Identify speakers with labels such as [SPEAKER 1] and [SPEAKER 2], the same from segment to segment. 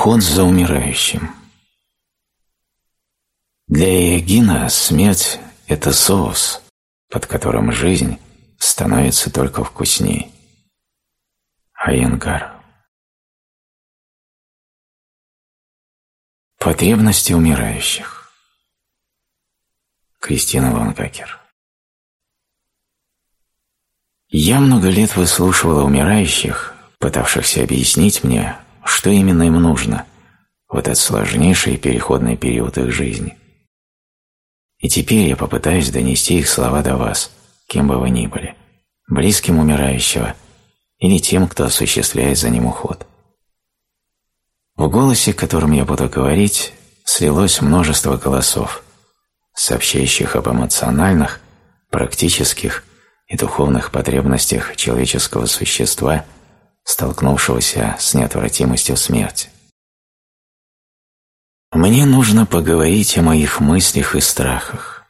[SPEAKER 1] Уход за умирающим. Для Иогина смерть – это соус, под которым жизнь становится только вкусней. Айенгар. Потребности умирающих. Кристина Лангакер. Я много лет выслушивала умирающих, пытавшихся объяснить мне, что именно им нужно в этот сложнейший переходный период их жизни. И теперь я попытаюсь донести их слова до вас, кем бы вы ни были, близким умирающего или тем, кто осуществляет за ним уход. В голосе, которым я буду говорить, слилось множество голосов, сообщающих об эмоциональных, практических и духовных потребностях человеческого существа, столкнувшегося с неотвратимостью смерти. Мне нужно поговорить о моих мыслях и страхах.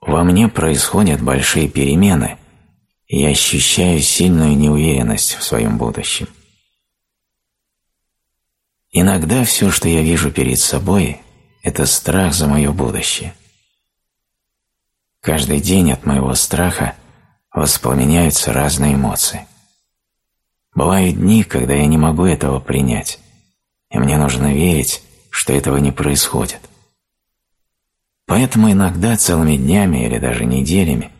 [SPEAKER 1] Во мне происходят большие перемены, и я ощущаю сильную неуверенность в своем будущем. Иногда все, что я вижу перед собой, это страх за мое будущее. Каждый день от моего страха воспламеняются разные эмоции. Бывают дни, когда я не могу этого принять, и мне нужно верить, что этого не происходит. Поэтому иногда целыми днями или даже неделями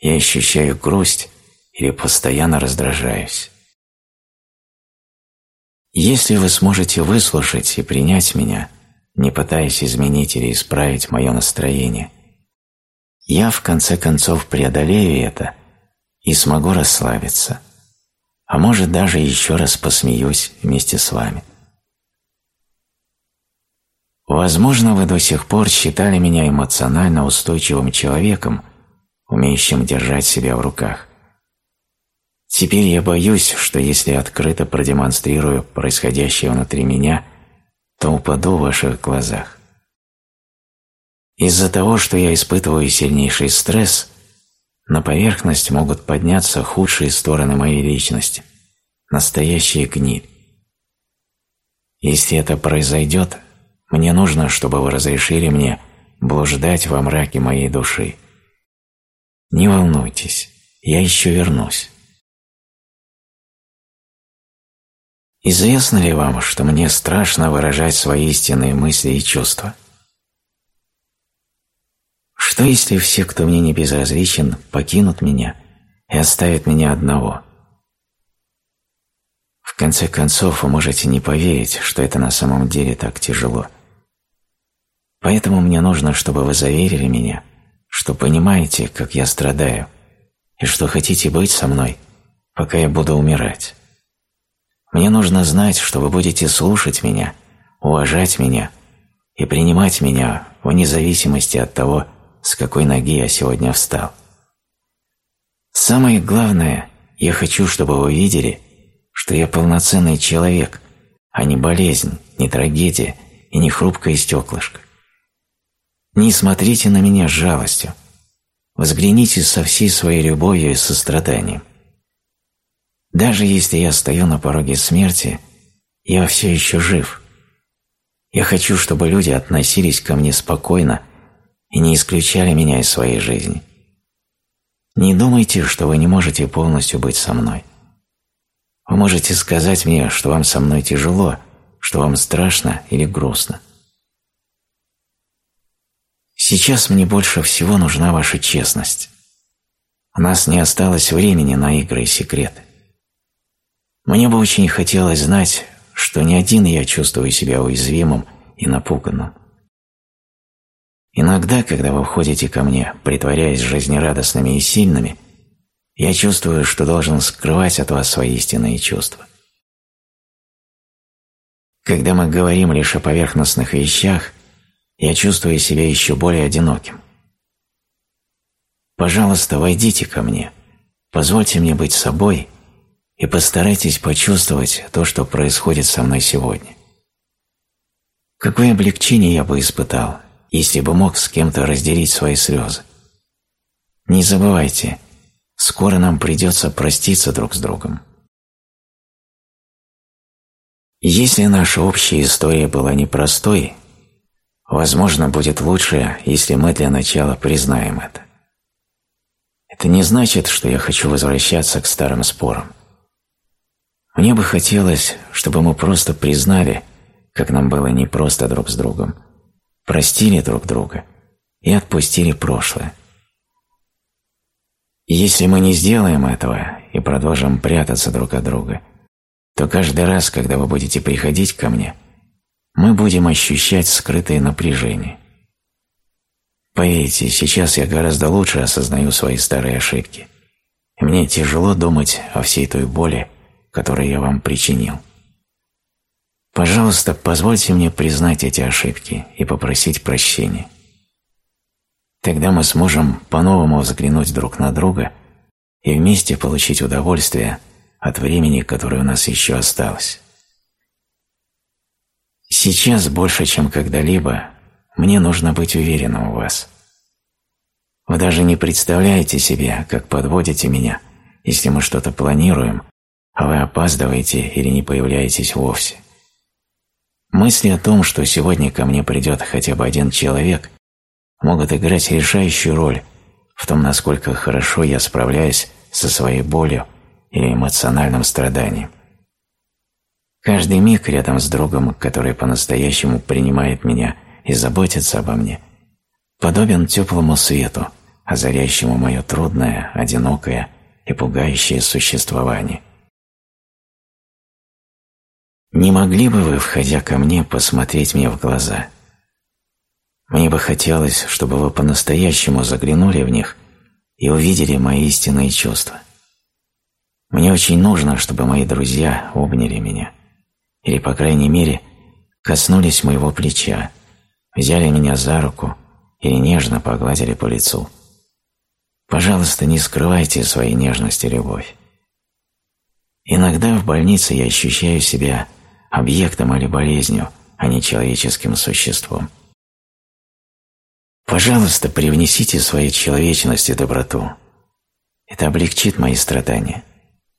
[SPEAKER 1] я ощущаю грусть или постоянно раздражаюсь. Если вы сможете выслушать и принять меня, не пытаясь изменить или исправить мое настроение, я в конце концов преодолею это и смогу расслабиться, а может даже еще раз посмеюсь вместе с вами. Возможно, вы до сих пор считали меня эмоционально устойчивым человеком, умеющим держать себя в руках. Теперь я боюсь, что если открыто продемонстрирую происходящее внутри меня, то упаду в ваших глазах. Из-за того, что я испытываю сильнейший стресс, на поверхность могут подняться худшие стороны моей личности, настоящие гниль. Если это произойдет, мне нужно, чтобы вы разрешили мне блуждать во мраке моей души. Не волнуйтесь, я еще вернусь. Известно ли вам, что мне страшно выражать свои истинные мысли и чувства? Что если все, кто мне не безразличен, покинут меня и оставят меня одного? Конце концов, вы можете не поверить, что это на самом деле так тяжело. Поэтому мне нужно, чтобы вы заверили меня, что понимаете, как я страдаю, и что хотите быть со мной, пока я буду умирать. Мне нужно знать, что вы будете слушать меня, уважать меня и принимать меня вне зависимости от того, с какой ноги я сегодня встал. Самое главное, я хочу, чтобы вы видели, что я полноценный человек, а не болезнь, не трагедия и не хрупкое стеклышко. Не смотрите на меня с жалостью. Взгляните со всей своей любовью и состраданием. Даже если я стою на пороге смерти, я все еще жив. Я хочу, чтобы люди относились ко мне спокойно и не исключали меня из своей жизни. Не думайте, что вы не можете полностью быть со мной. Вы можете сказать мне, что вам со мной тяжело, что вам страшно или грустно. Сейчас мне больше всего нужна ваша честность. У нас не осталось времени на игры и секреты. Мне бы очень хотелось знать, что не один я чувствую себя уязвимым и напуганным. Иногда, когда вы входите ко мне, притворяясь жизнерадостными и сильными, я чувствую, что должен скрывать от вас свои истинные чувства. Когда мы говорим лишь о поверхностных вещах, я чувствую себя еще более одиноким. Пожалуйста, войдите ко мне, позвольте мне быть собой и постарайтесь почувствовать то, что происходит со мной сегодня. Какое облегчение я бы испытал, если бы мог с кем-то разделить свои слезы. Не забывайте, скоро нам придется проститься друг с другом. Если наша общая история была непростой, возможно, будет лучше, если мы для начала признаем это. Это не значит, что я хочу возвращаться к старым спорам. Мне бы хотелось, чтобы мы просто признали, как нам было непросто друг с другом, простили друг друга и отпустили прошлое. Если мы не сделаем этого и продолжим прятаться друг от друга, то каждый раз, когда вы будете приходить ко мне, мы будем ощущать скрытое напряжение. Поверьте, сейчас я гораздо лучше осознаю свои старые ошибки. И мне тяжело думать о всей той боли, которую я вам причинил. Пожалуйста, позвольте мне признать эти ошибки и попросить прощения. Тогда мы сможем по-новому взглянуть друг на друга и вместе получить удовольствие от времени, которое у нас еще осталось. Сейчас больше, чем когда-либо, мне нужно быть уверенным в вас. Вы даже не представляете себе, как подводите меня, если мы что-то планируем, а вы опаздываете или не появляетесь вовсе. Мысли о том, что сегодня ко мне придет хотя бы один человек, могут играть решающую роль в том, насколько хорошо я справляюсь со своей болью или эмоциональным страданием. Каждый миг рядом с другом, который по-настоящему принимает меня и заботится обо мне, подобен теплому свету, озаряющему мое трудное, одинокое и пугающее существование. Не могли бы вы, входя ко мне, посмотреть мне в глаза? Мне бы хотелось, чтобы вы по-настоящему заглянули в них и увидели мои истинные чувства. Мне очень нужно, чтобы мои друзья обняли меня, или, по крайней мере, коснулись моего плеча, взяли меня за руку или нежно погладили по лицу. Пожалуйста, не скрывайте своей нежности и любовь. Иногда в больнице я ощущаю себя объектом или болезнью, а не человеческим существом. Пожалуйста, привнесите своей человечности доброту. Это облегчит мои страдания,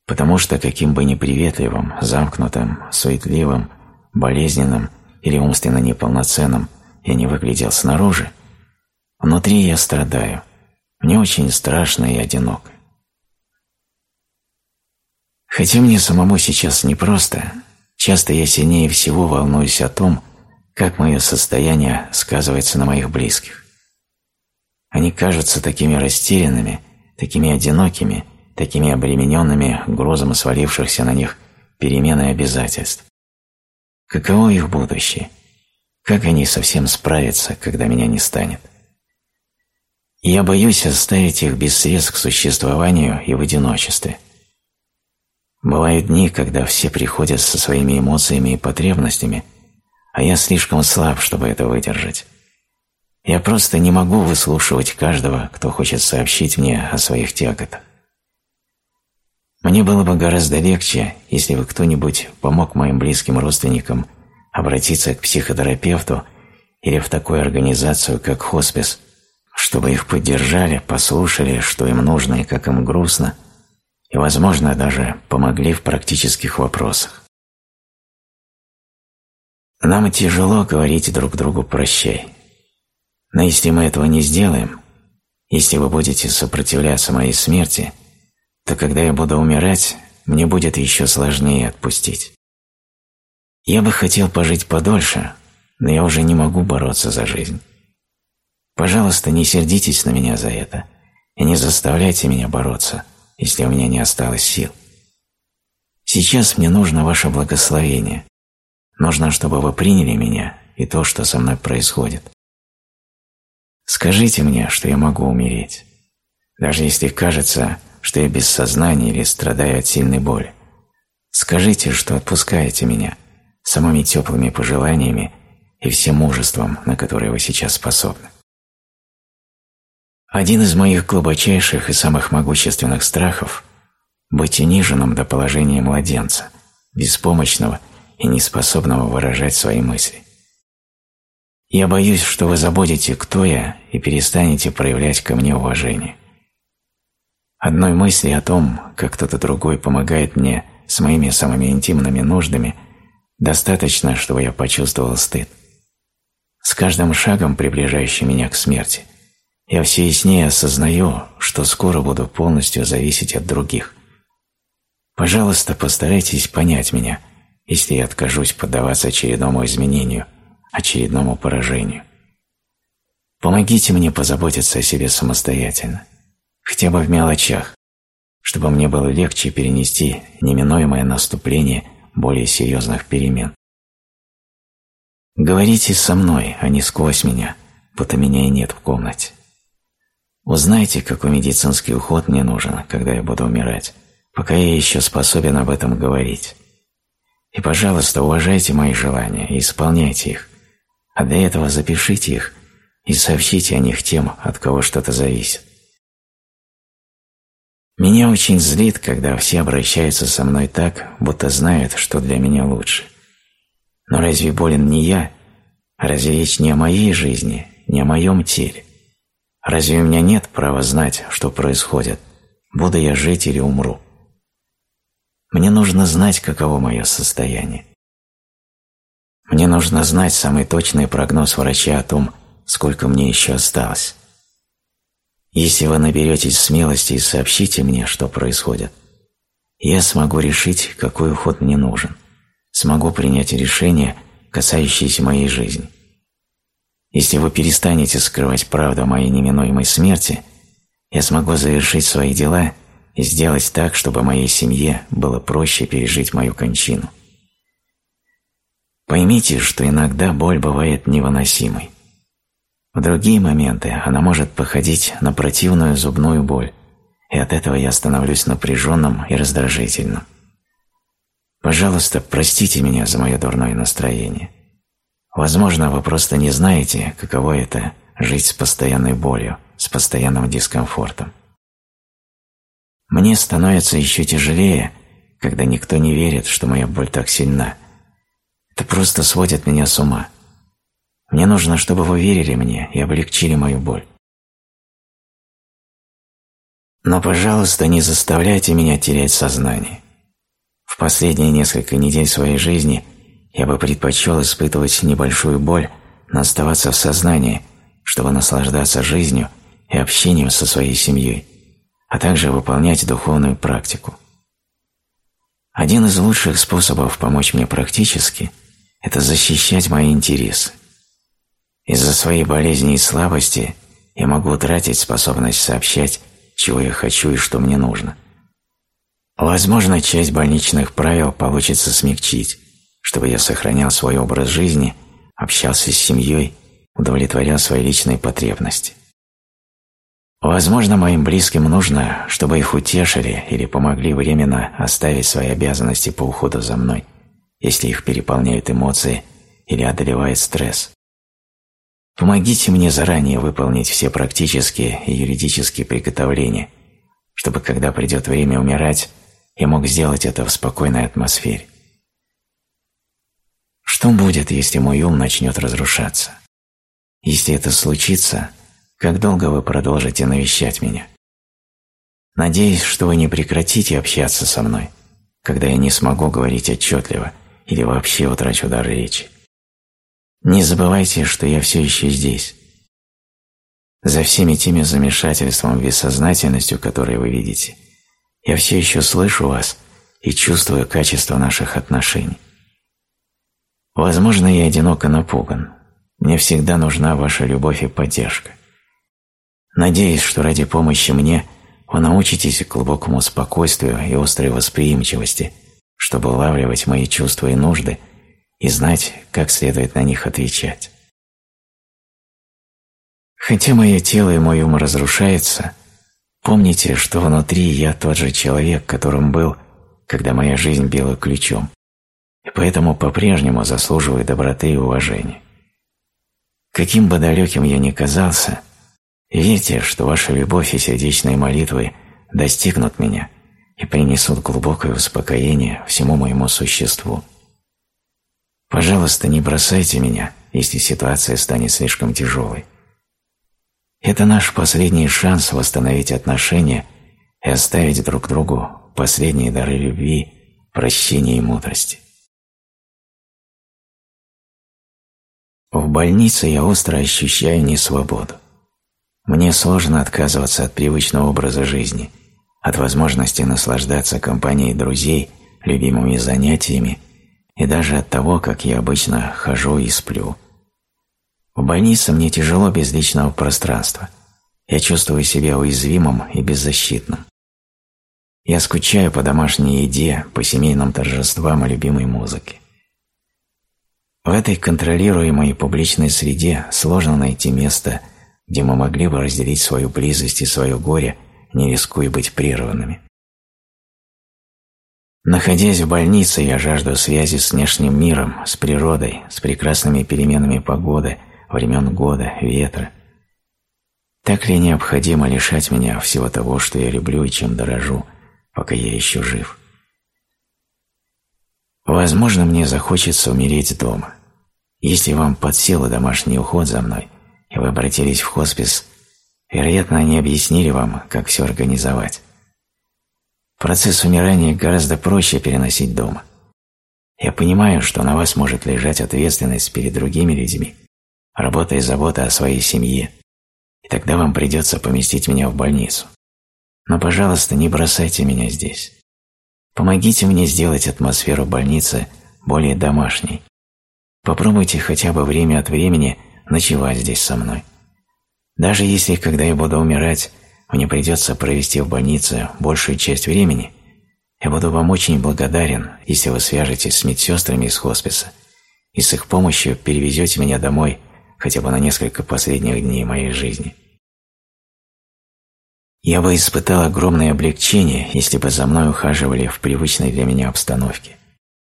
[SPEAKER 1] потому что каким бы неприветливым, замкнутым, суетливым, болезненным или умственно неполноценным я не выглядел снаружи, внутри я страдаю, мне очень страшно и одиноко. Хотя мне самому сейчас непросто, Часто я сильнее всего волнуюсь о том, как мое состояние сказывается на моих близких. Они кажутся такими растерянными, такими одинокими, такими обремененными грузом свалившихся на них перемен и обязательств. Каково их будущее? Как они совсем справятся, когда меня не станет? я боюсь оставить их без средств к существованию и в одиночестве – Бывают дни, когда все приходят со своими эмоциями и потребностями, а я слишком слаб, чтобы это выдержать. Я просто не могу выслушивать каждого, кто хочет сообщить мне о своих тяготах. Мне было бы гораздо легче, если бы кто-нибудь помог моим близким родственникам обратиться к психотерапевту или в такую организацию, как хоспис, чтобы их поддержали, послушали, что им нужно и как им грустно – и, возможно, даже помогли в практических вопросах. Нам тяжело говорить друг другу «прощай». Но если мы этого не сделаем, если вы будете сопротивляться моей смерти, то когда я буду умирать, мне будет еще сложнее отпустить. Я бы хотел пожить подольше, но я уже не могу бороться за жизнь. Пожалуйста, не сердитесь на меня за это и не заставляйте меня бороться – если у меня не осталось сил. Сейчас мне нужно ваше благословение. Нужно, чтобы вы приняли меня и то, что со мной происходит. Скажите мне, что я могу умереть, даже если кажется, что я без сознания или страдаю от сильной боли. Скажите, что отпускаете меня самыми теплыми пожеланиями и всем мужеством, на которое вы сейчас способны. Один из моих глубочайших и самых могущественных страхов – быть униженным до положения младенца, беспомощного и неспособного выражать свои мысли. Я боюсь, что вы забудете, кто я, и перестанете проявлять ко мне уважение. Одной мысли о том, как кто-то другой помогает мне с моими самыми интимными нуждами, Достаточно, чтобы я почувствовал стыд. С каждым шагом, приближающим меня к смерти, я все яснее осознаю, что скоро буду полностью зависеть от других. Пожалуйста, постарайтесь понять меня, если я откажусь поддаваться очередному изменению, очередному поражению. Помогите мне позаботиться о себе самостоятельно, хотя бы в мелочах, чтобы мне было легче перенести неминуемое наступление более серьезных перемен. Говорите со мной, а не сквозь меня, будто меня и нет в комнате. Узнайте, какой медицинский уход мне нужен, когда я буду умирать, пока я еще способен об этом говорить. И, пожалуйста, уважайте мои желания и исполняйте их, а для этого запишите их и сообщите о них тем, от кого что-то зависит. Меня очень злит, когда все обращаются со мной так, будто знают, что для меня лучше. Но разве болен не я? Разве речь не о моей жизни, не о моем теле? Разве у меня нет права знать, что происходит, буду я жить или умру? Мне нужно знать, каково мое состояние. Мне нужно знать самый точный прогноз врача о том, сколько мне еще осталось. Если вы наберетесь смелости и сообщите мне, что происходит, я смогу решить, какой уход мне нужен, смогу принять решение, касающееся моей жизни. Если вы перестанете скрывать правду о моей неминуемой смерти, я смогу завершить свои дела и сделать так, чтобы моей семье было проще пережить мою кончину. Поймите, что иногда боль бывает невыносимой. В другие моменты она может походить на противную зубную боль, и от этого я становлюсь напряженным и раздражительным. Пожалуйста, простите меня за мое дурное настроение. Возможно, вы просто не знаете, каково это – жить с постоянной болью, с постоянным дискомфортом. Мне становится еще тяжелее, когда никто не верит, что моя боль так сильна. Это просто сводит меня с ума. Мне нужно, чтобы вы верили мне и облегчили мою боль. Но, пожалуйста, не заставляйте меня терять сознание. В последние несколько недель своей жизни – я бы предпочел испытывать небольшую боль, но оставаться в сознании, чтобы наслаждаться жизнью и общением со своей семьей, а также выполнять духовную практику. Один из лучших способов помочь мне практически – это защищать мои интересы. Из-за своей болезни и слабости я могу утратить способность сообщать, чего я хочу и что мне нужно. Возможно, часть больничных правил получится смягчить, чтобы я сохранял свой образ жизни, общался с семьей, удовлетворял свои личные потребности. Возможно, моим близким нужно, чтобы их утешили или помогли временно оставить свои обязанности по уходу за мной, если их переполняют эмоции или одолевает стресс. Помогите мне заранее выполнить все практические и юридические приготовления, чтобы, когда придет время умирать, я мог сделать это в спокойной атмосфере. Что будет, если мой ум начнет разрушаться? Если это случится, как долго вы продолжите навещать меня? Надеюсь, что вы не прекратите общаться со мной, когда я не смогу говорить отчетливо или вообще утрачу дар речи. Не забывайте, что я все еще здесь. За всеми теми замешательством и бессознательностью, которые вы видите, я все еще слышу вас и чувствую качество наших отношений. Возможно, я одиноко напуган. Мне всегда нужна ваша любовь и поддержка. Надеюсь, что ради помощи мне вы научитесь глубокому спокойствию и острой восприимчивости, чтобы улавливать мои чувства и нужды и знать, как следует на них отвечать. Хотя мое тело и мой ум разрушаются, помните, что внутри я тот же человек, которым был, когда моя жизнь била ключом и поэтому по-прежнему заслуживаю доброты и уважения. Каким бы далеким я ни казался, верьте, что ваша любовь и сердечные молитвы достигнут меня и принесут глубокое успокоение всему моему существу. Пожалуйста, не бросайте меня, если ситуация станет слишком тяжелой. Это наш последний шанс восстановить отношения и оставить друг другу последние дары любви, прощения и мудрости. В больнице я остро ощущаю несвободу. Мне сложно отказываться от привычного образа жизни, от возможности наслаждаться компанией друзей, любимыми занятиями и даже от того, как я обычно хожу и сплю. В больнице мне тяжело без личного пространства. Я чувствую себя уязвимым и беззащитным. Я скучаю по домашней еде, по семейным торжествам и любимой музыке. В этой контролируемой публичной среде сложно найти место, где мы могли бы разделить свою близость и свое горе, не рискуя быть прерванными. Находясь в больнице, я жажду связи с внешним миром, с природой, с прекрасными переменами погоды, времен года, ветра. Так ли необходимо лишать меня всего того, что я люблю и чем дорожу, пока я еще жив? Возможно, мне захочется умереть дома. Если вам под силу домашний уход за мной, и вы обратились в хоспис, вероятно, они объяснили вам, как все организовать. Процесс умирания гораздо проще переносить дома. Я понимаю, что на вас может лежать ответственность перед другими людьми, работа и забота о своей семье, и тогда вам придется поместить меня в больницу. Но, пожалуйста, не бросайте меня здесь. Помогите мне сделать атмосферу больницы более домашней. Попробуйте хотя бы время от времени ночевать здесь со мной. Даже если, когда я буду умирать, мне придется провести в больнице большую часть времени, я буду вам очень благодарен, если вы свяжетесь с медсестрами из хосписа и с их помощью перевезете меня домой хотя бы на несколько последних дней моей жизни. Я бы испытал огромное облегчение, если бы за мной ухаживали в привычной для меня обстановке,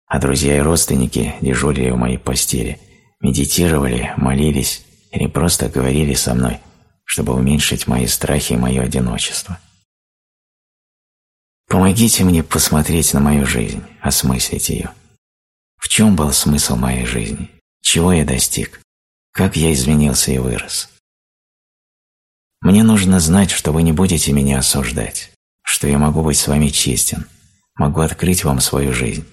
[SPEAKER 1] а друзья и родственники дежурили в моей постели, медитировали, молились или просто говорили со мной, чтобы уменьшить мои страхи и мое одиночество. Помогите мне посмотреть на мою жизнь, осмыслить ее. В чем был смысл моей жизни? Чего я достиг? Как я изменился и вырос? Мне нужно знать, что вы не будете меня осуждать, что я могу быть с вами честен, могу открыть вам свою жизнь.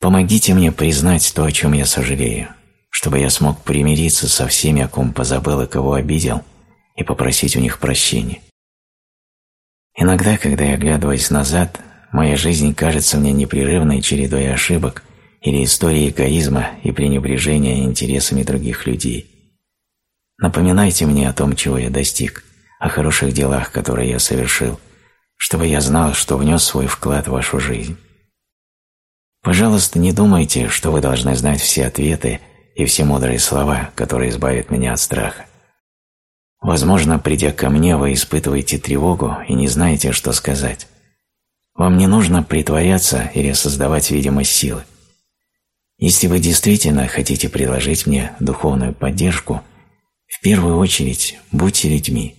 [SPEAKER 1] Помогите мне признать то, о чем я сожалею, чтобы я смог примириться со всеми, о ком позабыл и кого обидел, и попросить у них прощения. Иногда, когда я оглядываюсь назад, моя жизнь кажется мне непрерывной чередой ошибок или историей эгоизма и пренебрежения интересами других людей. Напоминайте мне о том, чего я достиг, о хороших делах, которые я совершил, чтобы я знал, что внес свой вклад в вашу жизнь. Пожалуйста, не думайте, что вы должны знать все ответы и все мудрые слова, которые избавят меня от страха. Возможно, придя ко мне, вы испытываете тревогу и не знаете, что сказать. Вам не нужно притворяться или создавать видимость силы. Если вы действительно хотите предложить мне духовную поддержку, в первую очередь будьте людьми.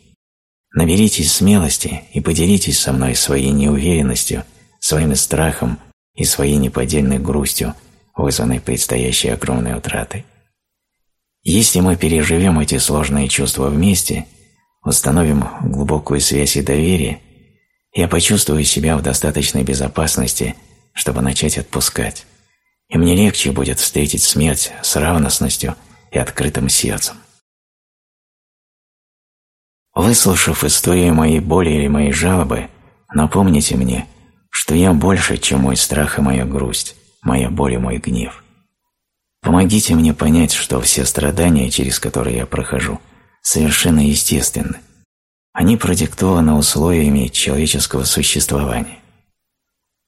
[SPEAKER 1] Наберитесь смелости и поделитесь со мной своей неуверенностью, своим страхом и своей неподдельной грустью, вызванной предстоящей огромной утратой. Если мы переживем эти сложные чувства вместе, установим глубокую связь и доверие, я почувствую себя в достаточной безопасности, чтобы начать отпускать, и мне легче будет встретить смерть с равностностью и открытым сердцем. Выслушав историю моей боли или моей жалобы, напомните мне, что я больше, чем мой страх и моя грусть, моя боль и мой гнев. Помогите мне понять, что все страдания, через которые я прохожу, совершенно естественны. Они продиктованы условиями человеческого существования.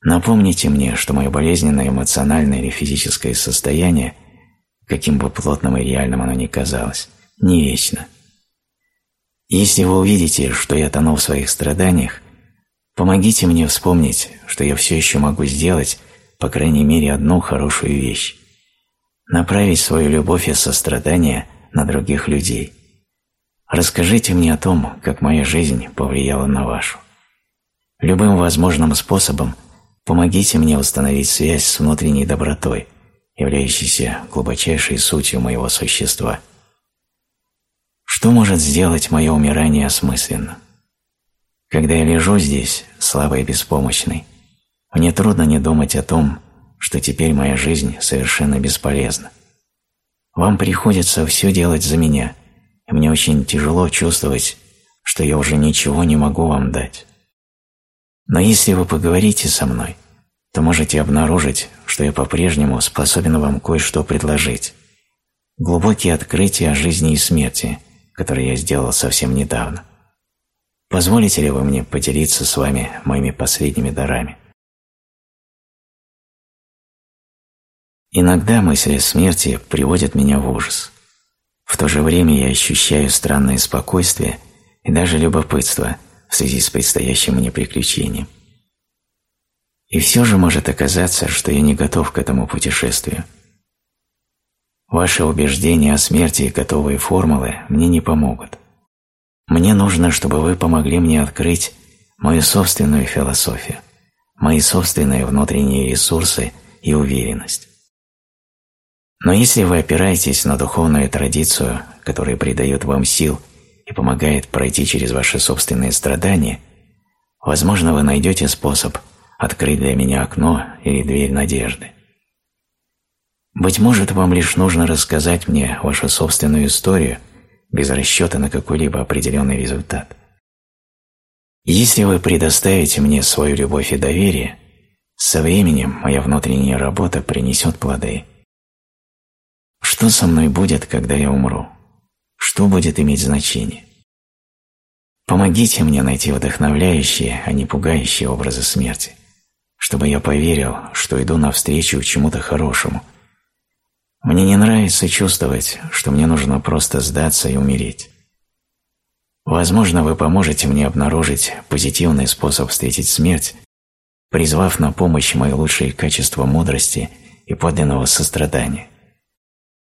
[SPEAKER 1] Напомните мне, что мое болезненное эмоциональное или физическое состояние, каким бы плотным и реальным оно ни казалось, не вечно. Если вы увидите, что я тону в своих страданиях, помогите мне вспомнить, что я все еще могу сделать, по крайней мере, одну хорошую вещь – направить свою любовь и сострадание на других людей. Расскажите мне о том, как моя жизнь повлияла на вашу. Любым возможным способом помогите мне установить связь с внутренней добротой, являющейся глубочайшей сутью моего существа. Что может сделать мое умирание осмысленным? Когда я лежу здесь, слабый и беспомощный, мне трудно не думать о том, что теперь моя жизнь совершенно бесполезна. Вам приходится все делать за меня, и мне очень тяжело чувствовать, что я уже ничего не могу вам дать. Но если вы поговорите со мной, то можете обнаружить, что я по-прежнему способен вам кое-что предложить. Глубокие открытия о жизни и смерти, которые я сделал совсем недавно. Позволите ли вы мне поделиться с вами моими последними дарами? Иногда мысли о смерти приводят меня в ужас. В то же время я ощущаю странное спокойствие и даже любопытство в связи с предстоящим мне приключением. И все же может оказаться, что я не готов к этому путешествию. Ваши убеждения о смерти и готовые формулы мне не помогут. Мне нужно, чтобы вы помогли мне открыть мою собственную философию, мои собственные внутренние ресурсы и уверенность. Но если вы опираетесь на духовную традицию, которая придает вам сил и помогает пройти через ваши собственные страдания, возможно, вы найдете способ открыть для меня окно или дверь надежды. Быть может, вам лишь нужно рассказать мне вашу собственную историю – без расчета на какой-либо определенный результат. Если вы предоставите мне свою любовь и доверие, со временем моя внутренняя работа принесет плоды. Что со мной будет, когда я умру? Что будет иметь значение? Помогите мне найти вдохновляющие, а не пугающие образы смерти, чтобы я поверил, что иду навстречу чему-то хорошему – мне не нравится чувствовать, что мне нужно просто сдаться и умереть. Возможно, вы поможете мне обнаружить позитивный способ встретить смерть, призвав на помощь мои лучшие качества мудрости и подлинного сострадания.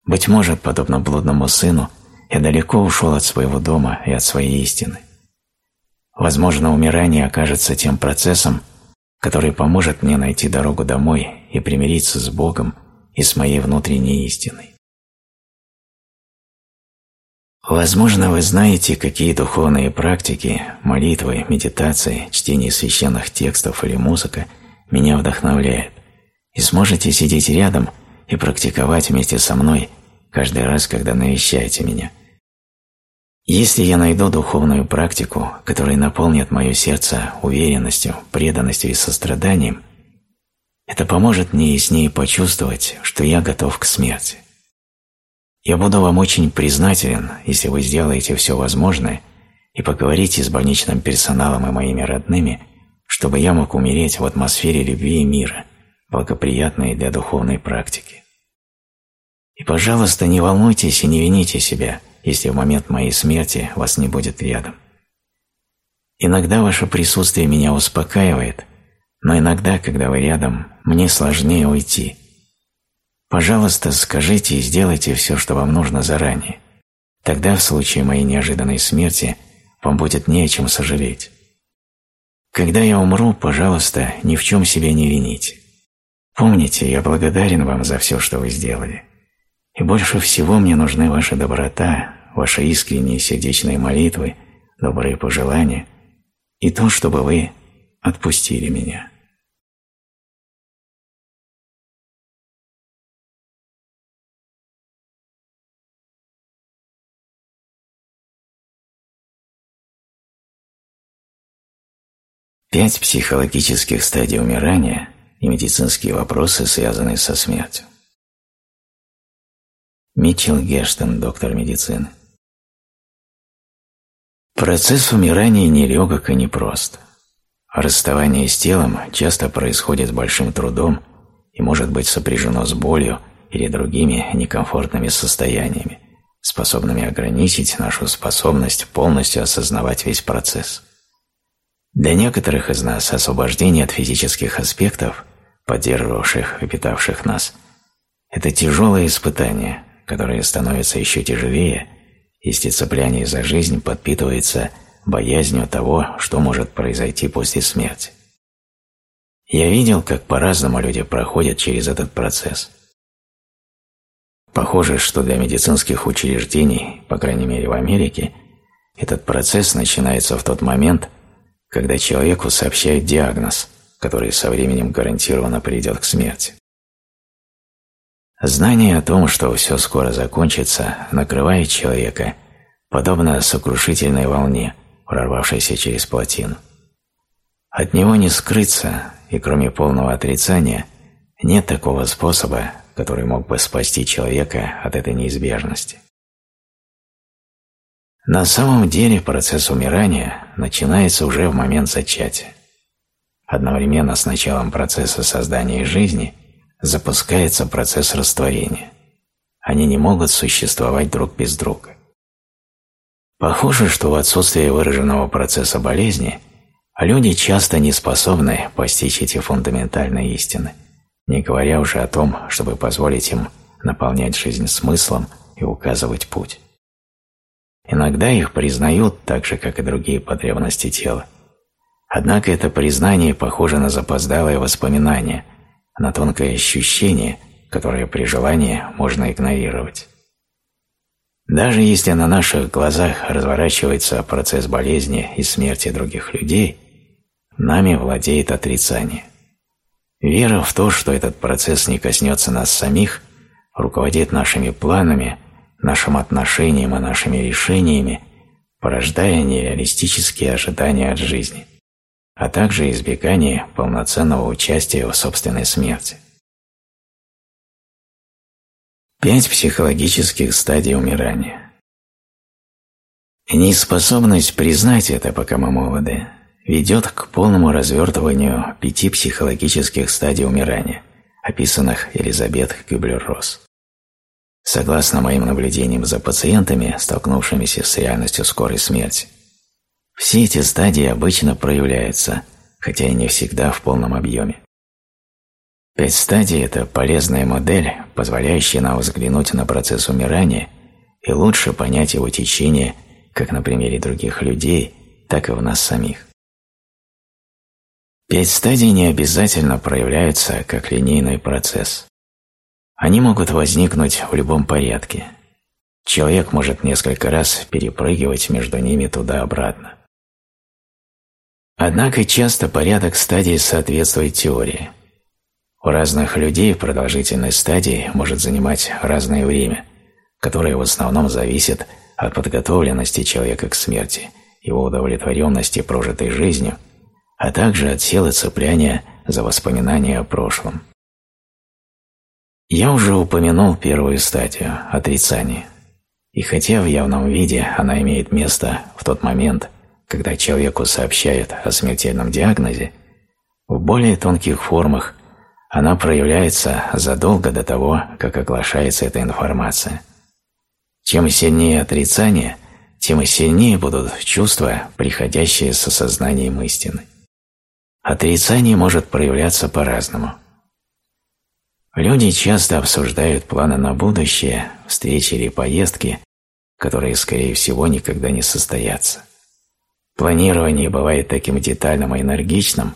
[SPEAKER 1] Быть может, подобно блудному сыну, я далеко ушел от своего дома и от своей истины. Возможно, умирание окажется тем процессом, который поможет мне найти дорогу домой и примириться с Богом и с моей внутренней истиной. Возможно, вы знаете, какие духовные практики, молитвы, медитации, чтение священных текстов или музыка меня вдохновляют, и сможете сидеть рядом и практиковать вместе со мной каждый раз, когда навещаете меня. Если я найду духовную практику, которая наполнит мое сердце уверенностью, преданностью и состраданием, это поможет мне яснее почувствовать, что я готов к смерти. Я буду вам очень признателен, если вы сделаете все возможное и поговорите с больничным персоналом и моими родными, чтобы я мог умереть в атмосфере любви и мира, благоприятной для духовной практики. И, пожалуйста, не волнуйтесь и не вините себя, если в момент моей смерти вас не будет рядом. Иногда ваше присутствие меня успокаивает, но иногда, когда вы рядом, мне сложнее уйти. Пожалуйста, скажите и сделайте все, что вам нужно заранее. Тогда, в случае моей неожиданной смерти, вам будет не о чем сожалеть. Когда я умру, пожалуйста, ни в чем себя не вините. Помните, я благодарен вам за все, что вы сделали. И больше всего мне нужны ваша доброта, ваши искренние сердечные молитвы, добрые пожелания и то, чтобы вы отпустили меня. Пять психологических стадий умирания и медицинские вопросы, связанные со смертью. Митчелл Герштон, доктор медицины. Процесс умирания нелегок и непрост. Расставание с телом часто происходит с большим трудом и может быть сопряжено с болью или другими некомфортными состояниями, способными ограничить нашу способность полностью осознавать весь процесс. Для некоторых из нас освобождение от физических аспектов, поддерживавших и питавших нас, это тяжелое испытание, которое становится еще тяжелее, если цепляние за жизнь подпитывается боязнью того, что может произойти после смерти. Я видел, как по-разному люди проходят через этот процесс. Похоже, что для медицинских учреждений, по крайней мере в Америке, этот процесс начинается в тот момент, когда человеку сообщают диагноз, который со временем гарантированно приведет к смерти. Знание о том, что все скоро закончится, накрывает человека, подобно сокрушительной волне, прорвавшейся через плотину. От него не скрыться, и кроме полного отрицания, нет такого способа, который мог бы спасти человека от этой неизбежности. На самом деле процесс умирания начинается уже в момент зачатия. Одновременно с началом процесса создания жизни запускается процесс растворения. Они не могут существовать друг без друга. Похоже, что в отсутствие выраженного процесса болезни люди часто не способны постичь эти фундаментальные истины, не говоря уже о том, чтобы позволить им наполнять жизнь смыслом и указывать путь. Иногда их признают так же, как и другие потребности тела. Однако это признание похоже на запоздалое воспоминание, на тонкое ощущение, которое при желании можно игнорировать. Даже если на наших глазах разворачивается процесс болезни и смерти других людей, нами владеет отрицание. Вера в то, что этот процесс не коснется нас самих, руководит нашими планами – нашим отношениям и нашими решениями, порождая нереалистические ожидания от жизни, а также избегание полноценного участия в собственной смерти. Пять психологических стадий умирания. Неспособность признать это, пока мы молоды, ведет к полному развертыванию пяти психологических стадий умирания, описанных Элизабет Кюблер-Росс. Согласно моим наблюдениям за пациентами, столкнувшимися с реальностью скорой смерти, все эти стадии обычно проявляются, хотя и не всегда в полном объеме. Пять стадий – это полезная модель, позволяющая нам взглянуть на процесс умирания и лучше понять его течение как на примере других людей, так и в нас самих. Пять стадий не обязательно проявляются как линейный процесс. Они могут возникнуть в любом порядке. Человек может несколько раз перепрыгивать между ними туда-обратно. Однако часто порядок стадий соответствует теории. У разных людей продолжительность стадий может занимать разное время, которое в основном зависит от подготовленности человека к смерти, его удовлетворенности прожитой жизнью, а также от силы цепляния за воспоминания о прошлом. Я уже упомянул первую стадию – отрицание. И хотя в явном виде она имеет место в тот момент, когда человеку сообщают о смертельном диагнозе, в более тонких формах она проявляется задолго до того, как оглашается эта информация. Чем сильнее отрицание, тем сильнее будут чувства, приходящие с осознанием истины. Отрицание может проявляться по-разному – Люди часто обсуждают планы на будущее, встречи или поездки, которые, скорее всего, никогда не состоятся. Планирование бывает таким детальным и энергичным,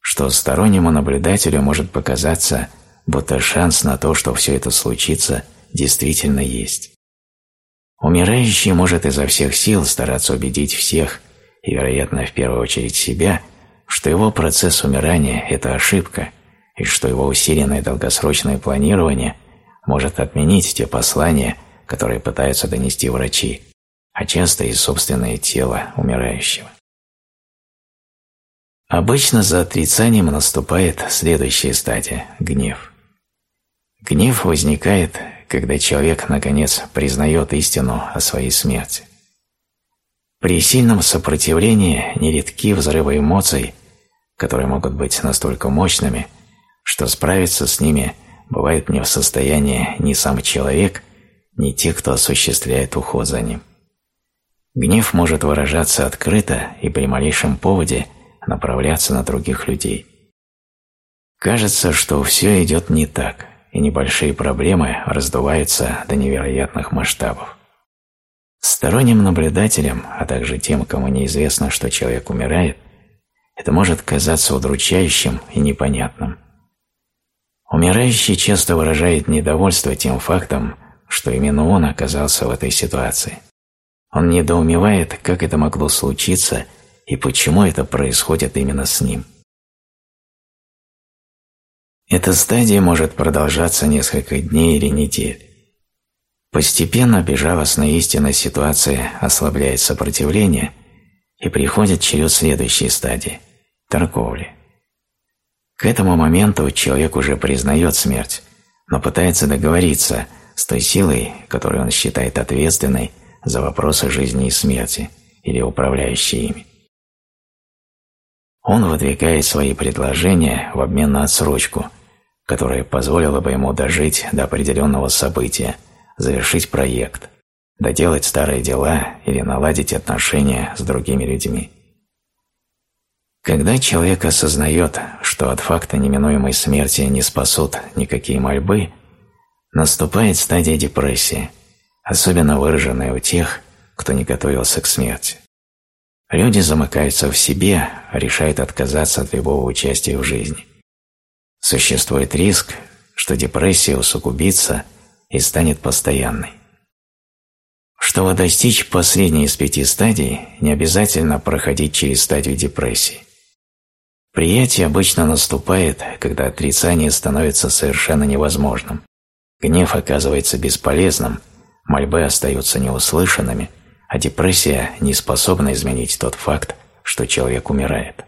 [SPEAKER 1] что стороннему наблюдателю может показаться, будто шанс на то, что все это случится, действительно есть. Умирающий может изо всех сил стараться убедить всех, и, вероятно, в первую очередь себя, что его процесс умирания – это ошибка – и что его усиленное долгосрочное планирование может отменить те послания, которые пытаются донести врачи, а часто и собственное тело умирающего. Обычно за отрицанием наступает следующая стадия – гнев. Гнев возникает, когда человек, наконец, признает истину о своей смерти. При сильном сопротивлении нередки взрывы эмоций, которые могут быть настолько мощными – что справиться с ними бывает не в состоянии ни сам человек, ни те, кто осуществляет уход за ним. Гнев может выражаться открыто и при малейшем поводе направляться на других людей. Кажется, что все идет не так, и небольшие проблемы раздуваются до невероятных масштабов. Сторонним наблюдателям, а также тем, кому неизвестно, что человек умирает, это может казаться удручающим и непонятным. Умирающий часто выражает недовольство тем фактом, что именно он оказался в этой ситуации. Он недоумевает, как это могло случиться и почему это происходит именно с ним. Эта стадия может продолжаться несколько дней или недель. Постепенно безжалостная истинная ситуация ослабляет сопротивление и приходит черед следующей стадии – торговли. К этому моменту человек уже признает смерть, но пытается договориться с той силой, которую он считает ответственной за вопросы жизни и смерти или управляющей ими. Он выдвигает свои предложения в обмен на отсрочку, которая позволила бы ему дожить до определенного события, завершить проект, доделать старые дела или наладить отношения с другими людьми. Когда человек осознает, что от факта неминуемой смерти не спасут никакие мольбы, наступает стадия депрессии, особенно выраженная у тех, кто не готовился к смерти. Люди замыкаются в себе, решают отказаться от любого участия в жизни. Существует риск, что депрессия усугубится и станет постоянной. Чтобы достичь последней из пяти стадий, не обязательно проходить через стадию депрессии. Приятие обычно наступает, когда отрицание становится совершенно невозможным, гнев оказывается бесполезным, мольбы остаются неуслышанными, а депрессия не способна изменить тот факт, что человек умирает.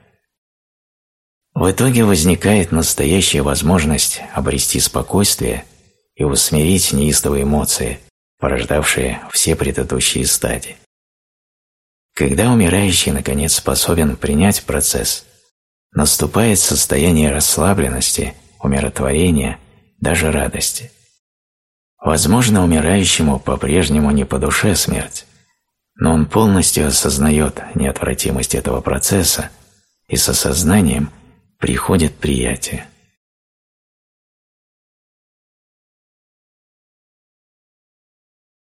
[SPEAKER 1] В итоге возникает настоящая возможность обрести спокойствие и усмирить неистовые эмоции, порождавшие все предыдущие стадии. Когда умирающий наконец способен принять процесс, наступает состояние расслабленности, умиротворения, даже радости. Возможно, умирающему по-прежнему не по душе смерть, но он полностью осознает неотвратимость этого процесса, и с осознанием приходит приятие.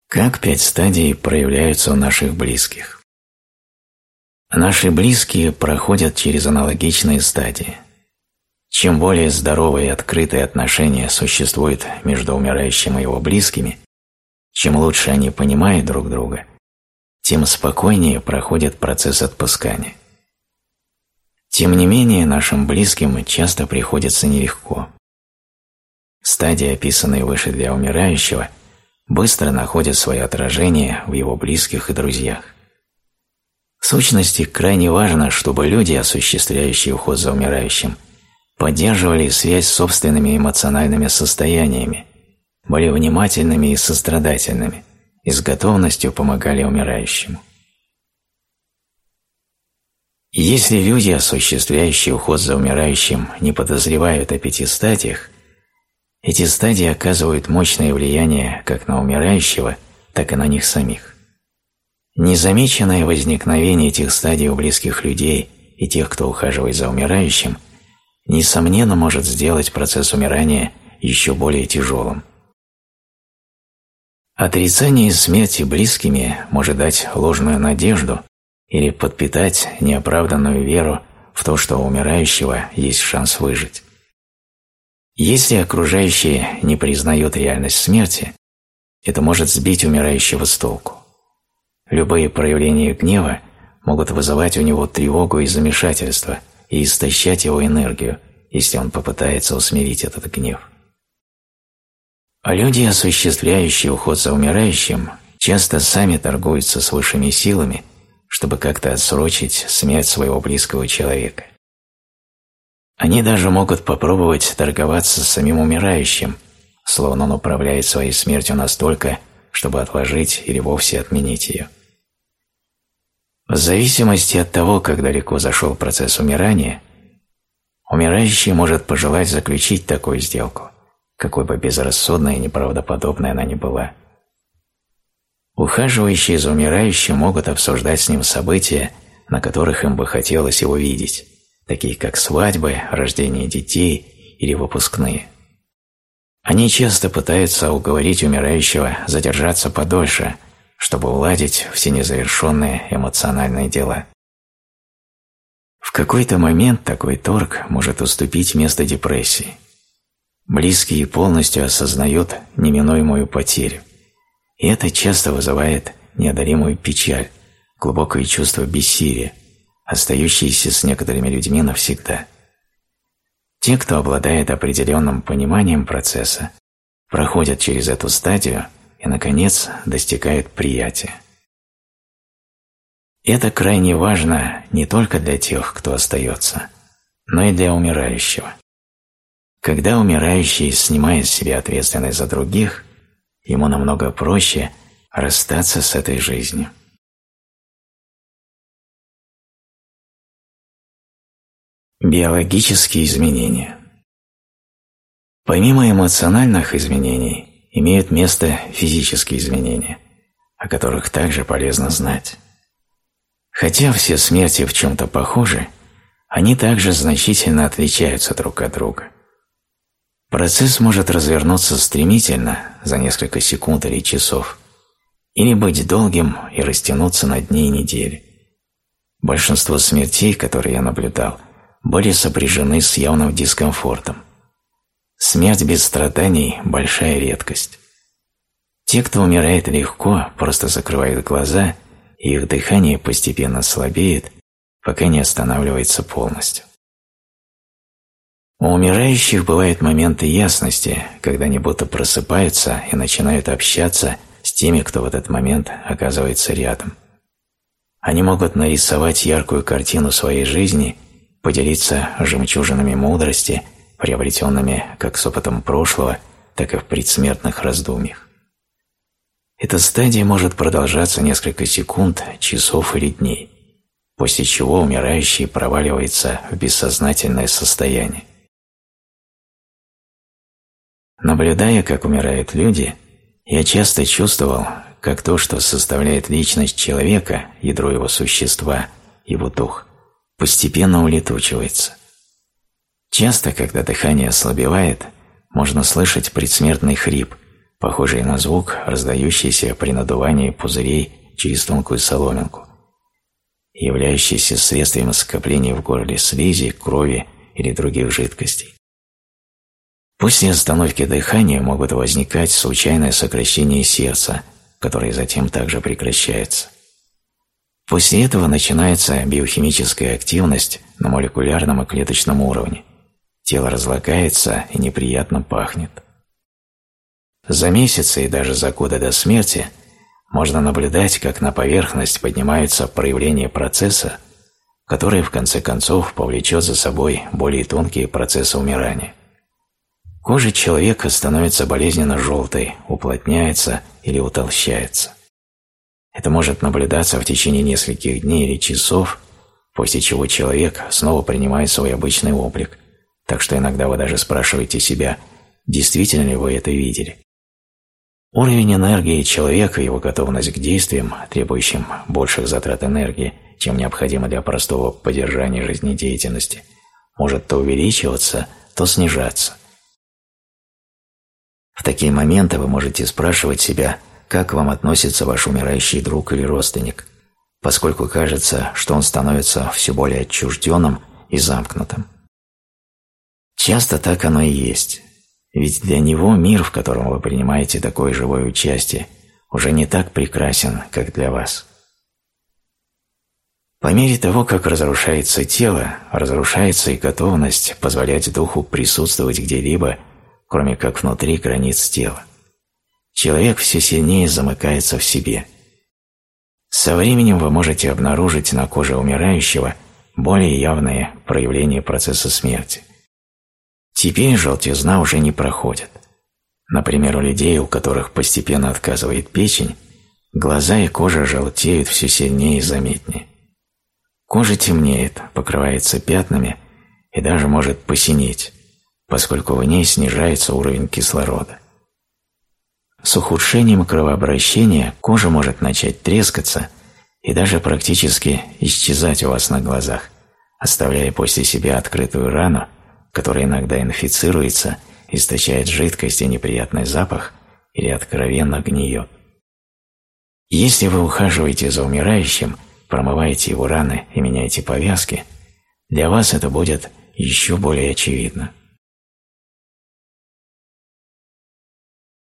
[SPEAKER 1] Как пять стадий проявляются у наших близких? Наши близкие проходят через аналогичные стадии. Чем более здоровые и открытые отношения существуют между умирающим и его близкими, чем лучше они понимают друг друга, тем спокойнее проходит процесс отпускания. Тем не менее, нашим близким часто приходится нелегко. Стадии, описанные выше для умирающего, быстро находят свое отражение в его близких и друзьях. В сущности, крайне важно, чтобы люди, осуществляющие уход за умирающим, поддерживали связь с собственными эмоциональными состояниями, были внимательными и сострадательными и с готовностью помогали умирающему. Если люди, осуществляющие уход за умирающим, не подозревают о пяти стадиях, эти стадии оказывают мощное влияние как на умирающего, так и на них самих. Незамеченное возникновение этих стадий у близких людей и тех, кто ухаживает за умирающим, несомненно может сделать процесс умирания еще более тяжелым. Отрицание смерти близкими может дать ложную надежду или подпитать неоправданную веру в то, что у умирающего есть шанс выжить. Если окружающие не признают реальность смерти, это может сбить умирающего с толку. Любые проявления гнева могут вызывать у него тревогу и замешательство и истощать его энергию, если он попытается усмирить этот гнев. А люди, осуществляющие уход за умирающим, часто сами торгуются с высшими силами, чтобы как-то отсрочить смерть своего близкого человека. Они даже могут попробовать торговаться с самим умирающим, словно он управляет своей смертью настолько, чтобы отложить или вовсе отменить ее. В зависимости от того, как далеко зашел процесс умирания, умирающий может пожелать заключить такую сделку, какой бы безрассудной и неправдоподобной она ни была. Ухаживающие за умирающим могут обсуждать с ним события, на которых им бы хотелось его видеть, такие как свадьбы, рождение детей или выпускные. Они часто пытаются уговорить умирающего задержаться подольше, чтобы уладить все незавершенные эмоциональные дела. В какой-то момент такой торг может уступить место депрессии. Близкие полностью осознают неминуемую потерю, и это часто вызывает неодолимую печаль, глубокое чувство бессилия, остающееся с некоторыми людьми навсегда. Те, кто обладает определенным пониманием процесса, проходят через эту стадию и, наконец, достигают приятия. Это крайне важно не только для тех, кто остается, но и для умирающего. Когда умирающий снимает с себя ответственность за других, ему намного проще расстаться с этой жизнью. Биологические изменения Помимо эмоциональных изменений, имеют место физические изменения, о которых также полезно знать. Хотя все смерти в чем-то похожи, они также значительно отличаются друг от друга. Процесс может развернуться стремительно, за несколько секунд или часов, или быть долгим и растянуться на дни и недели. Большинство смертей, которые я наблюдал, были сопряжены с явным дискомфортом. Смерть без страданий – большая редкость. Те, кто умирает легко, просто закрывают глаза и их дыхание постепенно слабеет, пока не останавливается полностью. У умирающих бывают моменты ясности, когда они будто просыпаются и начинают общаться с теми, кто в этот момент оказывается рядом. Они могут нарисовать яркую картину своей жизни, поделиться жемчужинами мудрости, приобретенными как с опытом прошлого, так и в предсмертных раздумьях. Эта стадия может продолжаться несколько секунд, часов или дней, после чего умирающий проваливается в бессознательное состояние. Наблюдая, как умирают люди, я часто чувствовал, как то, что составляет личность человека, ядро его существа, его дух, постепенно улетучивается. Часто, когда дыхание ослабевает, можно слышать предсмертный хрип – похожий на звук, раздающийся при надувании пузырей через тонкую соломинку, являющийся следствием скопления в горле слизи, крови или других жидкостей. После остановки дыхания могут возникать случайное сокращение сердца, которое затем также прекращается. После этого начинается биохимическая активность на молекулярном и клеточном уровне. Тело разлагается и неприятно пахнет. За месяцы и даже за годы до смерти можно наблюдать, как на поверхность поднимаются проявления процесса, который в конце концов повлечет за собой более тонкие процессы умирания. Кожа человека становится болезненно желтой, уплотняется или утолщается. Это может наблюдаться в течение нескольких дней или часов, после чего человек снова принимает свой обычный облик, так что иногда вы даже спрашиваете себя, действительно ли вы это видели. Уровень энергии человека и его готовность к действиям, требующим больших затрат энергии, чем необходимо для простого поддержания жизнедеятельности, может то увеличиваться, то снижаться. В такие моменты вы можете спрашивать себя, как вам относится ваш умирающий друг или родственник, поскольку кажется, что он становится все более отчужденным и замкнутым. Часто так оно и есть. Ведь для него мир, в котором вы принимаете такое живое участие, уже не так прекрасен, как для вас. По мере того, как разрушается тело, разрушается и готовность позволять духу присутствовать где-либо, кроме как внутри границ тела. Человек все сильнее замыкается в себе. Со временем вы можете обнаружить на коже умирающего более явные проявления процесса смерти – Теперь желтизна уже не проходит. Например, у людей, у которых постепенно отказывает печень, глаза и кожа желтеют все сильнее и заметнее. Кожа темнеет, покрывается пятнами и даже может посинеть, поскольку в ней снижается уровень кислорода. С ухудшением кровообращения кожа может начать трескаться и даже практически исчезать у вас на глазах, оставляя после себя открытую рану который иногда инфицируется, источает жидкость и неприятный запах или откровенно гниет. Если вы ухаживаете за умирающим, промываете его раны и меняете повязки, для вас это будет еще более очевидно.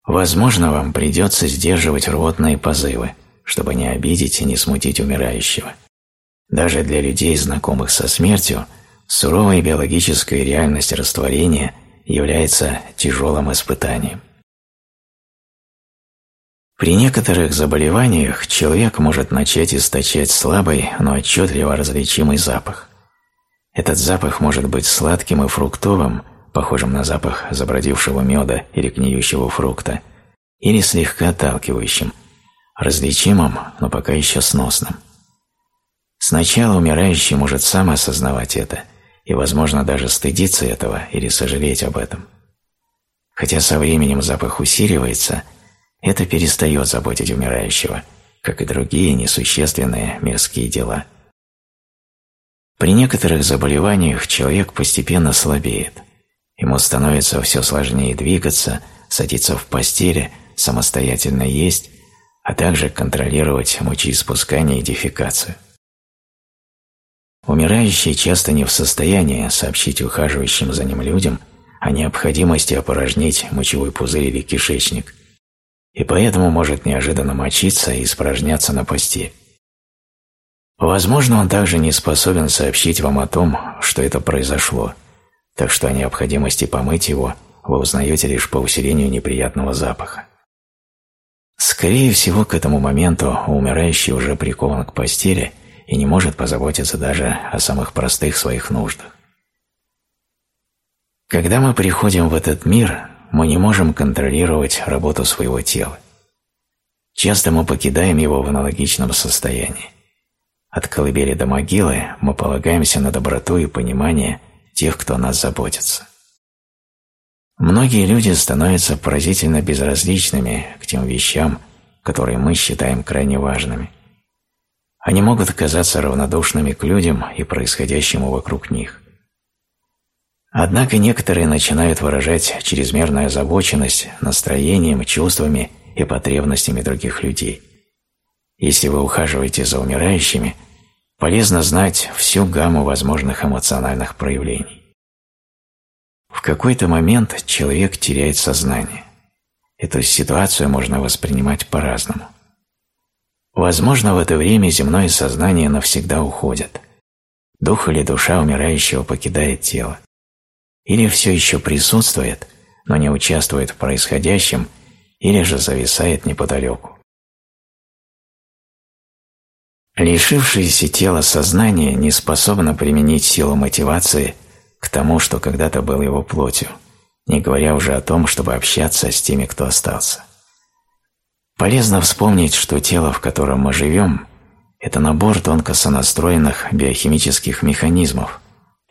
[SPEAKER 1] Возможно, вам придется сдерживать рвотные позывы, чтобы не обидеть и не смутить умирающего. Даже для людей, знакомых со смертью, суровая биологическая реальность растворения является тяжелым испытанием. При некоторых заболеваниях человек может начать источать слабый, но отчетливо различимый запах. Этот запах может быть сладким и фруктовым, похожим на запах забродившего меда или гниющего фрукта, или слегка отталкивающим, различимым, но пока еще сносным. Сначала умирающий может сам осознавать это и, возможно, даже стыдиться этого или сожалеть об этом. Хотя со временем запах усиливается, это перестает заботить умирающего, как и другие несущественные мирские дела. При некоторых заболеваниях человек постепенно слабеет. Ему становится все сложнее двигаться, садиться в постели, самостоятельно есть, а также контролировать мочеиспускание и дефекацию. Умирающий часто не в состоянии сообщить ухаживающим за ним людям о необходимости опорожнить мочевой пузырь или кишечник, и поэтому может неожиданно мочиться и испражняться на постель. Возможно, он также не способен сообщить вам о том, что это произошло, так что о необходимости помыть его вы узнаете лишь по усилению неприятного запаха. Скорее всего, к этому моменту умирающий уже прикован к постели и не может позаботиться даже о самых простых своих нуждах. Когда мы приходим в этот мир, мы не можем контролировать работу своего тела. Часто мы покидаем его в аналогичном состоянии. От колыбели до могилы мы полагаемся на доброту и понимание тех, кто о нас заботится. Многие люди становятся поразительно безразличными к тем вещам, которые мы считаем крайне важными. Они могут оказаться равнодушными к людям и происходящему вокруг них. Однако некоторые начинают выражать чрезмерную озабоченность настроением, чувствами и потребностями других людей – если вы ухаживаете за умирающими, полезно знать всю гамму возможных эмоциональных проявлений. В какой-то момент человек теряет сознание. Эту ситуацию можно воспринимать по-разному. Возможно, в это время земное сознание навсегда уходит. Дух или душа умирающего покидает тело. Или все еще присутствует, но не участвует в происходящем, или же зависает неподалеку. Лишившееся тела сознание не способно применить силу мотивации к тому, что когда-то было его плотью, не говоря уже о том, чтобы общаться с теми, кто остался. Полезно вспомнить, что тело, в котором мы живем, это набор тонко сонастроенных биохимических механизмов,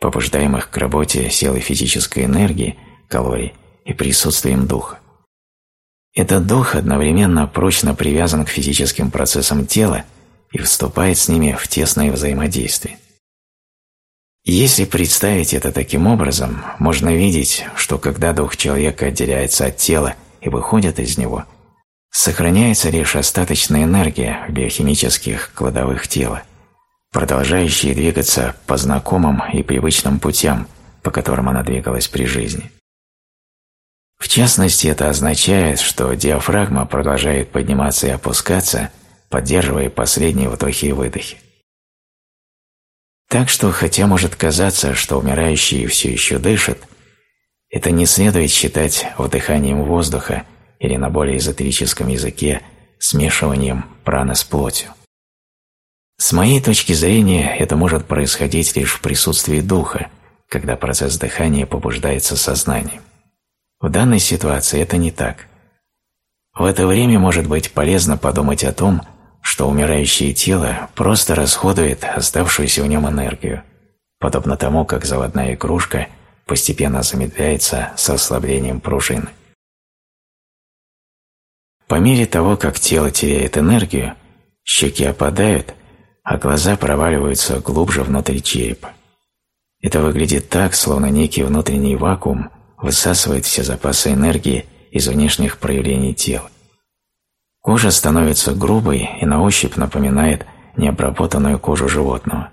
[SPEAKER 1] побуждаемых к работе силой физической энергии, калорий и присутствием духа. Этот дух одновременно прочно привязан к физическим процессам тела и вступает с ними в тесное взаимодействие. Если представить это таким образом, можно видеть, что когда дух человека отделяется от тела и выходит из него, сохраняется лишь остаточная энергия биохимических кладовых тела, продолжающая двигаться по знакомым и привычным путям, по которым она двигалась при жизни. В частности, это означает, что диафрагма продолжает подниматься и опускаться – поддерживая последние вдохи и выдохи. Так что, хотя может казаться, что умирающий все еще дышит, это не следует считать вдыханием воздуха или на более эзотерическом языке смешиванием праны с плотью. С моей точки зрения, это может происходить лишь в присутствии духа, когда процесс дыхания побуждается сознанием. В данной ситуации это не так. В это время может быть полезно подумать о том, что умирающее тело просто расходует оставшуюся в нем энергию, подобно тому, как заводная игрушка постепенно замедляется с ослаблением пружины. По мере того, как тело теряет энергию, щеки опадают, а глаза проваливаются глубже внутрь черепа. Это выглядит так, словно некий внутренний вакуум высасывает все запасы энергии из внешних проявлений тела. Кожа становится грубой и на ощупь напоминает необработанную кожу животного.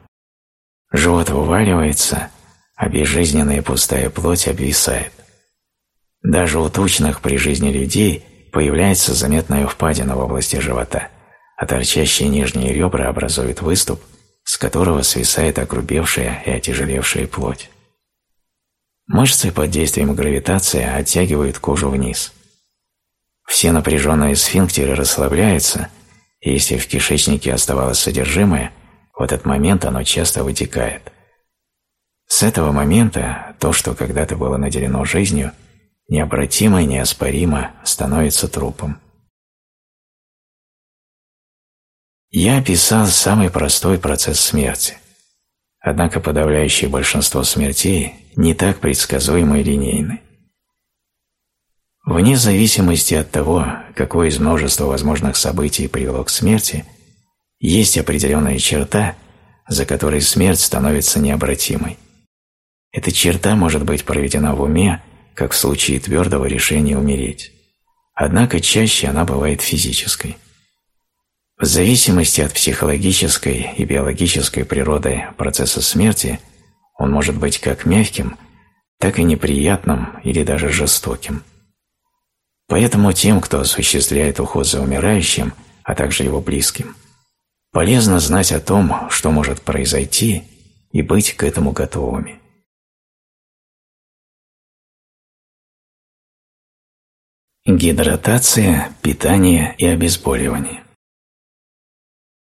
[SPEAKER 1] Живот вываливается, а безжизненная пустая плоть обвисает. Даже у тучных при жизни людей появляется заметная впадина в области живота, а торчащие нижние ребра образуют выступ, с которого свисает огрубевшая и отяжелевшая плоть. Мышцы под действием гравитации оттягивают кожу вниз. Все напряженные сфинктеры расслабляются, и если в кишечнике оставалось содержимое, в этот момент оно часто вытекает. С этого момента то, что когда-то было наделено жизнью, необратимо и неоспоримо становится трупом. Я описал самый простой процесс смерти. Однако подавляющее большинство смертей не так предсказуемы и линейны. Вне зависимости от того, какое из множества возможных событий привело к смерти, есть определенная черта, за которой смерть становится необратимой. Эта черта может быть проведена в уме, как в случае твердого решения умереть. Однако чаще она бывает физической. В зависимости от психологической и биологической природы процесса смерти он может быть как мягким, так и неприятным или даже жестоким. Поэтому тем, кто осуществляет уход за умирающим, а также его близким, полезно знать о том, что может произойти, и быть к этому готовыми. Гидратация, питание и обезболивание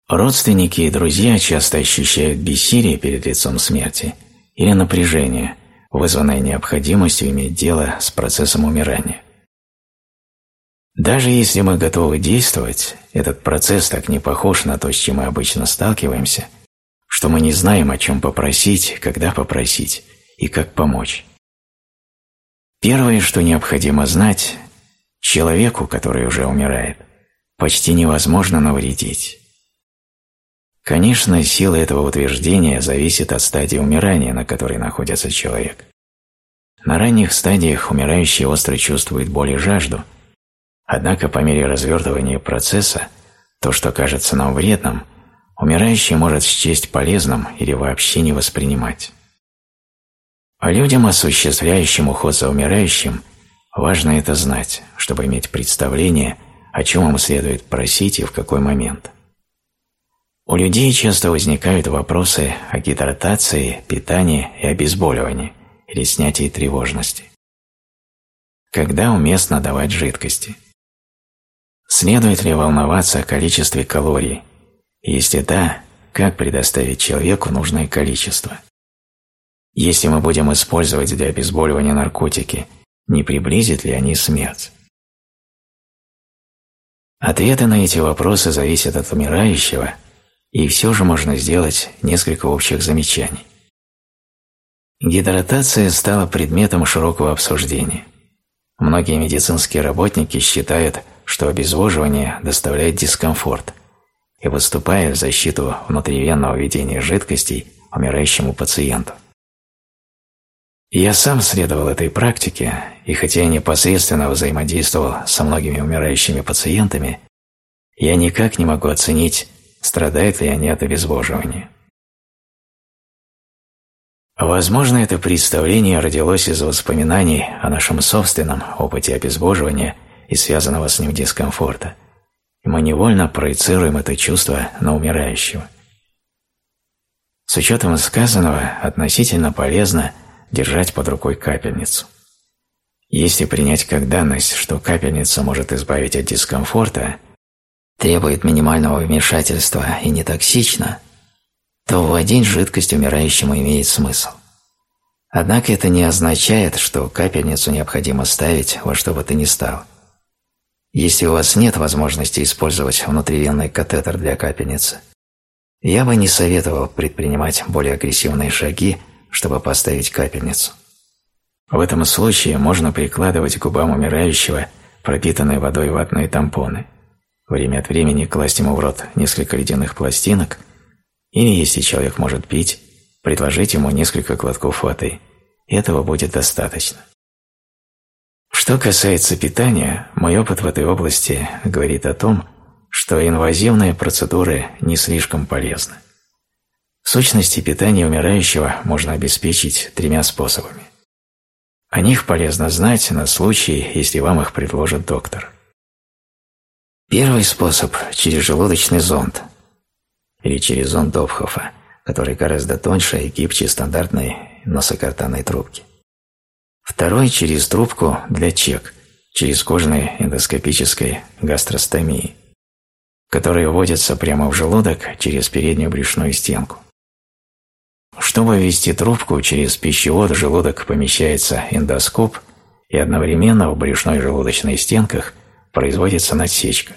[SPEAKER 1] Родственники и друзья часто ощущают бессилие перед лицом смерти или напряжение, вызванное необходимостью иметь дело с процессом умирания. Даже если мы готовы действовать, этот процесс так не похож на то, с чем мы обычно сталкиваемся, что мы не знаем, о чем попросить, когда попросить и как помочь. Первое, что необходимо знать, человеку, который уже умирает, почти невозможно навредить. Конечно, сила этого утверждения зависит от стадии умирания, на которой находится человек. На ранних стадиях умирающий остро чувствует боль и жажду, однако по мере развертывания процесса то, что кажется нам вредным, умирающий может счесть полезным или вообще не воспринимать. А людям, осуществляющим уход за умирающим, важно это знать, чтобы иметь представление, о чем им следует просить и в какой момент. У людей часто возникают вопросы о гидратации, питании и обезболивании или снятии тревожности. Когда уместно давать жидкости? Следует ли волноваться о количестве калорий? Если да, как предоставить человеку нужное количество? Если мы будем использовать для обезболивания наркотики, не приблизит ли они смерть? Ответы на эти вопросы зависят от умирающего и все же можно сделать несколько общих замечаний. Гидратация стала предметом широкого обсуждения. Многие медицинские работники считают, что обезвоживание доставляет дискомфорт и выступают в защиту внутривенного введения жидкостей умирающему пациенту. Я сам следовал этой практике, и хотя я непосредственно взаимодействовал со многими умирающими пациентами, я никак не могу оценить страдают ли они от обезвоживания. Возможно, это представление родилось из воспоминаний о нашем собственном опыте обезвоживания и связанного с ним дискомфорта, мы невольно проецируем это чувство на умирающего. С учетом сказанного, относительно полезно держать под рукой капельницу. Если принять как данность, что капельница может избавить от дискомфорта – требует минимального вмешательства и не токсично, то вводить жидкость умирающему имеет смысл. Однако это не означает, что капельницу необходимо ставить во что бы то ни стало. Если у вас нет возможности использовать внутривенный катетер для капельницы, я бы не советовал предпринимать более агрессивные шаги, чтобы поставить капельницу. В этом случае можно прикладывать к губам умирающего пропитанные водой ватные тампоны время от времени класть ему в рот несколько ледяных пластинок, или, если человек может пить, предложить ему несколько глотков воды. Этого будет достаточно. Что касается питания, мой опыт в этой области говорит о том, что инвазивные процедуры не слишком полезны. Сущности, питание умирающего можно обеспечить тремя способами. О них полезно знать на случай, если вам их предложит доктор. Первый способ – через желудочный зонд или через зонд Допхофа, который гораздо тоньше и гибче стандартной носокартанной трубки. Второй через трубку для чек, через кожной эндоскопической гастростомии, которая вводится прямо в желудок через переднюю брюшную стенку. Чтобы ввести трубку, через пищевод в желудок помещается эндоскоп, и одновременно в брюшной желудочной стенках производится надсечка.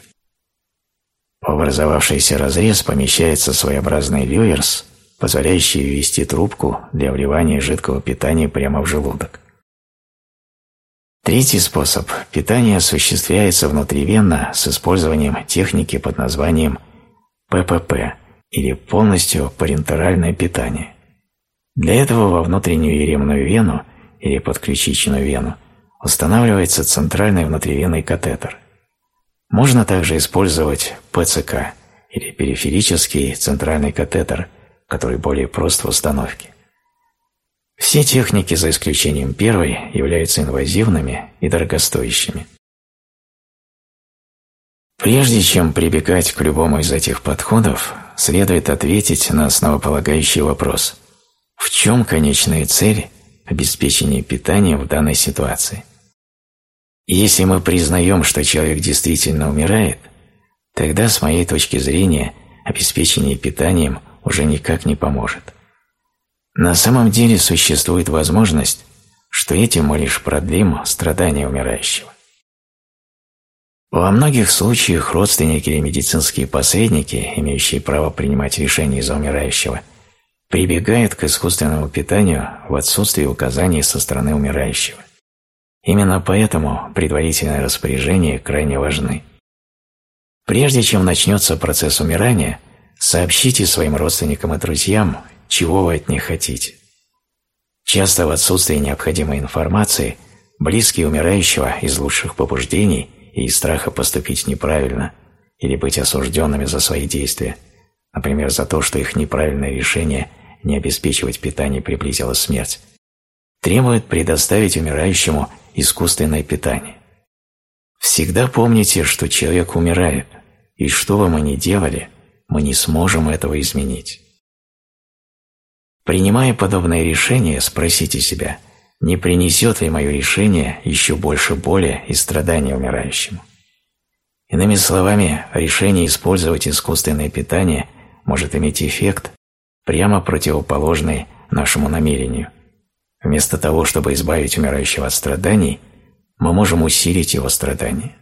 [SPEAKER 1] В образовавшийся разрез помещается своеобразный вьюерс, позволяющий ввести трубку для вливания жидкого питания прямо в желудок. Третий способ – питание осуществляется внутривенно с использованием техники под названием ППП или полностью парентеральное питание. Для этого во внутреннюю еремную вену или подключичную вену устанавливается центральный внутривенный катетер. Можно также использовать ПЦК или периферический центральный катетер, который более прост в установке. Все техники, за исключением первой, являются инвазивными и дорогостоящими. Прежде чем прибегать к любому из этих подходов, следует ответить на основополагающий вопрос – в чем конечная цель обеспечения питания в данной ситуации? если мы признаем, что человек действительно умирает, тогда, с моей точки зрения, обеспечение питанием уже никак не поможет. На самом деле существует возможность, что этим мы лишь продлим страдания умирающего. Во многих случаях родственники или медицинские посредники, имеющие право принимать решения за умирающего – прибегает к искусственному питанию в отсутствие указаний со стороны умирающего. Именно поэтому предварительные распоряжения крайне важны. Прежде чем начнется процесс умирания, сообщите своим родственникам и друзьям, чего вы от них хотите. Часто в отсутствии необходимой информации близкие умирающего из лучших побуждений и из страха поступить неправильно или быть осужденными за свои действия, например, за то, что их неправильное решение не обеспечивать питание приблизила смерть, требует предоставить умирающему искусственное питание. Всегда помните, что человек умирает, и что бы мы ни делали, мы не сможем этого изменить. Принимая подобное решение, спросите себя, не принесет ли мое решение еще больше боли и страдания умирающему. Иными словами, решение использовать искусственное питание может иметь эффект, прямо противоположный нашему намерению. Вместо того, чтобы избавить умирающего от страданий, мы можем усилить его страдания.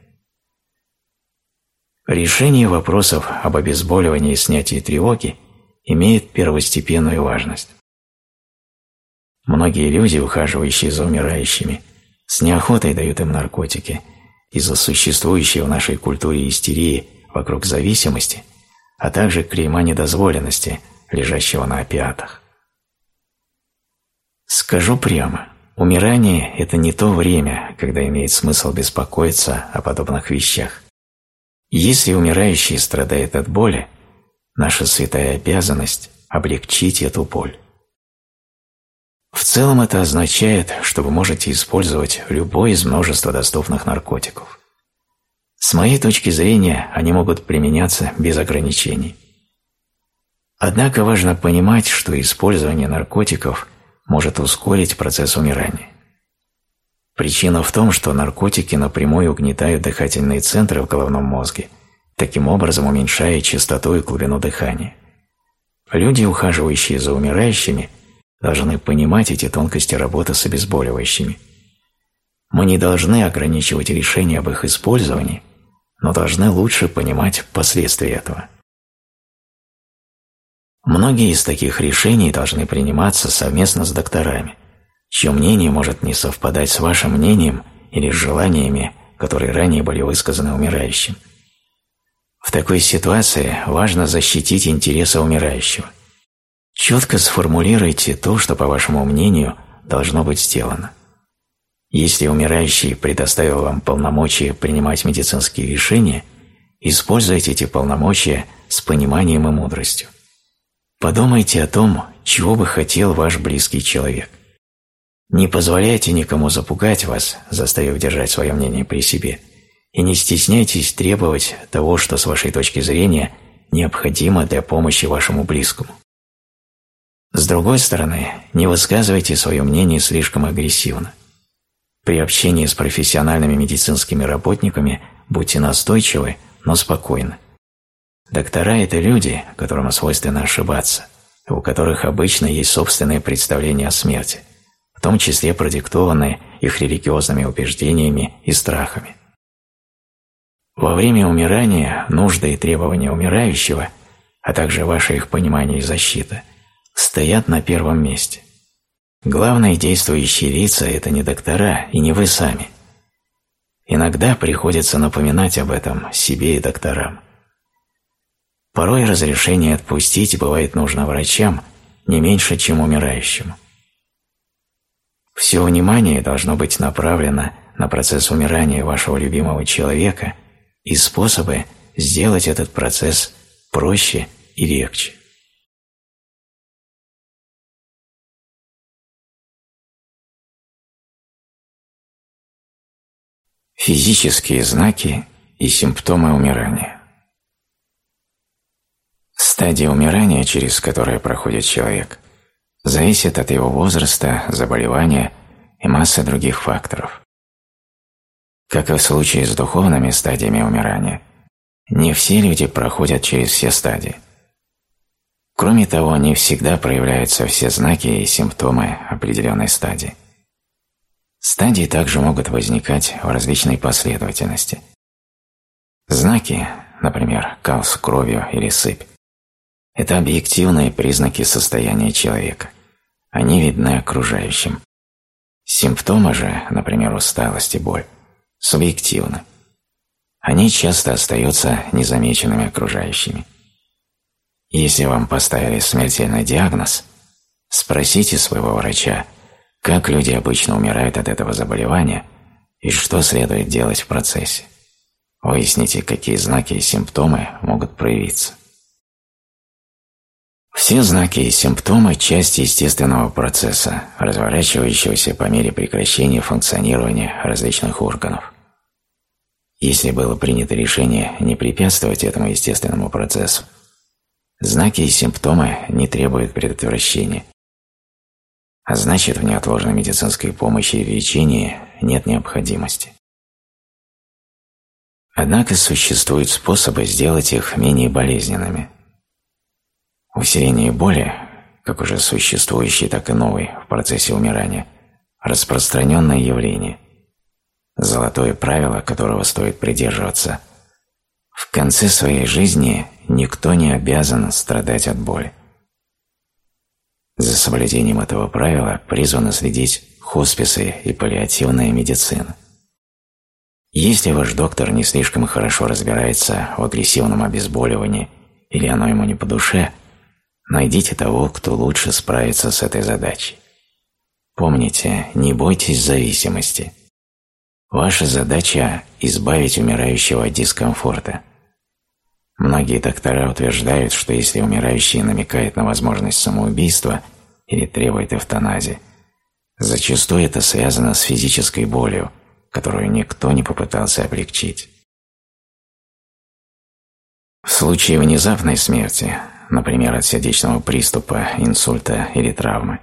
[SPEAKER 1] Решение вопросов об обезболивании и снятии тревоги имеет первостепенную важность. Многие люди, ухаживающие за умирающими, с неохотой дают им наркотики из-за существующей в нашей культуре истерии вокруг зависимости, а также клейма недозволенности – лежащего на опиатах. Скажу прямо, умирание – это не то время, когда имеет смысл беспокоиться о подобных вещах. Если умирающий страдает от боли, наша святая обязанность – облегчить эту боль. В целом это означает, что вы можете использовать любой из множества доступных наркотиков. С моей точки зрения, они могут применяться без ограничений. Однако важно понимать, что использование наркотиков может ускорить процесс умирания. Причина в том, что наркотики напрямую угнетают дыхательные центры в головном мозге, таким образом уменьшая частоту и глубину дыхания. Люди, ухаживающие за умирающими, должны понимать эти тонкости работы с обезболивающими. Мы не должны ограничивать решение об их использовании, но должны лучше понимать последствия этого. Многие из таких решений должны приниматься совместно с докторами, чье мнение может не совпадать с вашим мнением или с желаниями, которые ранее были высказаны умирающим. В такой ситуации важно защитить интересы умирающего. Четко сформулируйте то, что, по вашему мнению, должно быть сделано. Если умирающий предоставил вам полномочия принимать медицинские решения, используйте эти полномочия с пониманием и мудростью. Подумайте о том, чего бы хотел ваш близкий человек. Не позволяйте никому запугать вас, заставив держать свое мнение при себе, и не стесняйтесь требовать того, что с вашей точки зрения необходимо для помощи вашему близкому. С другой стороны, не высказывайте свое мнение слишком агрессивно. При общении с профессиональными медицинскими работниками будьте настойчивы, но спокойны. Доктора – это люди, которым свойственно ошибаться, у которых обычно есть собственное представление о смерти, в том числе продиктованные их религиозными убеждениями и страхами. Во время умирания нужды и требования умирающего, а также ваше их понимание и защита, стоят на первом месте. Главные действующие лица – это не доктора и не вы сами. Иногда приходится напоминать об этом себе и докторам. Порой разрешение отпустить бывает нужно врачам не меньше, чем умирающему. Все внимание должно быть направлено на процесс умирания вашего любимого человека и способы сделать этот процесс проще и легче. Физические знаки и симптомы умирания Стадия умирания, через которое проходит человек, зависит от его возраста, заболевания и массы других факторов. Как и в случае с духовными стадиями умирания, не все люди проходят через все стадии. Кроме того, не всегда проявляются все знаки и симптомы определенной стадии. Стадии также могут возникать в различной последовательности. Знаки, например, кал с кровью или сыпь, это объективные признаки состояния человека. Они видны окружающим. Симптомы же, например, усталость и боль, субъективны. Они часто остаются незамеченными окружающими. Если вам поставили смертельный диагноз, спросите своего врача, как люди обычно умирают от этого заболевания и что следует делать в процессе. Выясните, какие знаки и симптомы могут проявиться. Все знаки и симптомы – часть естественного процесса, разворачивающегося по мере прекращения функционирования различных органов. Если было принято решение не препятствовать этому естественному процессу, знаки и симптомы не требуют предотвращения, а значит в неотложной медицинской помощи и лечении нет необходимости. Однако существуют способы сделать их менее болезненными – Усиление боли, как уже существующий, так и новый в процессе умирания, распространенное явление, золотое правило, которого стоит придерживаться. В конце своей жизни никто не обязан страдать от боли. За соблюдением этого правила призваны следить хосписы и паллиативная медицина. Если ваш доктор не слишком хорошо разбирается в агрессивном обезболивании или оно ему не по душе – Найдите того, кто лучше справится с этой задачей. Помните, не бойтесь зависимости. Ваша задача – избавить умирающего от дискомфорта. Многие доктора утверждают, что если умирающий намекает на возможность самоубийства или требует эвтаназии, зачастую это связано с физической болью, которую никто не попытался облегчить. В случае внезапной смерти например, от сердечного приступа, инсульта или травмы,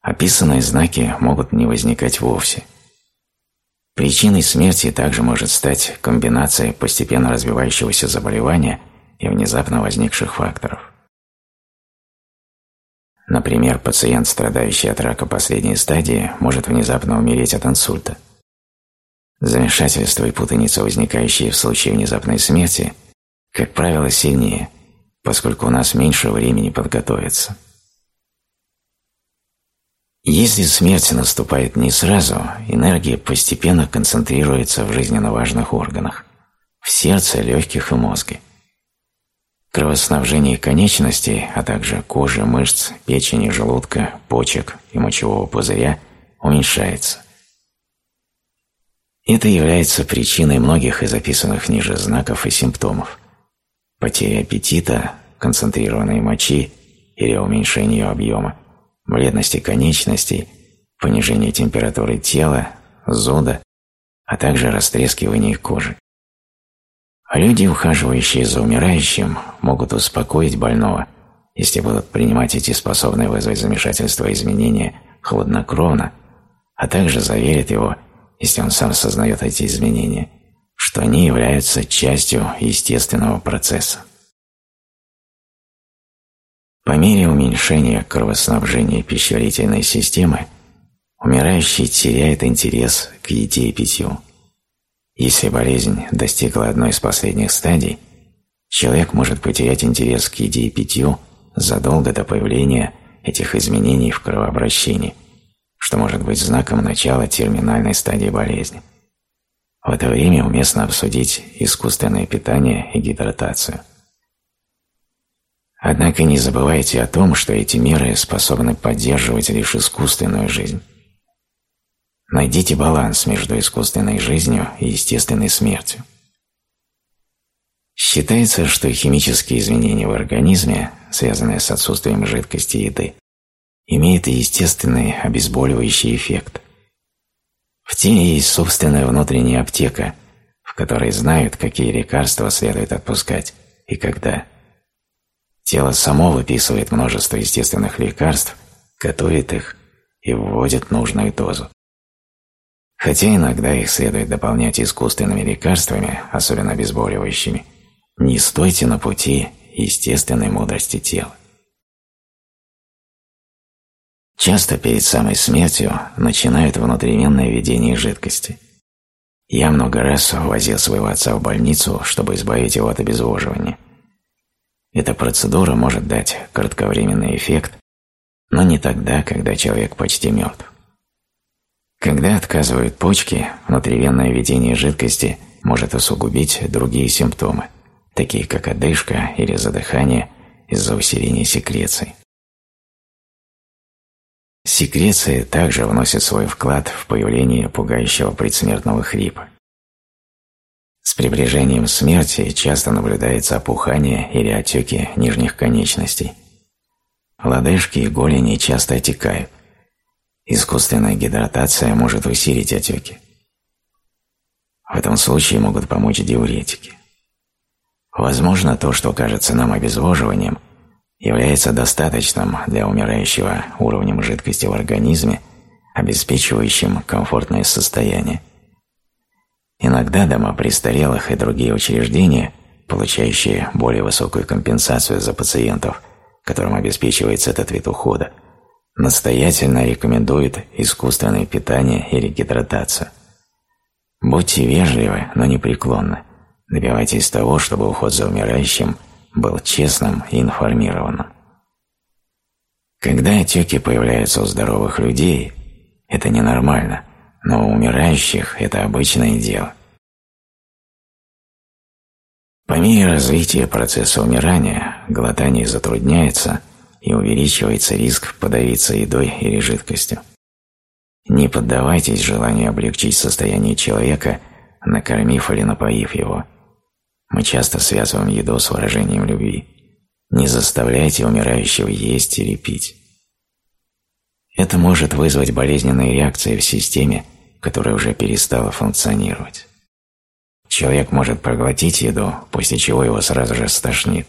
[SPEAKER 1] описанные знаки могут не возникать вовсе. Причиной смерти также может стать комбинация постепенно развивающегося заболевания и внезапно возникших факторов. Например, пациент, страдающий от рака последней стадии, может внезапно умереть от инсульта. Замешательство и путаница, возникающие в случае внезапной смерти, как правило, сильнее – поскольку у нас меньше времени подготовиться. Если смерть наступает не сразу, энергия постепенно концентрируется в жизненно важных органах – в сердце, легких и мозге. Кровоснабжение конечностей, а также кожи, мышц, печени, желудка, почек и мочевого пузыря уменьшается. Это является причиной многих из описанных ниже знаков и симптомов – потеря аппетита, концентрированной мочи или уменьшение ее объема, бледности конечностей, понижение температуры тела, зуда, а также растрескивание кожи. люди, ухаживающие за умирающим, могут успокоить больного если будут принимать эти способные вызвать замешательство изменения хладнокровно, а также заверит его, если он сам сознает эти изменения, что они являются частью естественного процесса. По мере уменьшения кровоснабжения пищеварительной системы умирающий теряет интерес к еде и питью. Если болезнь достигла одной из последних стадий, человек может потерять интерес к еде и питью задолго до появления этих изменений в кровообращении, что может быть знаком начала терминальной стадии болезни. В это время уместно обсудить искусственное питание и гидратацию. Однако не забывайте о том, что эти меры способны поддерживать лишь искусственную жизнь. Найдите баланс между искусственной жизнью и естественной смертью. Считается, что химические изменения в организме, связанные с отсутствием жидкости и еды, имеют естественный обезболивающий эффект. В теле есть собственная внутренняя аптека, в которой знают, какие лекарства следует отпускать и когда. Тело само выписывает множество естественных лекарств, готовит их и вводит нужную дозу. Хотя иногда их следует дополнять искусственными лекарствами, особенно обезболивающими, не стойте на пути естественной мудрости тела. Часто перед самой смертью начинают внутривенное введение жидкости. Я много раз возил своего отца в больницу, чтобы избавить его от обезвоживания. Эта процедура может дать кратковременный эффект, но не тогда, когда человек почти мертв. Когда отказывают почки, внутривенное введение жидкости может усугубить другие симптомы, такие как одышка или задыхание из-за усиления секреции. Секреция также вносит свой вклад в появление пугающего предсмертного хрипа. С приближением смерти часто наблюдается опухание или отеки нижних конечностей. Лодыжки и голени часто отекают, Искусственная гидратация может усилить отеки. В этом случае могут помочь диуретики. Возможно, то, что кажется нам обезвоживанием, является достаточным для умирающего уровнем жидкости в организме, обеспечивающим комфортное состояние. Иногда дома престарелых и другие учреждения, получающие более высокую компенсацию за пациентов, которым обеспечивается этот вид ухода, настоятельно рекомендует искусственное питание или гидратацию. Будьте вежливы, но непреклонны. Добивайтесь того, чтобы уход за умирающим был честным и информированным. Когда отеки появляются у здоровых людей, это ненормально, но у умирающих это обычное дело. По мере развития процесса умирания глотание затрудняется – и увеличивается риск подавиться едой или жидкостью. Не поддавайтесь желанию облегчить состояние человека, накормив или напоив его. Мы часто связываем еду с выражением любви. Не заставляйте умирающего есть или пить. Это может вызвать болезненные реакции в системе, которая уже перестала функционировать. Человек может проглотить еду, после чего его сразу же стошнит.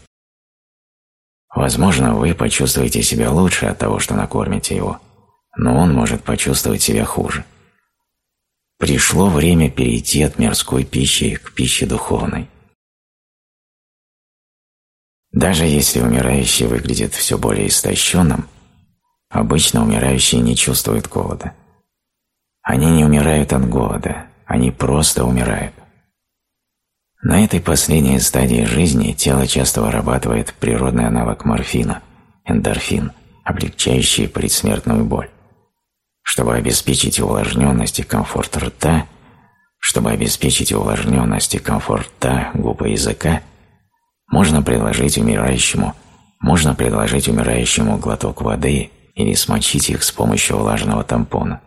[SPEAKER 1] Возможно, вы почувствуете себя лучше от того, что накормите его, но он может почувствовать себя хуже. Пришло время перейти от мирской пищи к пище духовной. Даже если умирающий выглядит все более истощенным, обычно умирающие не чувствуют голода. Они не умирают от голода, они просто умирают. На этой последней стадии жизни тело часто вырабатывает природный аналог морфина – эндорфин, облегчающий предсмертную боль. Чтобы обеспечить увлажненность и комфорт рта, чтобы обеспечить увлажненность и комфорт рта, губ и языка, можно предложить умирающему, можно предложить умирающему глоток воды или смочить их с помощью влажного тампона.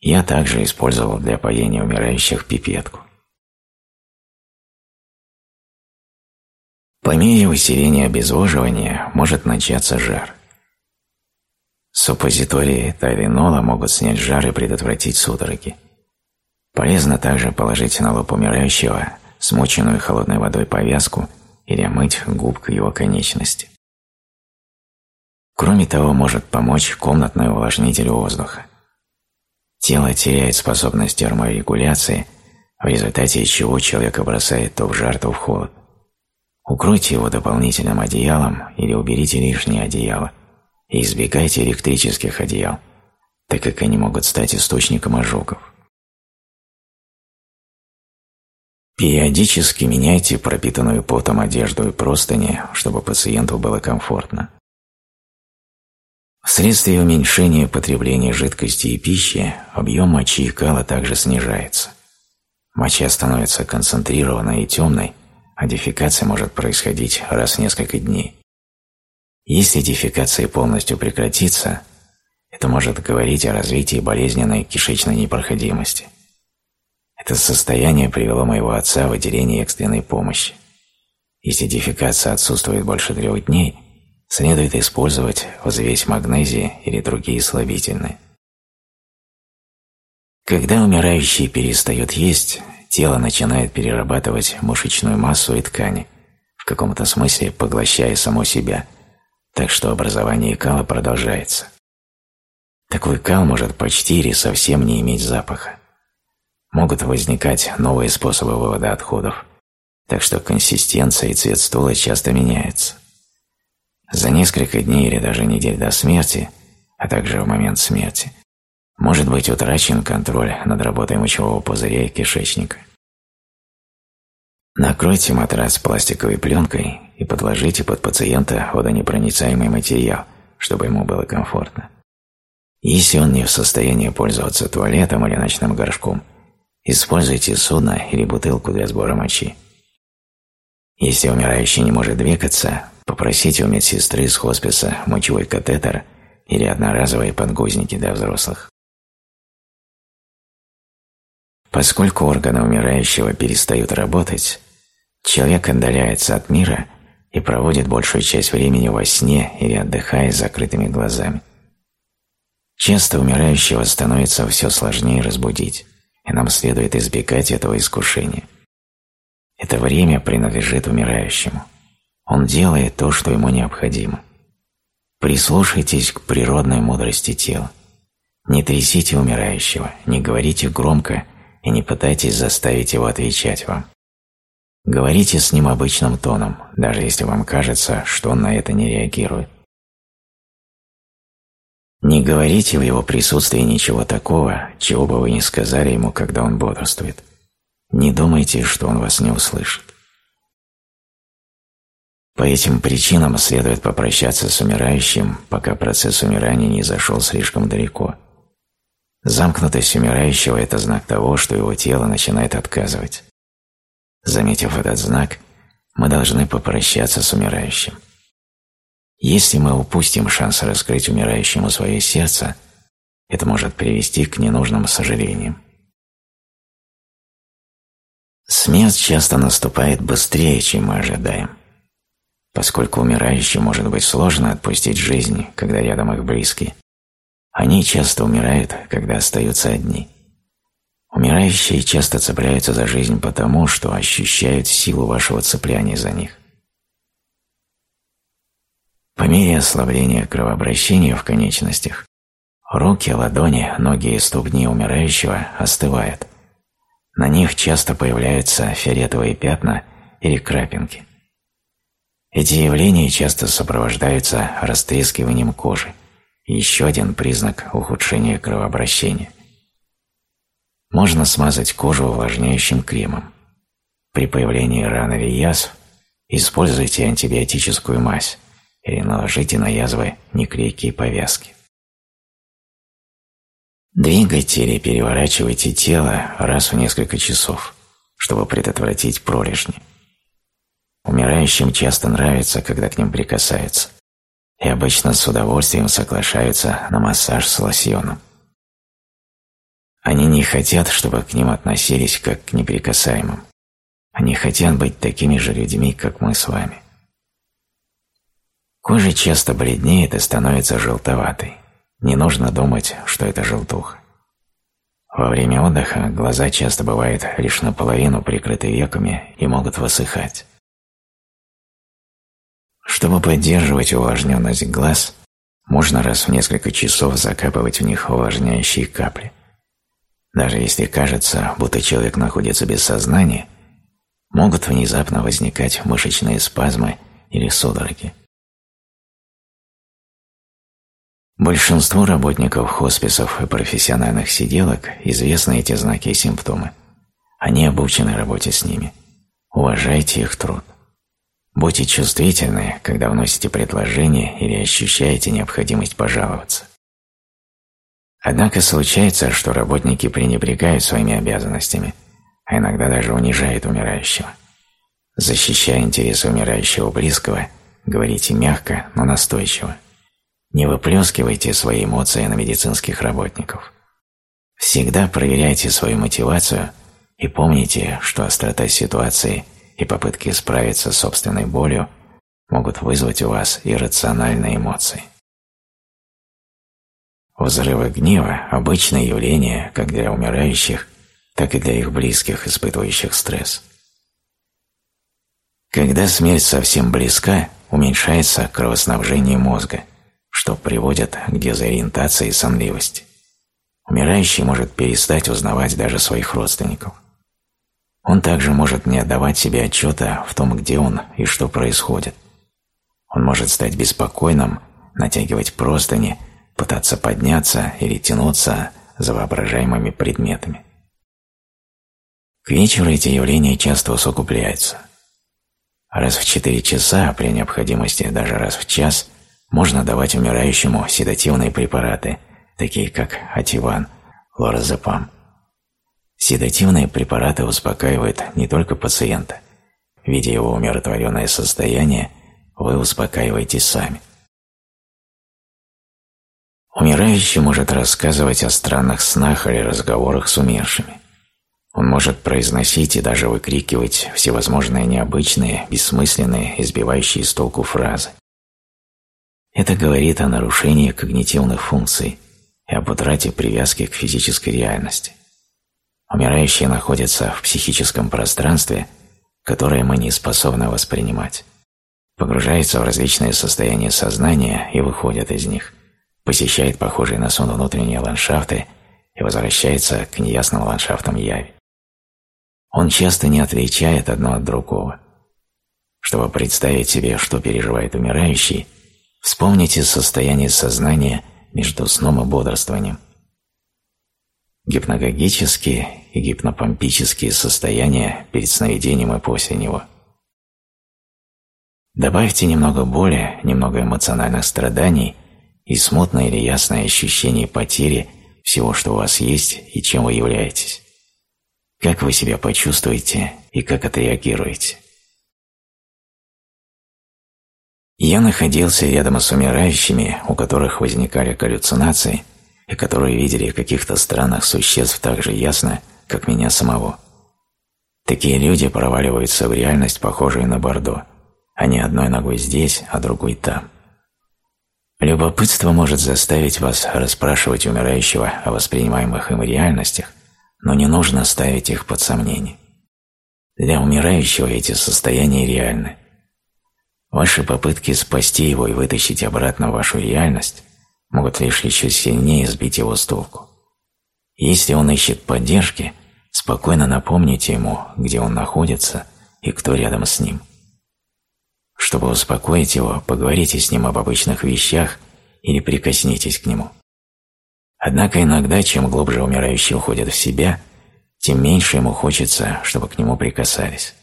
[SPEAKER 1] Я также использовал для поения умирающих пипетку. По мере усиления обезвоживания может начаться жар. Суппозитории тайленола могут снять жар и предотвратить судороги. Полезно также положить на лоб умирающего смоченную холодной водой повязку или омыть губкой его конечности. Кроме того, может помочь комнатный увлажнитель воздуха. Тело теряет способность терморегуляции, в результате чего человека бросает то в жар, то в холод. Укройте его дополнительным одеялом или уберите лишнее одеяло и избегайте электрических одеял, так как они могут стать источником ожогов. Периодически меняйте пропитанную потом одежду и простыни, чтобы пациенту было комфортно. Вследствие уменьшения потребления жидкости и пищи объем мочи и кала также снижается. Моча становится концентрированной и темной, а дефекация может происходить раз в несколько дней. Если дефекация полностью прекратится, это может говорить о развитии болезненной кишечной непроходимости. Это состояние привело моего отца в отделение экстренной помощи. Если дефекация отсутствует больше трех дней, следует использовать взвесь магнезии или другие слабительные. Когда умирающий перестает есть, тело начинает перерабатывать мышечную массу и ткани, в каком-то смысле поглощая само себя, так что образование кала продолжается. Такой кал может почти или совсем не иметь запаха. Могут возникать новые способы вывода отходов, так что консистенция и цвет стула часто меняются. За несколько дней или даже недель до смерти, а также в момент смерти – может быть утрачен контроль над работой мочевого пузыря и кишечника. Накройте матрас пластиковой пленкой и подложите под пациента водонепроницаемый материал, чтобы ему было комфортно. Если он не в состоянии пользоваться туалетом или ночным горшком, используйте судно или бутылку для сбора мочи. Если умирающий не может двигаться, попросите у медсестры с хосписа мочевой катетер или одноразовые подгузники для взрослых. Поскольку органы умирающего перестают работать, человек отдаляется от мира и проводит большую часть времени во сне или отдыхая с закрытыми глазами. Часто умирающего становится все сложнее разбудить, и нам следует избегать этого искушения. Это время принадлежит умирающему. Он делает то, что ему необходимо. Прислушайтесь к природной мудрости тела. Не трясите умирающего, не говорите громко и не пытайтесь заставить его отвечать вам. Говорите с ним обычным тоном, даже если вам кажется, что он на это не реагирует. Не говорите в его присутствии ничего такого, чего бы вы не сказали ему, когда он бодрствует. Не думайте, что он вас не услышит. По этим причинам следует попрощаться с умирающим, пока процесс умирания не зашел слишком далеко – Замкнутость умирающего – это знак того, что его тело начинает отказывать. Заметив этот знак, мы должны попрощаться с умирающим. Если мы упустим шанс раскрыть умирающему свое сердце, это может привести к ненужным сожалениям. Смерть часто наступает быстрее, чем мы ожидаем. Поскольку умирающий может быть сложно отпустить жизнь, когда рядом их близкие, они часто умирают, когда остаются одни. Умирающие часто цепляются за жизнь потому, что ощущают силу вашего цепляния за них. По мере ослабления кровообращения в конечностях, руки, ладони, ноги и ступни умирающего остывают. На них часто появляются фиолетовые пятна или крапинки. Эти явления часто сопровождаются растрескиванием кожи еще один признак ухудшения кровообращения. Можно смазать кожу увлажняющим кремом. При появлении ран или язв используйте антибиотическую мазь или наложите на язвы неклейкие повязки. Двигайте или переворачивайте тело раз в несколько часов, чтобы предотвратить пролежни. Умирающим часто нравится, когда к ним прикасаются и обычно с удовольствием соглашаются на массаж с лосьоном. Они не хотят, чтобы к ним относились как к неприкасаемым. Они хотят быть такими же людьми, как мы с вами. Кожа часто бледнеет и становится желтоватой. Не нужно думать, что это желтуха. Во время отдыха глаза часто бывают лишь наполовину прикрыты веками и могут высыхать. Чтобы поддерживать увлажненность глаз, можно раз в несколько часов закапывать в них увлажняющие капли. Даже если кажется, будто человек находится без сознания, могут внезапно возникать мышечные спазмы или судороги. Большинству работников хосписов и профессиональных сиделок известны эти знаки и симптомы. Они обучены работе с ними. Уважайте их труд. Будьте чувствительны, когда вносите предложение или ощущаете необходимость пожаловаться. Однако случается, что работники пренебрегают своими обязанностями, а иногда даже унижают умирающего. Защищая интересы умирающего близкого, говорите мягко, но настойчиво. Не выплескивайте свои эмоции на медицинских работников. Всегда проверяйте свою мотивацию и помните, что острота ситуации и попытки справиться с собственной болью могут вызвать у вас иррациональные эмоции. Взрывы гнева – обычное явление как для умирающих, так и для их близких, испытывающих стресс. Когда смерть совсем близка, уменьшается кровоснабжение мозга, что приводит к дезориентации и сонливости. Умирающий может перестать узнавать даже своих родственников. Он также может не отдавать себе отчета в том, где он и что происходит. Он может стать беспокойным, натягивать простыни, пытаться подняться или тянуться за воображаемыми предметами. К вечеру эти явления часто усугубляются. Раз в 4 часа, при необходимости даже раз в час, можно давать умирающему седативные препараты, такие как ативан, лоразепам. Седативные препараты успокаивают не только пациента. Видя его умиротворенное состояние, вы успокаиваетесь сами. Умирающий может рассказывать о странных снах или разговорах с умершими. Он может произносить и даже выкрикивать всевозможные необычные, бессмысленные, избивающие с толку фразы. Это говорит о нарушении когнитивных функций и об утрате привязки к физической реальности. Умирающие находятся в психическом пространстве, которое мы не способны воспринимать. Погружается в различные состояния сознания и выходит из них, посещает похожие на сон внутренние ландшафты и возвращается к неясным ландшафтам яви. Он часто не отличает одно от другого. Чтобы представить себе, что переживает умирающий, вспомните состояние сознания между сном и бодрствованием – гипногогические и гипнопомпические состояния перед сновидением и после него. Добавьте немного боли, немного эмоциональных страданий и смутное или ясное ощущение потери всего, что у вас есть и чем вы являетесь. Как вы себя почувствуете и как отреагируете. Я находился рядом с умирающими, у которых возникали галлюцинации – и которые видели каких-то странных существ так же ясно, как меня самого. Такие люди проваливаются в реальность, похожую на Бордо. Они одной ногой здесь, а другой там. Любопытство может заставить вас расспрашивать умирающего о воспринимаемых им реальностях, но не нужно ставить их под сомнение. Для умирающего эти состояния реальны. Ваши попытки спасти его и вытащить обратно в вашу реальность могут лишь еще сильнее сбить его с толку. Если он ищет поддержки, спокойно напомните ему, где он находится и кто рядом с ним. Чтобы успокоить его, поговорите с ним об обычных вещах или прикоснитесь к нему. Однако иногда, чем глубже умирающий уходит в себя, тем меньше ему хочется, чтобы к нему прикасались.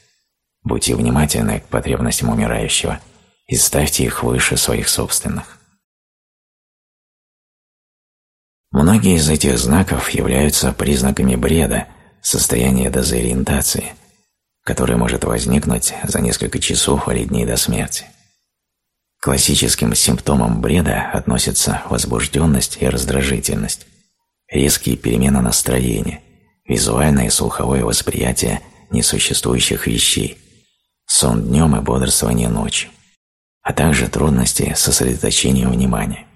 [SPEAKER 1] Будьте внимательны к потребностям умирающего и ставьте их выше своих собственных. Многие из этих знаков являются признаками бреда, состояния дезориентации, которое может возникнуть за несколько часов или дней до смерти. классическим симптомам бреда относятся возбужденность и раздражительность, резкие перемены настроения, визуальное и слуховое восприятие несуществующих вещей, сон днем и бодрствование ночью, а также трудности сосредоточения внимания.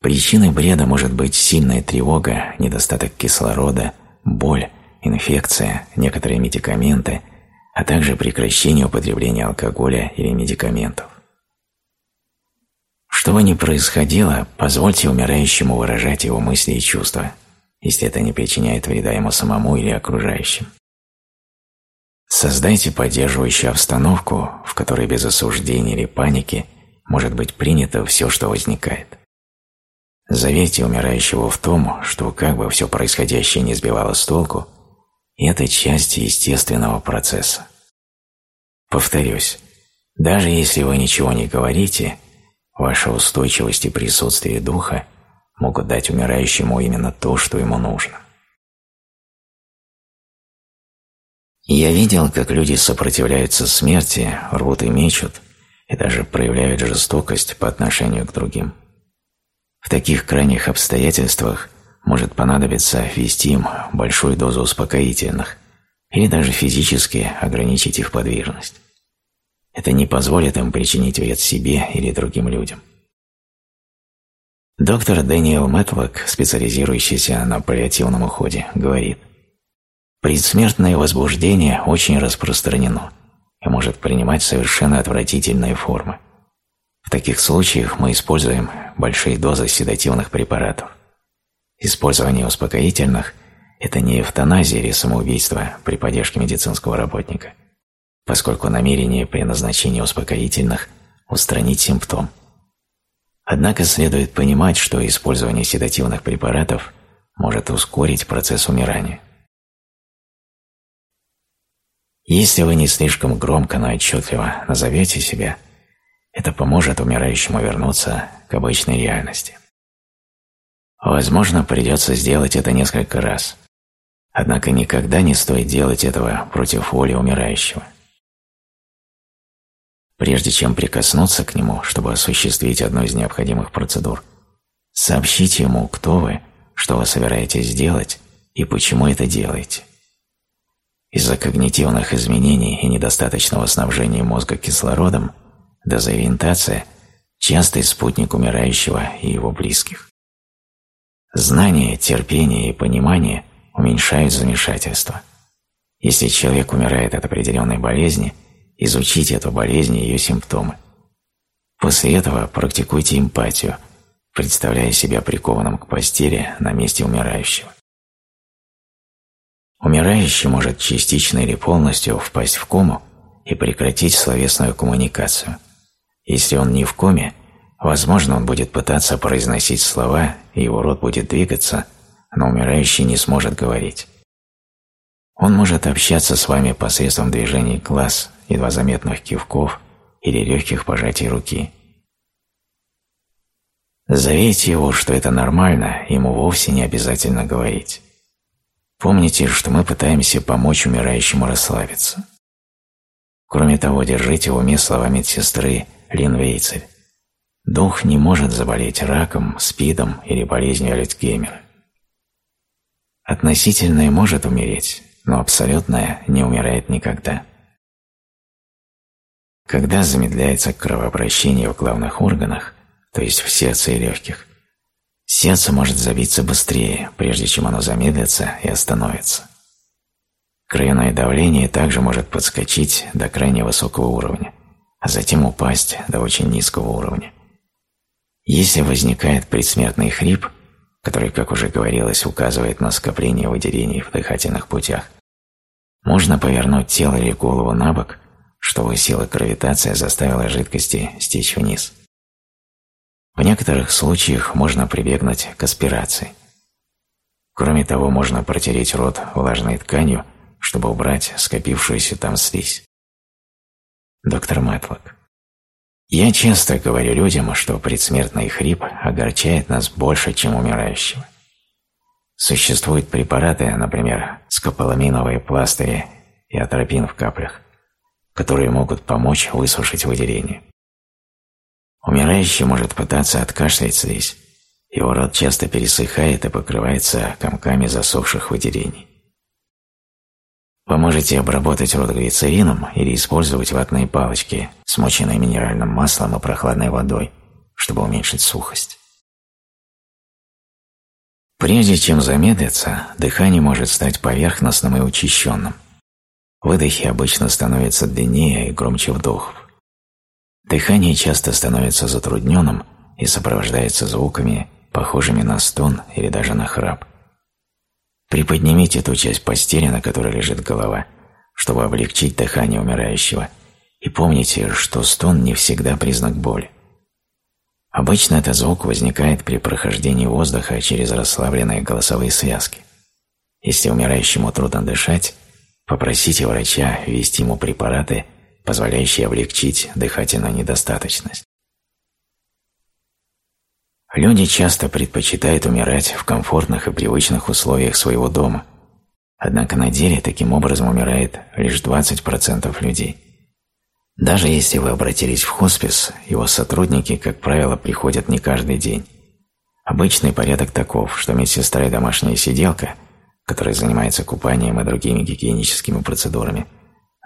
[SPEAKER 1] Причиной бреда может быть сильная тревога, недостаток кислорода, боль, инфекция, некоторые медикаменты, а также прекращение употребления алкоголя или медикаментов. Что бы ни происходило, позвольте умирающему выражать его мысли и чувства, если это не причиняет вреда ему самому или окружающим. Создайте поддерживающую обстановку, в которой без осуждения или паники может быть принято все, что возникает. Заверьте умирающего в том, что как бы все происходящее не сбивало с толку, это часть естественного процесса. Повторюсь, даже если вы ничего не говорите, ваша устойчивость и присутствие духа могут дать умирающему именно то, что ему нужно. Я видел, как люди сопротивляются смерти, рвут и мечут, и даже проявляют жестокость по отношению к другим. В таких крайних обстоятельствах может понадобиться ввести им большую дозу успокоительных или даже физически ограничить их подвижность. Это не позволит им причинить вред себе или другим людям. Доктор Дэниел Мэтлок, специализирующийся на паллиативном уходе, говорит, «Предсмертное возбуждение очень распространено и может принимать совершенно отвратительные формы. В таких случаях мы используем большие дозы седативных препаратов. Использование успокоительных – это не эвтаназия или самоубийство при поддержке медицинского работника, поскольку намерение при назначении успокоительных – устранить симптом. Однако следует понимать, что использование седативных препаратов может ускорить процесс умирания. Если вы не слишком громко, но отчетливо назовете себя – это поможет умирающему вернуться к обычной реальности. Возможно, придется сделать это несколько раз. Однако никогда не стоит делать этого против воли умирающего. Прежде чем прикоснуться к нему, чтобы осуществить одну из необходимых процедур, сообщите ему, кто вы, что вы собираетесь сделать и почему это делаете. Из-за когнитивных изменений и недостаточного снабжения мозга кислородом Дезориентация – частый спутник умирающего и его близких. Знание, терпение и понимание уменьшают замешательство. Если человек умирает от определенной болезни, изучите эту болезнь и ее симптомы. После этого практикуйте эмпатию, представляя себя прикованным к постели на месте умирающего. Умирающий может частично или полностью впасть в кому и прекратить словесную коммуникацию – если он не в коме, возможно, он будет пытаться произносить слова, и его рот будет двигаться, но умирающий не сможет говорить. Он может общаться с вами посредством движений глаз, едва заметных кивков или легких пожатий руки. Заверьте его, что это нормально, ему вовсе не обязательно говорить. Помните, что мы пытаемся помочь умирающему расслабиться. Кроме того, держите в уме слова медсестры Линвейцель. Дух не может заболеть раком, спидом или болезнью Альцгеймера. Относительное может умереть, но абсолютное не умирает никогда. Когда замедляется кровообращение в главных органах, то есть в сердце и легких, сердце может забиться быстрее, прежде чем оно замедлится и остановится. Кровяное давление также может подскочить до крайне высокого уровня, а затем упасть до очень низкого уровня. Если возникает предсмертный хрип, который, как уже говорилось, указывает на скопление выделений в дыхательных путях, можно повернуть тело или голову на бок, чтобы сила гравитации заставила жидкости стечь вниз. В некоторых случаях можно прибегнуть к аспирации. Кроме того, можно протереть рот влажной тканью, чтобы убрать скопившуюся там слизь доктор Мэтлок. Я часто говорю людям, что предсмертный хрип огорчает нас больше, чем умирающего. Существуют препараты, например, скополаминовые пластыри и атропин в каплях, которые могут помочь высушить выделение. Умирающий может пытаться откашлять слизь, его рот часто пересыхает и покрывается комками засохших выделений. Вы можете обработать рот глицерином или использовать ватные палочки, смоченные минеральным маслом и прохладной водой, чтобы уменьшить сухость. Прежде чем замедлиться, дыхание может стать поверхностным и учащенным. Выдохи обычно становятся длиннее и громче вдохов. Дыхание часто становится затрудненным и сопровождается звуками, похожими на стон или даже на храп. Приподнимите ту часть постели, на которой лежит голова, чтобы облегчить дыхание умирающего, и помните, что стон не всегда признак боли. Обычно этот звук возникает при прохождении воздуха через расслабленные голосовые связки. Если умирающему трудно дышать, попросите врача ввести ему препараты, позволяющие облегчить дыхательную недостаточность. Люди часто предпочитают умирать в комфортных и привычных условиях своего дома, однако на деле таким образом умирает лишь 20% людей. Даже если вы обратились в хоспис, его сотрудники, как правило, приходят не каждый день. Обычный порядок таков, что медсестра и домашняя сиделка, которая занимается купанием и другими гигиеническими процедурами,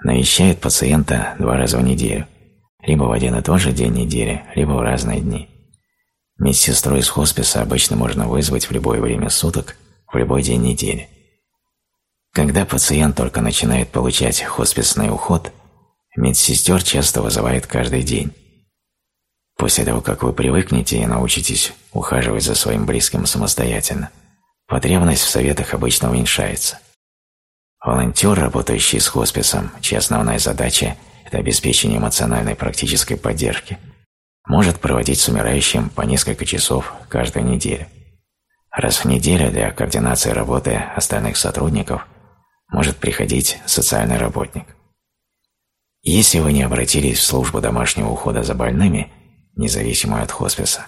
[SPEAKER 1] навещает пациента два раза в неделю, либо в один и тот же день недели, либо в разные дни. Медсестру из хосписа обычно можно вызвать в любое время суток, в любой день недели. Когда пациент только начинает получать хосписный уход, медсестер часто вызывает каждый день. После того, как вы привыкнете и научитесь ухаживать за своим близким самостоятельно, потребность в советах обычно уменьшается. Волонтер, работающий с хосписом, чья основная задача – это обеспечение эмоциональной практической поддержки – может проводить с умирающим по несколько часов каждую неделю. Раз в неделю для координации работы остальных сотрудников может приходить социальный работник. Если вы не обратились в службу домашнего ухода за больными, независимую от хосписа,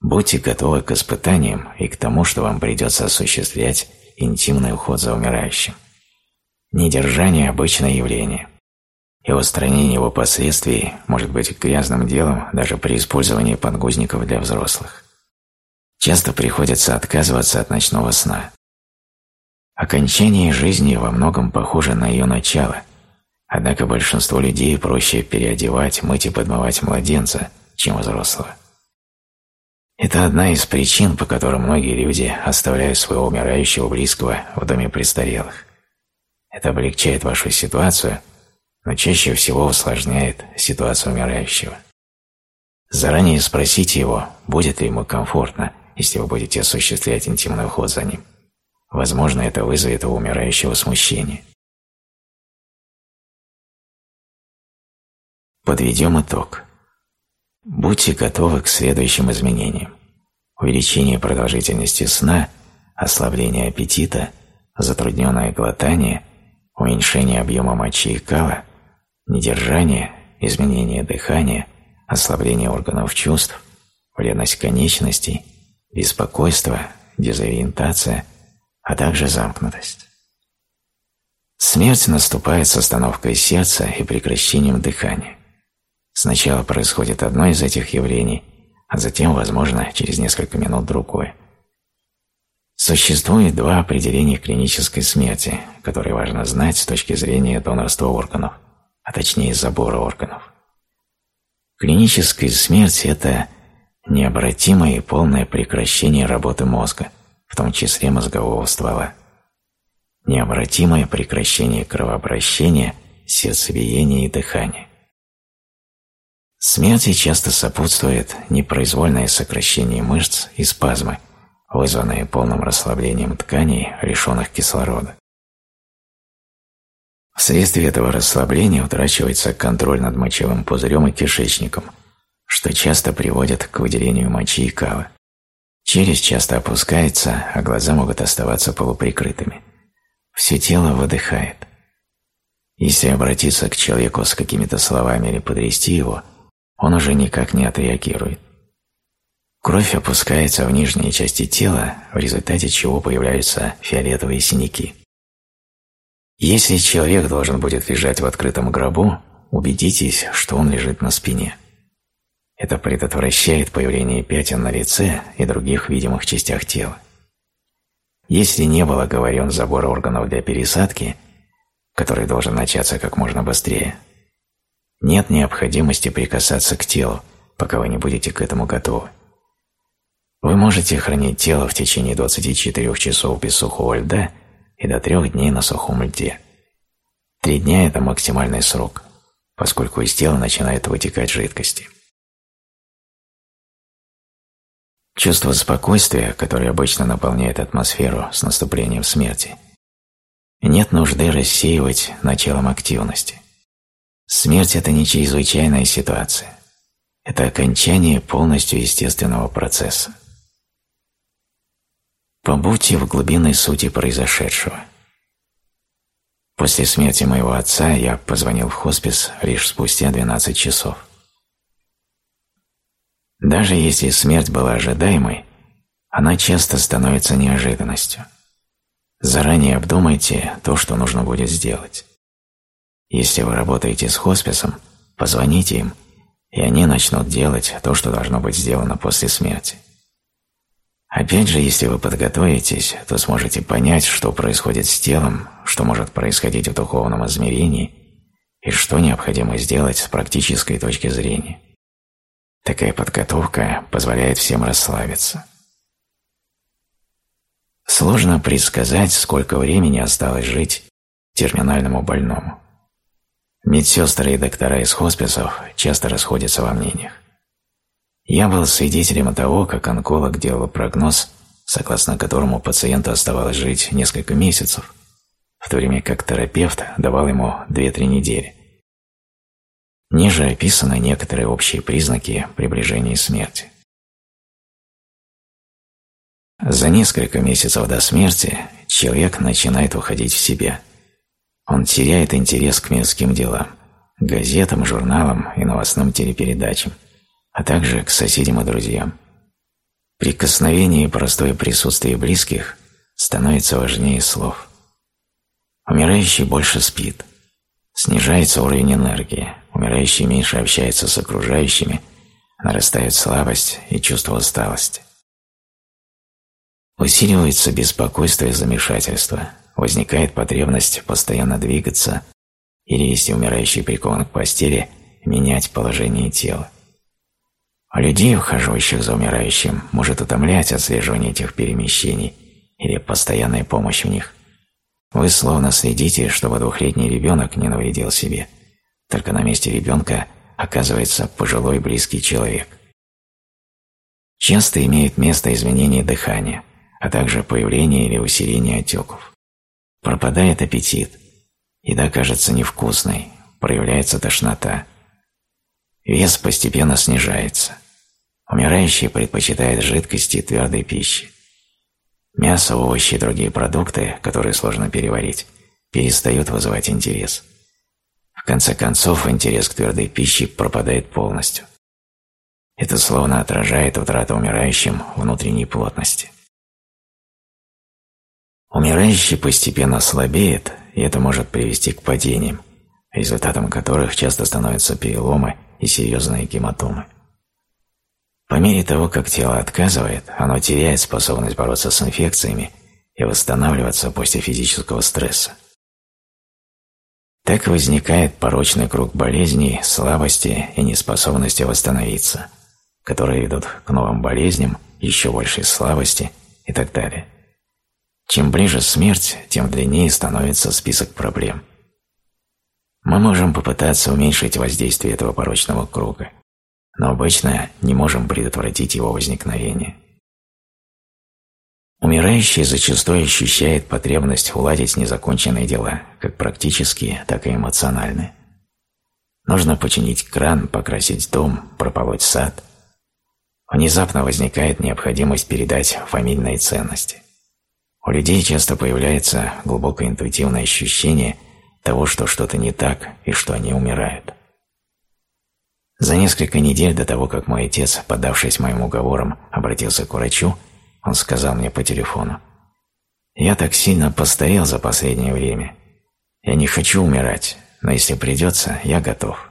[SPEAKER 1] будьте готовы к испытаниям и к тому, что вам придется осуществлять интимный уход за умирающим. Недержание – обычное явление – и устранение его последствий может быть грязным делом даже при использовании подгузников для взрослых. Часто приходится отказываться от ночного сна. Окончание жизни во многом похоже на ее начало, однако большинству людей проще переодевать, мыть и подмывать младенца, чем взрослого. Это одна из причин, по которым многие люди оставляют своего умирающего близкого в доме престарелых. Это облегчает вашу ситуацию – но чаще всего усложняет ситуацию умирающего. Заранее спросите его, будет ли ему комфортно, если вы будете осуществлять интимный уход за ним. Возможно, это вызовет у умирающего смущение. Подведем итог. Будьте готовы к следующим изменениям. Увеличение продолжительности сна, ослабление аппетита, затрудненное глотание, уменьшение объема мочи и кала, недержание, изменение дыхания, ослабление органов чувств, вредность конечностей, беспокойство, дезориентация, а также замкнутость. Смерть наступает с остановкой сердца и прекращением дыхания. Сначала происходит одно из этих явлений, а затем, возможно, через несколько минут другое. Существует два определения клинической смерти, которые важно знать с точки зрения донорства органов – а точнее забора органов. Клиническая смерть – это необратимое и полное прекращение работы мозга, в том числе мозгового ствола. Необратимое прекращение кровообращения, сердцебиения и дыхания. Смерти часто сопутствует непроизвольное сокращение мышц и спазмы, вызванные полным расслаблением тканей, лишенных кислорода. Вследствие этого расслабления утрачивается контроль над мочевым пузырем и кишечником, что часто приводит к выделению мочи и кала. Челюсть часто опускается, а глаза могут оставаться полуприкрытыми. Все тело выдыхает. Если обратиться к человеку с какими-то словами или подрести его, он уже никак не отреагирует. Кровь опускается в нижние части тела, в результате чего появляются фиолетовые синяки. Если человек должен будет лежать в открытом гробу, убедитесь, что он лежит на спине. Это предотвращает появление пятен на лице и других видимых частях тела. Если не был оговорен забор органов для пересадки, который должен начаться как можно быстрее, нет необходимости прикасаться к телу, пока вы не будете к этому готовы. Вы можете хранить тело в течение 24 часов без сухого льда – и до трех дней на сухом льде. Три дня – это максимальный срок, поскольку из тела начинают вытекать жидкости. Чувство спокойствия, которое обычно наполняет атмосферу с наступлением смерти, нет нужды рассеивать началом активности. Смерть – это не чрезвычайная ситуация. Это окончание полностью естественного процесса. Побудьте в глубинной сути произошедшего. После смерти моего отца я позвонил в хоспис лишь спустя 12 часов. Даже если смерть была ожидаемой, она часто становится неожиданностью. Заранее обдумайте то, что нужно будет сделать. Если вы работаете с хосписом, позвоните им, и они начнут делать то, что должно быть сделано после смерти. Опять же, если вы подготовитесь, то сможете понять, что происходит с телом, что может происходить в духовном измерении и что необходимо сделать с практической точки зрения. Такая подготовка позволяет всем расслабиться. Сложно предсказать, сколько времени осталось жить терминальному больному. Медсестры и доктора из хосписов часто расходятся во мнениях. Я был свидетелем того, как онколог делал прогноз, согласно которому пациенту оставалось жить несколько месяцев, в то время как терапевт давал ему 2-3 недели. Ниже описаны некоторые общие признаки приближения смерти. За несколько месяцев до смерти человек начинает уходить в себя. Он теряет интерес к мирским делам, газетам, журналам и новостным телепередачам – а также к соседям и друзьям. Прикосновение и простое присутствие близких становится важнее слов. Умирающий больше спит. Снижается уровень энергии, умирающий меньше общается с окружающими, нарастает слабость и чувство усталости. Усиливается беспокойство и замешательство, возникает потребность постоянно двигаться или, если умирающий прикован к постели, менять положение тела. А людей, ухаживающих за умирающим, может утомлять отслеживание этих перемещений или постоянная помощь в них. Вы словно следите, чтобы двухлетний ребенок не навредил себе. Только на месте ребенка оказывается пожилой близкий человек. Часто имеет место изменение дыхания, а также появление или усиление отеков. Пропадает аппетит, еда кажется невкусной, проявляется тошнота – Вес постепенно снижается. Умирающий предпочитает жидкости и твердой пищи. Мясо, овощи и другие продукты, которые сложно переварить, перестают вызывать интерес. В конце концов, интерес к твердой пище пропадает полностью. Это словно отражает утрату умирающим внутренней плотности. Умирающий постепенно слабеет, и это может привести к падениям, результатом которых часто становятся переломы и серьезные гематомы. По мере того, как тело отказывает, оно теряет способность бороться с инфекциями и восстанавливаться после физического стресса. Так возникает порочный круг болезней, слабости и неспособности восстановиться, которые ведут к новым болезням, еще большей слабости и так далее. Чем ближе смерть, тем длиннее становится список проблем – мы можем попытаться уменьшить воздействие этого порочного круга, но обычно не можем предотвратить его возникновение. Умирающий зачастую ощущает потребность уладить незаконченные дела, как практические, так и эмоциональные. Нужно починить кран, покрасить дом, прополоть сад. Внезапно возникает необходимость передать фамильные ценности. У людей часто появляется глубокое интуитивное ощущение – того, что что-то не так и что они умирают. За несколько недель до того, как мой отец, подавшись моим уговорам, обратился к врачу, он сказал мне по телефону, «Я так сильно постарел за последнее время. Я не хочу умирать, но если придется, я готов».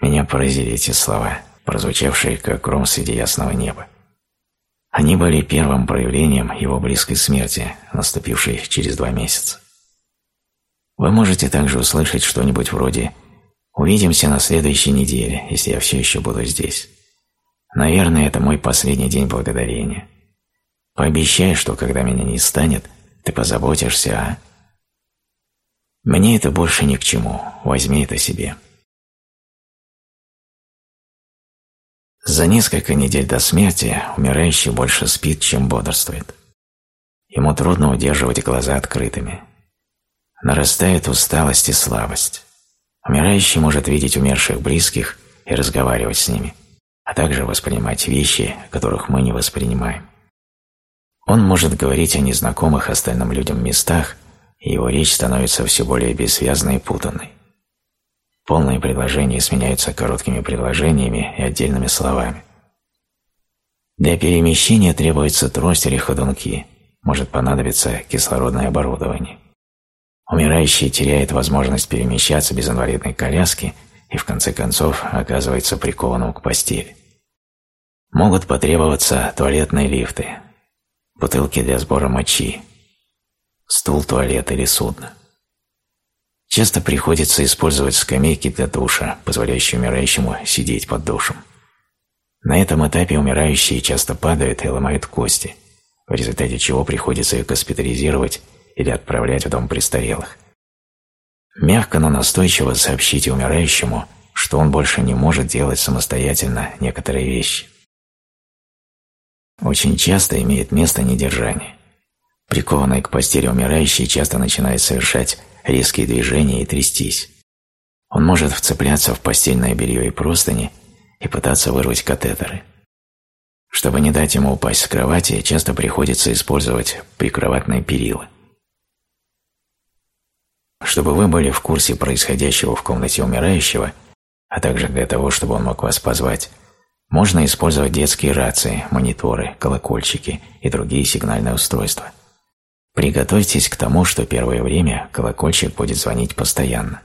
[SPEAKER 1] Меня поразили эти слова, прозвучавшие как гром среди ясного неба. Они были первым проявлением его близкой смерти, наступившей через два месяца. Вы можете также услышать что-нибудь вроде «Увидимся на следующей неделе, если я все еще буду здесь». Наверное, это мой последний день благодарения. Пообещай, что когда меня не станет, ты позаботишься о... Мне это больше ни к чему, возьми это себе. За несколько недель до смерти умирающий больше спит, чем бодрствует. Ему трудно удерживать глаза открытыми. Нарастает усталость и слабость. Умирающий может видеть умерших близких и разговаривать с ними, а также воспринимать вещи, которых мы не воспринимаем. Он может говорить о незнакомых остальным людям местах, и его речь становится все более бессвязной и путанной. Полные предложения сменяются короткими предложениями и отдельными словами. Для перемещения требуется трость или ходунки, может понадобиться кислородное оборудование. Умирающий теряет возможность перемещаться без инвалидной коляски и в конце концов оказывается прикованным к постели. Могут потребоваться туалетные лифты, бутылки для сбора мочи, стул, туалет или судно. Часто приходится использовать скамейки для душа, позволяющие умирающему сидеть под душем. На этом этапе умирающие часто падают и ломают кости, в результате чего приходится их госпитализировать или отправлять в дом престарелых. Мягко, но настойчиво сообщите умирающему, что он больше не может делать самостоятельно некоторые вещи. Очень часто имеет место недержание. Прикованный к постели умирающий часто начинает совершать резкие движения и трястись. Он может вцепляться в постельное белье и простыни и пытаться вырвать катетеры. Чтобы не дать ему упасть с кровати, часто приходится использовать прикроватные перила. Чтобы вы были в курсе происходящего в комнате умирающего, а также для того, чтобы он мог вас позвать, можно использовать детские рации, мониторы, колокольчики и другие сигнальные устройства. Приготовьтесь к тому, что первое время колокольчик будет звонить постоянно.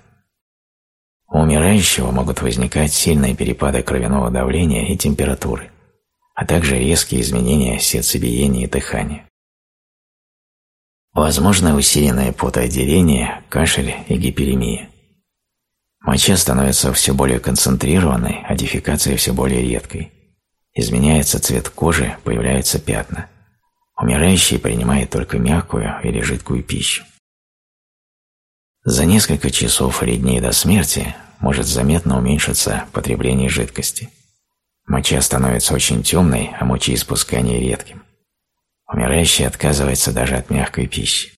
[SPEAKER 1] У умирающего могут возникать сильные перепады кровяного давления и температуры, а также резкие изменения сердцебиения и дыхания. Возможно усиленное потоотделение, кашель и гиперемия. Моча становится все более концентрированной, а дефекация все более редкой. Изменяется цвет кожи, появляются пятна. Умирающий принимает только мягкую или жидкую пищу. За несколько часов или дней до смерти может заметно уменьшиться потребление жидкости. Моча становится очень темной, а мочеиспускание редким. Умирающий отказывается даже от мягкой пищи.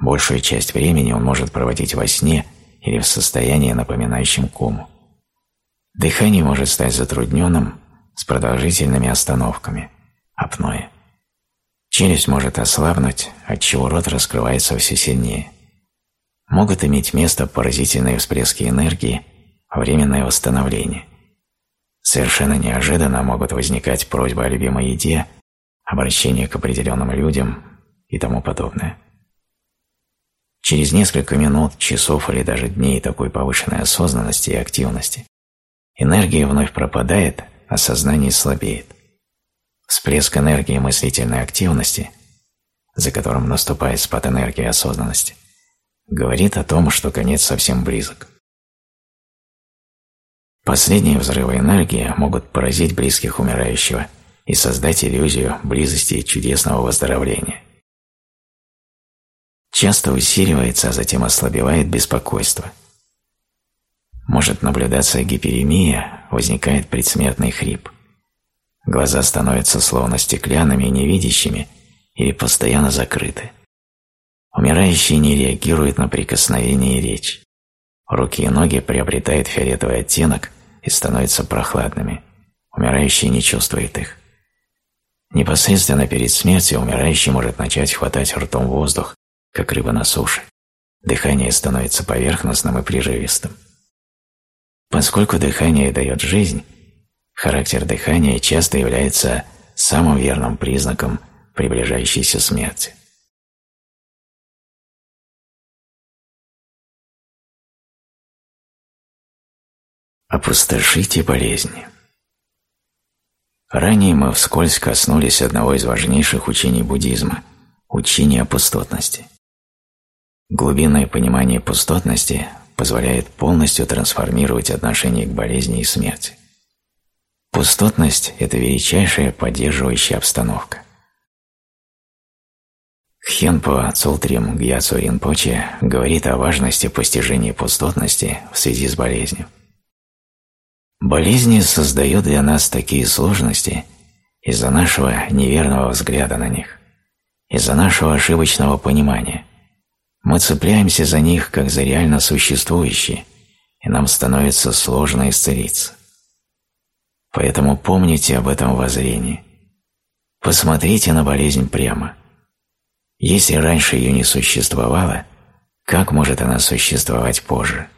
[SPEAKER 1] Большую часть времени он может проводить во сне или в состоянии, напоминающем кому. Дыхание может стать затрудненным с продолжительными остановками, апноэ. Челюсть может ослабнуть, отчего рот раскрывается все сильнее. Могут иметь место поразительные всплески энергии, временное восстановление. Совершенно неожиданно могут возникать просьбы о любимой еде, обращение к определенным людям и тому подобное. Через несколько минут, часов или даже дней такой повышенной осознанности и активности энергия вновь пропадает, а сознание слабеет. Всплеск энергии мыслительной активности, за которым наступает спад энергии осознанности, говорит о том, что конец совсем близок. Последние взрывы энергии могут поразить близких умирающего и создать иллюзию близости чудесного выздоровления. Часто усиливается, а затем ослабевает беспокойство. Может наблюдаться гиперемия, возникает предсмертный хрип – Глаза становятся словно стеклянными и невидящими или постоянно закрыты. Умирающий не реагирует на прикосновение и речь. Руки и ноги приобретают фиолетовый оттенок и становятся прохладными. Умирающий не чувствует их. Непосредственно перед смертью умирающий может начать хватать ртом воздух, как рыба на суше. Дыхание становится поверхностным и прерывистым. Поскольку дыхание дает жизнь, Характер дыхания часто является самым верным признаком приближающейся смерти. Опустошите болезни. Ранее мы вскользь коснулись одного из важнейших учений буддизма – учения пустотности. Глубинное понимание пустотности позволяет полностью трансформировать отношение к болезни и смерти. Пустотность – это величайшая поддерживающая обстановка. Хенпо Цултрим Гьяцу Ринпоче говорит о важности постижения пустотности в связи с болезнью. Болезни создают для нас такие сложности из-за нашего неверного взгляда на них, из-за нашего ошибочного понимания. Мы цепляемся за них, как за реально существующие, и нам становится сложно исцелиться. Поэтому помните об этом воззрении. Посмотрите на болезнь прямо. Если раньше ее не существовало, как может она существовать позже?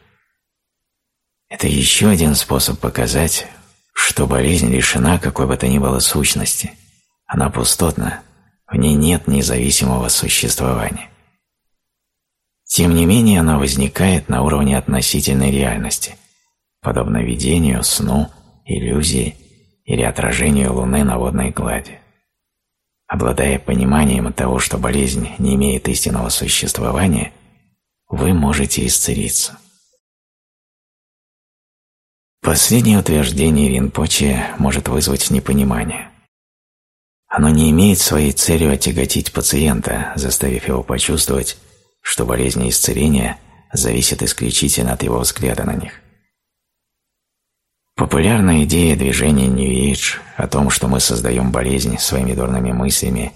[SPEAKER 1] Это еще один способ показать, что болезнь лишена какой бы то ни было сущности. Она пустотна, в ней нет независимого существования. Тем не менее, она возникает на уровне относительной реальности, подобно видению, сну, иллюзии или отражению Луны на водной глади. Обладая пониманием того, что болезнь не имеет истинного существования, вы можете исцелиться. Последнее утверждение Ринпоче может вызвать непонимание. Оно не имеет своей целью отяготить пациента, заставив его почувствовать, что болезнь и исцеление зависят исключительно от его взгляда на них. Популярная идея движения New Age о том, что мы создаем болезнь своими дурными мыслями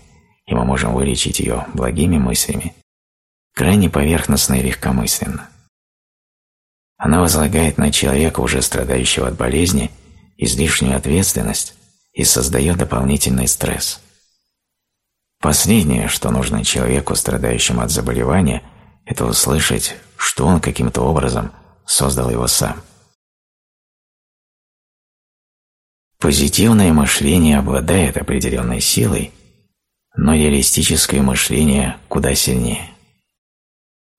[SPEAKER 1] и мы можем вылечить ее благими мыслями, крайне поверхностна и легкомысленна. Она возлагает на человека, уже страдающего от болезни, излишнюю ответственность и создает дополнительный стресс. Последнее, что нужно человеку, страдающему от заболевания, это услышать, что он каким-то образом создал его сам. Позитивное мышление обладает определенной силой, но реалистическое мышление куда сильнее.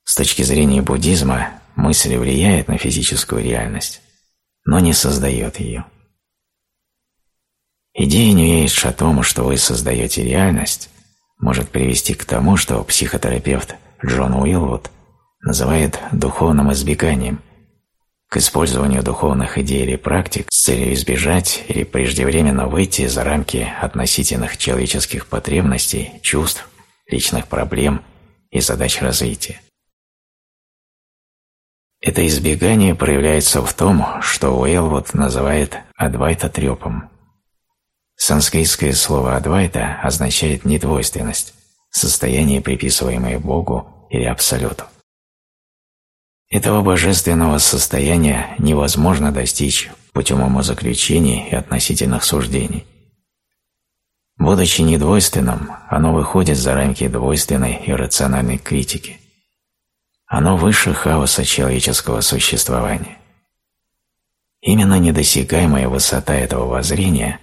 [SPEAKER 1] С точки зрения буддизма, мысль влияет на физическую реальность, но не создает ее. Идея Age о том, что вы создаете реальность, может привести к тому, что психотерапевт Джон Уилвуд называет духовным избеганием, к использованию духовных идей или практик с целью избежать или преждевременно выйти за рамки относительных человеческих потребностей, чувств, личных проблем и задач развития. Это избегание проявляется в том, что Уэллвуд называет адвайта-трепом. Санскритское слово «адвайта» означает недвойственность, состояние, приписываемое Богу или Абсолюту. Этого божественного состояния невозможно достичь путем умозаключений и относительных суждений. Будучи недвойственным, оно выходит за рамки двойственной и рациональной критики. Оно выше хаоса человеческого существования. Именно недосягаемая высота этого воззрения,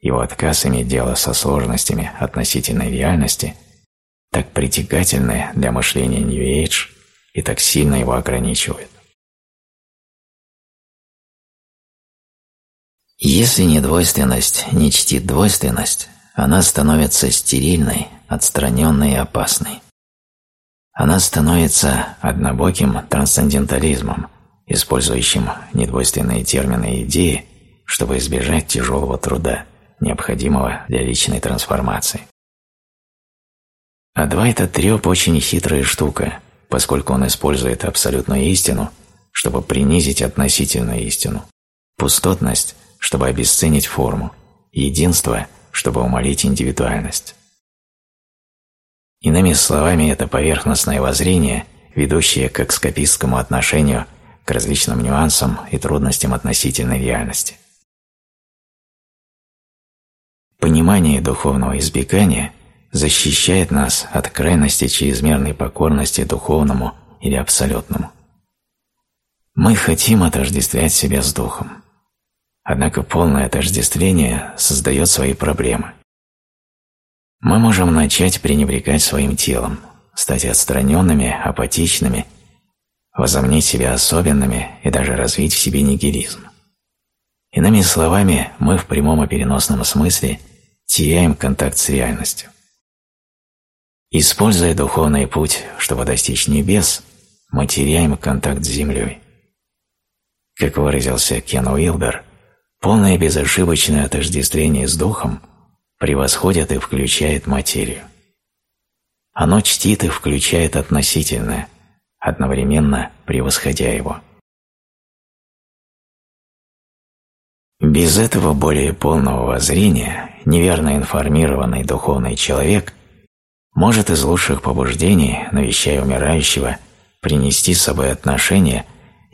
[SPEAKER 1] его отказ иметь дело со сложностями относительной реальности, так притягательная для мышления New Age – и так сильно его ограничивает. Если недвойственность не чтит двойственность, она становится стерильной, отстраненной и опасной. Она становится однобоким трансцендентализмом, использующим недвойственные термины и идеи, чтобы избежать тяжелого труда, необходимого для личной трансформации. Адвайта Трёп очень хитрая штука, поскольку он использует абсолютную истину, чтобы принизить относительную истину, пустотность, чтобы обесценить форму, единство, чтобы умолить индивидуальность. Иными словами, это поверхностное воззрение, ведущее к экскопистскому отношению к различным нюансам и трудностям относительной реальности. Понимание духовного избегания защищает нас от крайности чрезмерной покорности духовному или абсолютному. Мы хотим отождествлять себя с Духом. Однако полное отождествление создает свои проблемы. Мы можем начать пренебрегать своим телом, стать отстраненными, апатичными, возомнить себя особенными и даже развить в себе нигилизм. Иными словами, мы в прямом и переносном смысле теряем контакт с реальностью. Используя духовный путь, чтобы достичь небес, мы теряем контакт с землей. Как выразился Кен Уилбер, полное безошибочное отождествление с духом превосходит и включает материю. Оно чтит и включает относительное, одновременно превосходя его. Без этого более полного воззрения неверно информированный духовный человек может из лучших побуждений, навещая умирающего, принести с собой отношения,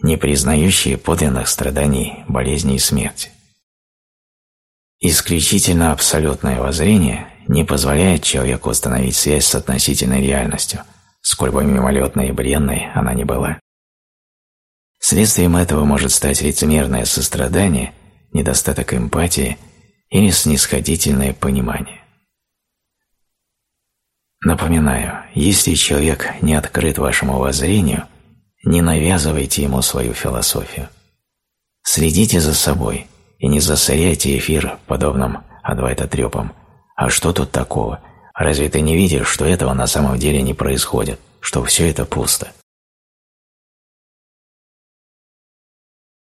[SPEAKER 1] не признающие подлинных страданий, болезней и смерти. Исключительно абсолютное воззрение не позволяет человеку установить связь с относительной реальностью, сколь бы мимолетной и бренной она ни была. Следствием этого может стать лицемерное сострадание, недостаток эмпатии или снисходительное понимание. Напоминаю, если человек не открыт вашему воззрению, не навязывайте ему свою философию. Следите за собой и не засоряйте эфир подобным адвайта-трепам. А что тут такого? Разве ты не видишь, что этого на самом деле не происходит, что все это пусто?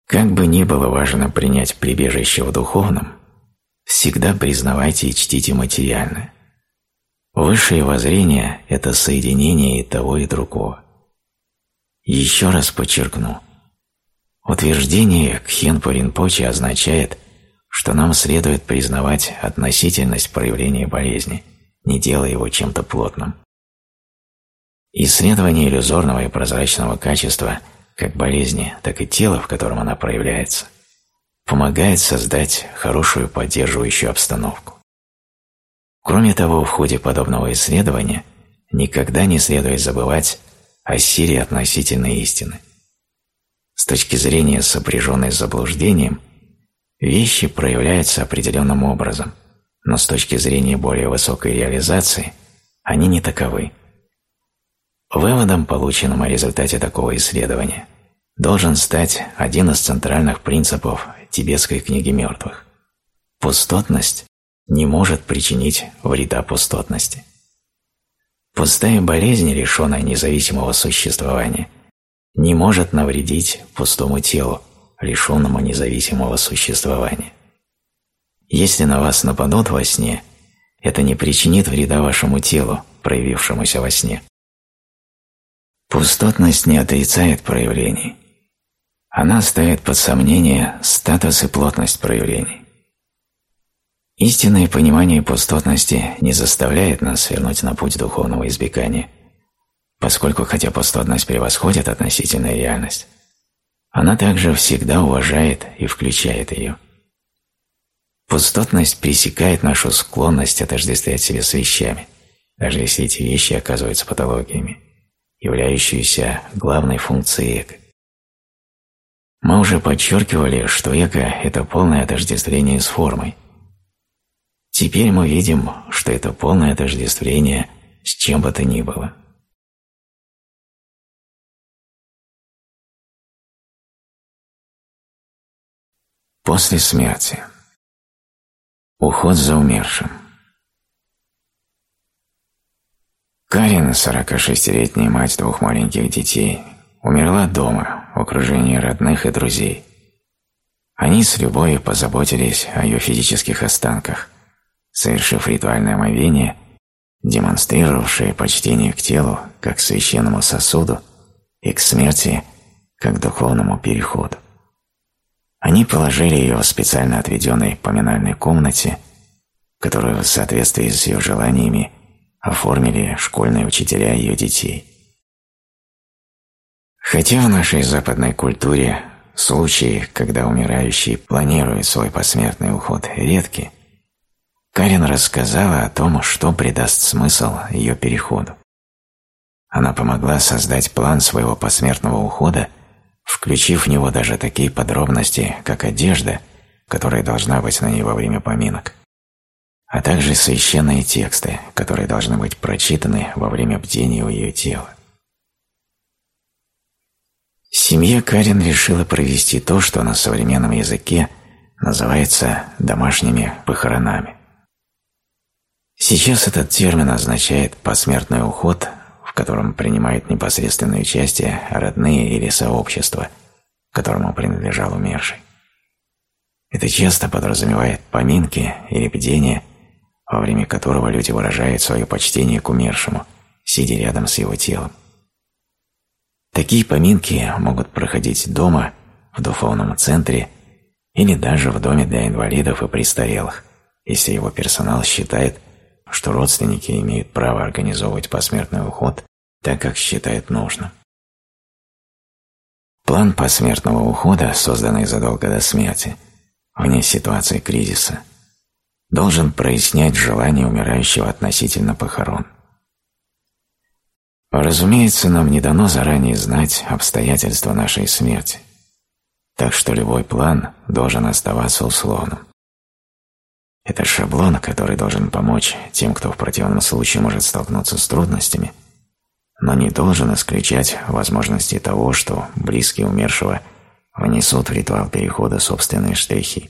[SPEAKER 1] Как бы ни было важно принять прибежище в духовном, всегда признавайте и чтите материальное. Высшее воззрение – это соединение и того, и другого. Еще раз подчеркну. Утверждение Кхенпу Ринпоче означает, что нам следует признавать относительность проявления болезни, не делая его чем-то плотным. Исследование иллюзорного и прозрачного качества – как болезни, так и тела, в котором она проявляется, помогает создать хорошую поддерживающую обстановку. Кроме того, в ходе подобного исследования никогда не следует забывать о силе относительной истины. С точки зрения сопряженной с заблуждением, вещи проявляются определенным образом, но с точки зрения более высокой реализации они не таковы. Выводом, полученным о результате такого исследования, должен стать один из центральных принципов тибетской книги мертвых. Пустотность не может причинить вреда пустотности. Пустая болезнь, лишенная независимого существования, не может навредить пустому телу, лишенному независимого существования. Если на вас нападут во сне, это не причинит вреда вашему телу, проявившемуся во сне. Пустотность не отрицает проявлений. Она ставит под сомнение статус и плотность проявлений. Истинное понимание пустотности не заставляет нас свернуть на путь духовного избегания, поскольку хотя пустотность превосходит относительную реальность, она также всегда уважает и включает ее. Пустотность пресекает нашу склонность отождествлять себя с вещами, даже если эти вещи оказываются патологиями являющуюся главной функцией эго. Мы уже подчеркивали, что эго – это полное отождествление с формой. Теперь мы видим, что это полное отождествление с чем бы то ни было. После смерти. Уход за умершим. Карин, 46-летняя мать двух маленьких детей, умерла дома, в окружении родных и друзей. Они с любовью позаботились о ее физических останках, совершив ритуальное омовение, демонстрировавшее почтение к телу как к священному сосуду и к смерти как духовному переходу. Они положили ее в специально отведенной поминальной комнате, которую в соответствии с ее желаниями оформили школьные учителя ее детей. Хотя в нашей западной культуре случаи, когда умирающий планирует свой посмертный уход, редки, Карин рассказала о том, что придаст смысл ее переходу. Она помогла создать план своего посмертного ухода, включив в него даже такие подробности, как одежда, которая должна быть на ней во время поминок, а также священные тексты, которые должны быть прочитаны во время бдения у ее тела. Семья Карин решила провести то, что на современном языке называется домашними похоронами. Сейчас этот термин означает посмертный уход, котором принимают непосредственное участие родные или сообщества, которому принадлежал умерший. Это часто подразумевает поминки или бдение во время которого люди выражают свое почтение к умершему, сидя рядом с его телом. Такие поминки могут проходить дома, в духовном центре или даже в доме для инвалидов и престарелых, если его персонал считает, что родственники имеют право организовывать посмертный уход так, как считают нужным. План посмертного ухода, созданный задолго до смерти, вне ситуации кризиса, должен прояснять желание умирающего относительно похорон. Разумеется, нам не дано заранее знать обстоятельства нашей смерти, так что любой план должен оставаться условным. Это шаблон, который должен помочь тем, кто в противном случае может столкнуться с трудностями, но не должен исключать возможности того, что близкие умершего внесут в ритуал перехода собственные штрихи.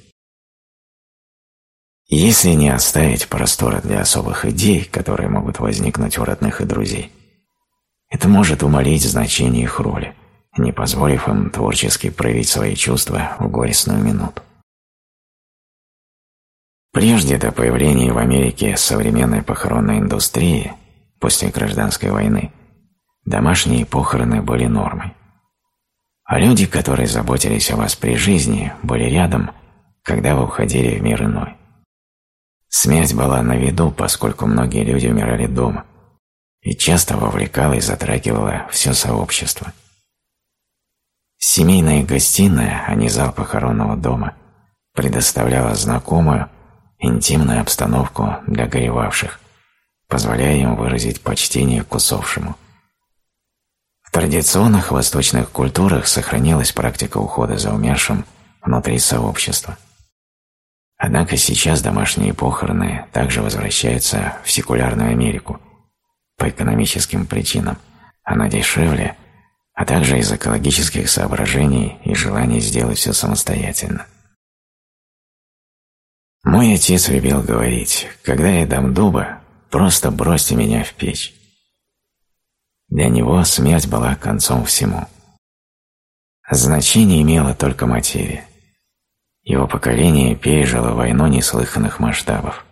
[SPEAKER 1] Если не оставить простора для особых идей, которые могут возникнуть у родных и друзей, это может умолить значение их роли, не позволив им творчески проявить свои чувства в горестную минуту. Прежде до появления в Америке современной похоронной индустрии, после гражданской войны, домашние похороны были нормой. А люди, которые заботились о вас при жизни, были рядом, когда вы уходили в мир иной. Смерть была на виду, поскольку многие люди умирали дома, и часто вовлекала и затрагивала все сообщество. Семейная гостиная, а не зал похоронного дома, предоставляла знакомую, интимную обстановку для горевавших, позволяя им выразить почтение к усопшему. В традиционных восточных культурах сохранилась практика ухода за умершим внутри сообщества – Однако сейчас домашние похороны также возвращаются в секулярную Америку по экономическим причинам. Она дешевле, а также из экологических соображений и желания сделать все самостоятельно. Мой отец любил говорить, когда я дам дуба, просто бросьте меня в печь. Для него смерть была концом всему. Значение имела только материя. Его поколение пережило войну неслыханных масштабов,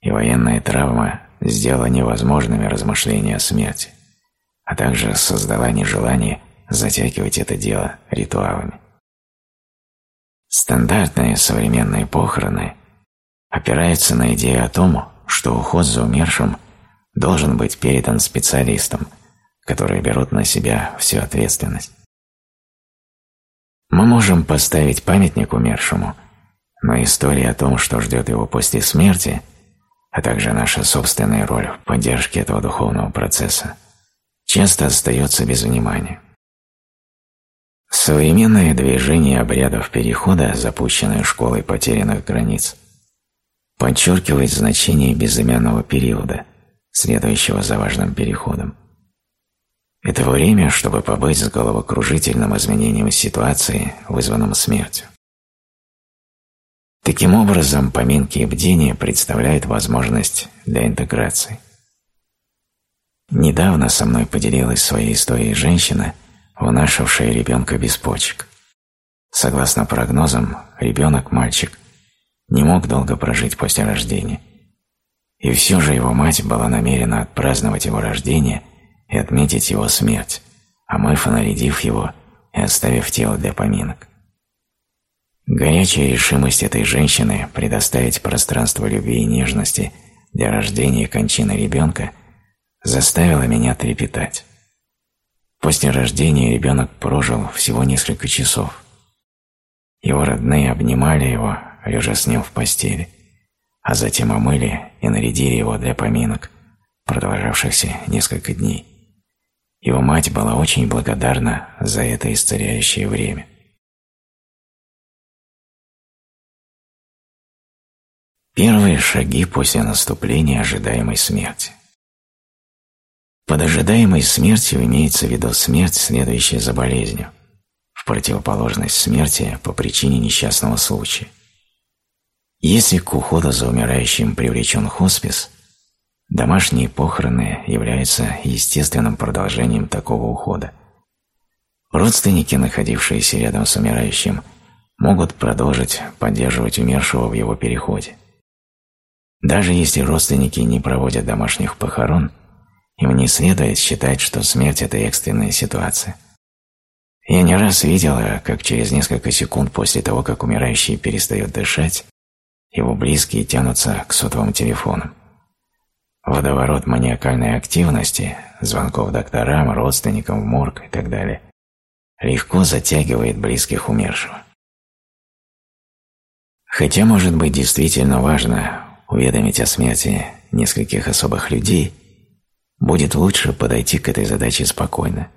[SPEAKER 1] и военная травма сделала невозможными размышления о смерти, а также создала нежелание затягивать это дело ритуалами. Стандартные современные похороны опираются на идею о том, что уход за умершим должен быть передан специалистам, которые берут на себя всю ответственность. Мы можем поставить памятник умершему, но история о том, что ждет его после смерти, а также наша собственная роль в поддержке этого духовного процесса, часто остается без внимания. Современное движение обрядов перехода, запущенное школой потерянных границ, подчеркивает значение безымянного периода, следующего за важным переходом. Это время, чтобы побыть с головокружительным изменением ситуации, вызванным смертью. Таким образом, поминки и бдения представляют возможность для интеграции. Недавно со мной поделилась своей историей женщина, вынашившая ребенка без почек. Согласно прогнозам, ребенок-мальчик не мог долго прожить после рождения. И все же его мать была намерена отпраздновать его рождение и отметить его смерть, омыв и нарядив его и оставив тело для поминок. Горячая решимость этой женщины предоставить пространство любви и нежности для рождения и кончины ребенка заставила меня трепетать. После рождения ребенок прожил всего несколько часов. Его родные обнимали его, лежа с ним в постели, а затем омыли и нарядили его для поминок, продолжавшихся несколько дней. Его мать была очень благодарна за это исцеляющее время. Первые шаги после наступления ожидаемой смерти. Под ожидаемой смертью имеется в виду смерть, следующая за болезнью, в противоположность смерти по причине несчастного случая. Если к уходу за умирающим привлечен хоспис – Домашние похороны являются естественным продолжением такого ухода. Родственники, находившиеся рядом с умирающим, могут продолжить поддерживать умершего в его переходе. Даже если родственники не проводят домашних похорон, им не следует считать, что смерть – это экстренная ситуация. Я не раз видела, как через несколько секунд после того, как умирающий перестает дышать, его близкие тянутся к сотовым телефонам. Водоворот маниакальной активности, звонков докторам, родственникам в морг и так далее, легко затягивает близких умершего. Хотя, может быть, действительно важно уведомить о смерти нескольких особых людей, будет лучше подойти к этой задаче спокойно.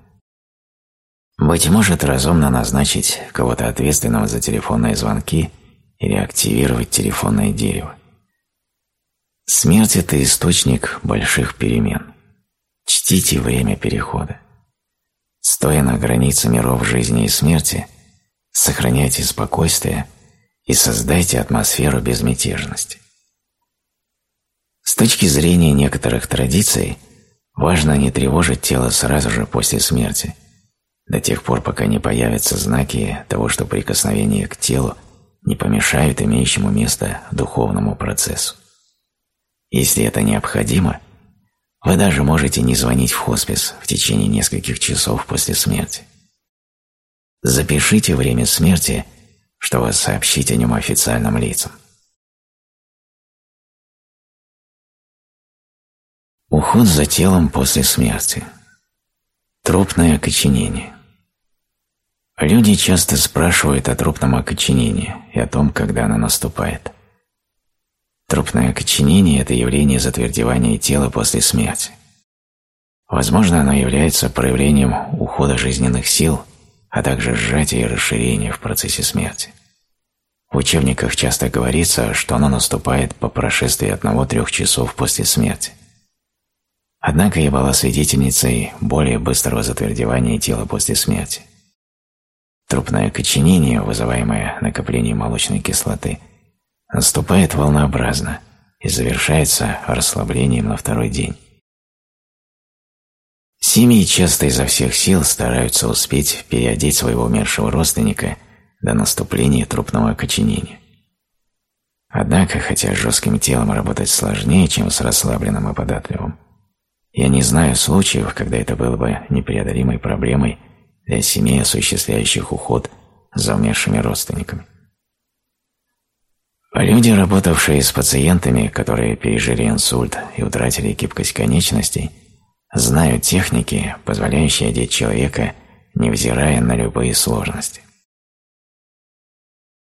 [SPEAKER 1] Быть может, разумно назначить кого-то ответственного за телефонные звонки или активировать телефонное дерево. Смерть – это источник больших перемен. Чтите время перехода. Стоя на границе миров жизни и смерти, сохраняйте спокойствие и создайте атмосферу безмятежности. С точки зрения некоторых традиций, важно не тревожить тело сразу же после смерти, до тех пор, пока не появятся знаки того, что прикосновение к телу не помешают имеющему место духовному процессу. Если это необходимо, вы даже можете не звонить в хоспис в течение нескольких часов после смерти. Запишите время смерти, чтобы сообщить о нем официальным лицам. Уход за телом после смерти. Трупное окоченение. Люди часто спрашивают о трупном окоченении и о том, когда оно наступает. Трупное окоченение – это явление затвердевания тела после смерти. Возможно, оно является проявлением ухода жизненных сил, а также сжатия и расширения в процессе смерти. В учебниках часто говорится, что оно наступает по прошествии одного-трех часов после смерти. Однако я была свидетельницей более быстрого затвердевания тела после смерти. Трупное окоченение, вызываемое накоплением молочной кислоты, наступает волнообразно и завершается расслаблением на второй день. Семьи часто изо всех сил стараются успеть переодеть своего умершего родственника до наступления трупного окоченения. Однако, хотя жестким телом работать сложнее, чем с расслабленным и податливым, я не знаю случаев, когда это было бы непреодолимой проблемой для семей, осуществляющих уход за умершими родственниками. Люди, работавшие с пациентами, которые пережили инсульт и утратили гибкость конечностей, знают техники, позволяющие одеть человека, невзирая на любые сложности.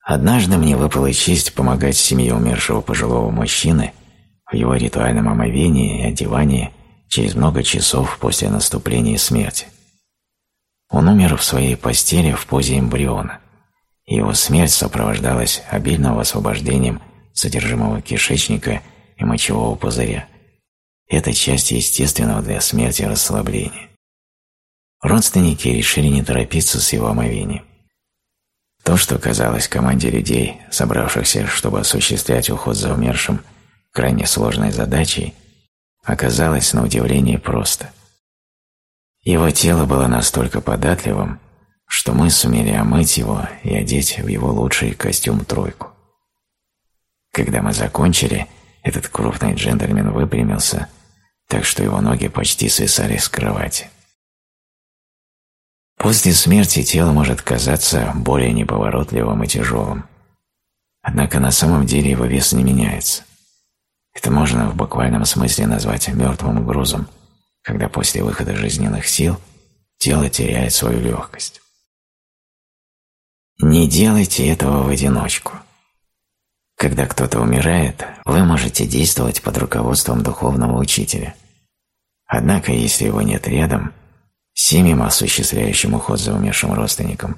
[SPEAKER 1] Однажды мне выпала честь помогать семье умершего пожилого мужчины в его ритуальном омовении и одевании через много часов после наступления смерти. Он умер в своей постели в позе эмбриона. Его смерть сопровождалась обильным освобождением содержимого кишечника и мочевого пузыря. Это часть естественного для смерти расслабления. Родственники решили не торопиться с его омовением. То, что казалось команде людей, собравшихся, чтобы осуществлять уход за умершим, крайне сложной задачей, оказалось на удивление просто. Его тело было настолько податливым, что мы сумели омыть его и одеть в его лучший костюм-тройку. Когда мы закончили, этот крупный джентльмен выпрямился, так что его ноги почти свисали с кровати. После смерти тело может казаться более неповоротливым и тяжелым. Однако на самом деле его вес не меняется. Это можно в буквальном смысле назвать мертвым грузом, когда после выхода жизненных сил тело теряет свою легкость. Не делайте этого в одиночку. Когда кто-то умирает, вы можете действовать под руководством духовного учителя. Однако, если его нет рядом, семьям, осуществляющим уход за умершим родственником,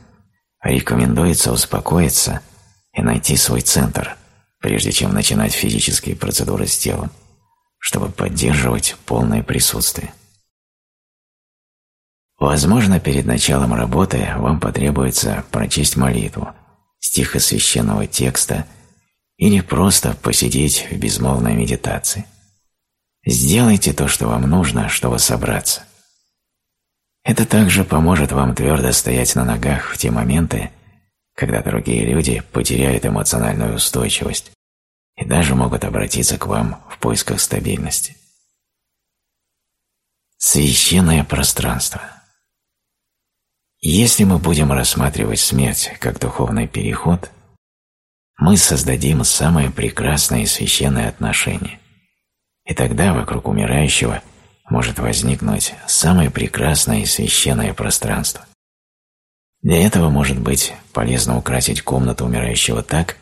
[SPEAKER 1] рекомендуется успокоиться и найти свой центр – прежде чем начинать физические процедуры с телом, чтобы поддерживать полное присутствие. Возможно, перед началом работы вам потребуется прочесть молитву, стих из священного текста или просто посидеть в безмолвной медитации. Сделайте то, что вам нужно, чтобы собраться. Это также поможет вам твердо стоять на ногах в те моменты, когда другие люди потеряют эмоциональную устойчивость и даже могут обратиться к вам в поисках стабильности. Священное пространство. Если мы будем рассматривать смерть как духовный переход, мы создадим самое прекрасное и священное отношение. И тогда вокруг умирающего может возникнуть самое прекрасное и священное пространство. Для этого может быть полезно украсить комнату умирающего так,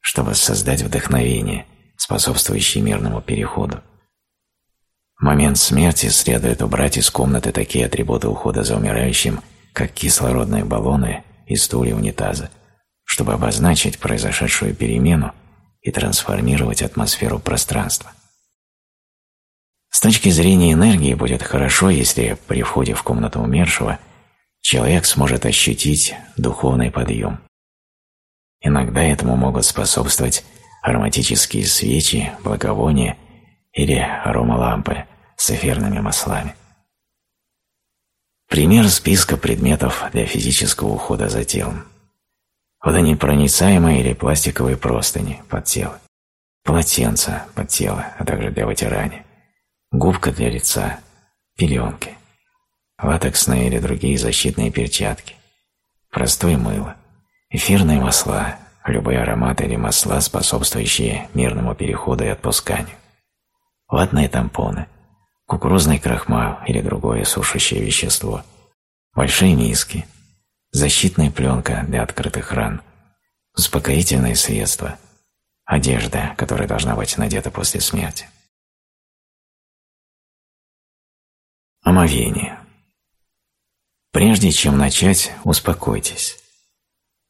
[SPEAKER 1] чтобы создать вдохновение, способствующее мирному переходу. В момент смерти следует убрать из комнаты такие атрибуты ухода за умирающим, как кислородные баллоны и стулья унитаза, чтобы обозначить произошедшую перемену и трансформировать атмосферу пространства. С точки зрения энергии будет хорошо, если при входе в комнату умершего человек сможет ощутить духовный подъем. Иногда этому могут способствовать ароматические свечи, благовония или аромалампы с эфирными маслами. Пример списка предметов для физического ухода за телом. Водонепроницаемые или пластиковые простыни под тело, полотенца под тело, а также для вытирания, губка для лица, пеленки, латексные или другие защитные перчатки, простое мыло, эфирные масла, любые ароматы или масла, способствующие мирному переходу и отпусканию, ватные тампоны, кукурузный крахмал или другое сушащее вещество, большие миски, защитная пленка для открытых ран, успокоительные средства, одежда, которая должна быть надета после смерти. Омовение. Прежде чем начать, успокойтесь.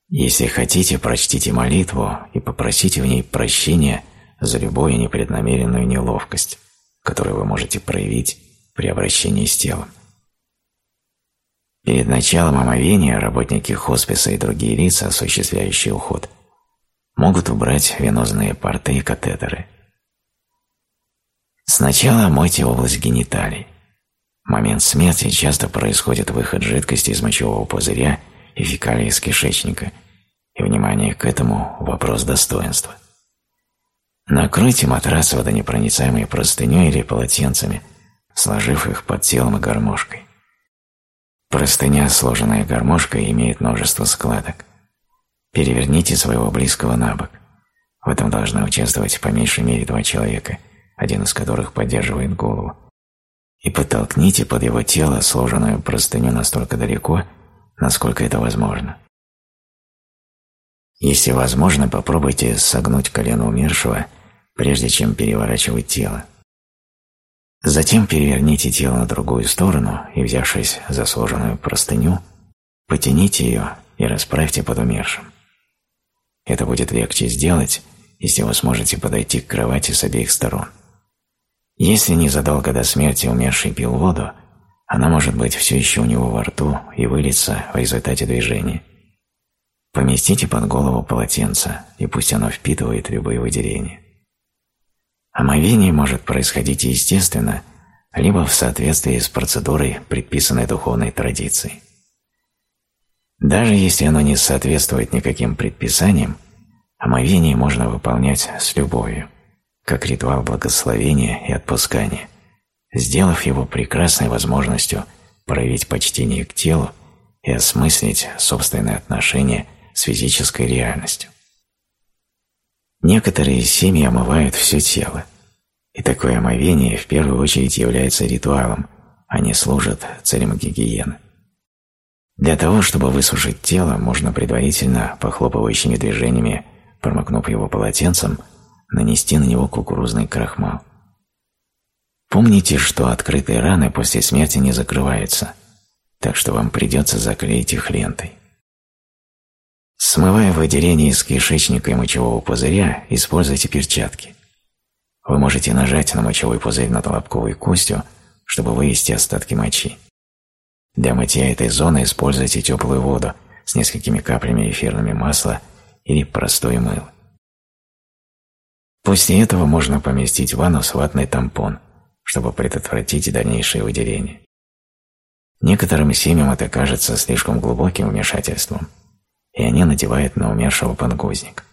[SPEAKER 1] Если хотите, прочтите молитву и попросите в ней прощения за любую непреднамеренную неловкость, которую вы можете проявить при обращении с телом. Перед началом омовения работники хосписа и другие лица, осуществляющие уход, могут убрать венозные порты и катетеры. Сначала омойте область гениталий. Момент смерти часто происходит выход жидкости из мочевого пузыря и фекалий из кишечника, и внимание к этому – вопрос достоинства. Накройте матрас водонепроницаемой простыней или полотенцами, сложив их под телом и гармошкой. Простыня, сложенная гармошкой, имеет множество складок. Переверните своего близкого на бок. В этом должны участвовать по меньшей мере два человека, один из которых поддерживает голову. И подтолкните под его тело сложенную простыню настолько далеко, насколько это возможно. Если возможно, попробуйте согнуть колено умершего, прежде чем переворачивать тело. Затем переверните тело на другую сторону и, взявшись за сложенную простыню, потяните ее и расправьте под умершим. Это будет легче сделать, если вы сможете подойти к кровати с обеих сторон. Если незадолго до смерти умерший пил воду, она может быть все еще у него во рту и вылиться в результате движения. Поместите под голову полотенце, и пусть оно впитывает любые выделения. Омовение может происходить естественно, либо в соответствии с процедурой, предписанной духовной традицией. Даже если оно не соответствует никаким предписаниям, омовение можно выполнять с любовью, как ритуал благословения и отпускания – сделав его прекрасной возможностью проявить почтение к телу и осмыслить собственные отношения с физической реальностью. Некоторые семьи омывают все тело, и такое омовение в первую очередь является ритуалом, а не служит целям гигиены. Для того, чтобы высушить тело, можно предварительно похлопывающими движениями, промокнув его полотенцем, нанести на него кукурузный крахмал. Помните, что открытые раны после смерти не закрываются, так что вам придется заклеить их лентой. Смывая выделение из кишечника и мочевого пузыря, используйте перчатки. Вы можете нажать на мочевой пузырь над лобковой костью, чтобы вывести остатки мочи. Для мытья этой зоны используйте теплую воду с несколькими каплями эфирного масла или простое мыло. После этого можно поместить в анус ватный тампон – чтобы предотвратить дальнейшее выделение. Некоторым семьям это кажется слишком глубоким вмешательством, и они надевают на умершего подгузник.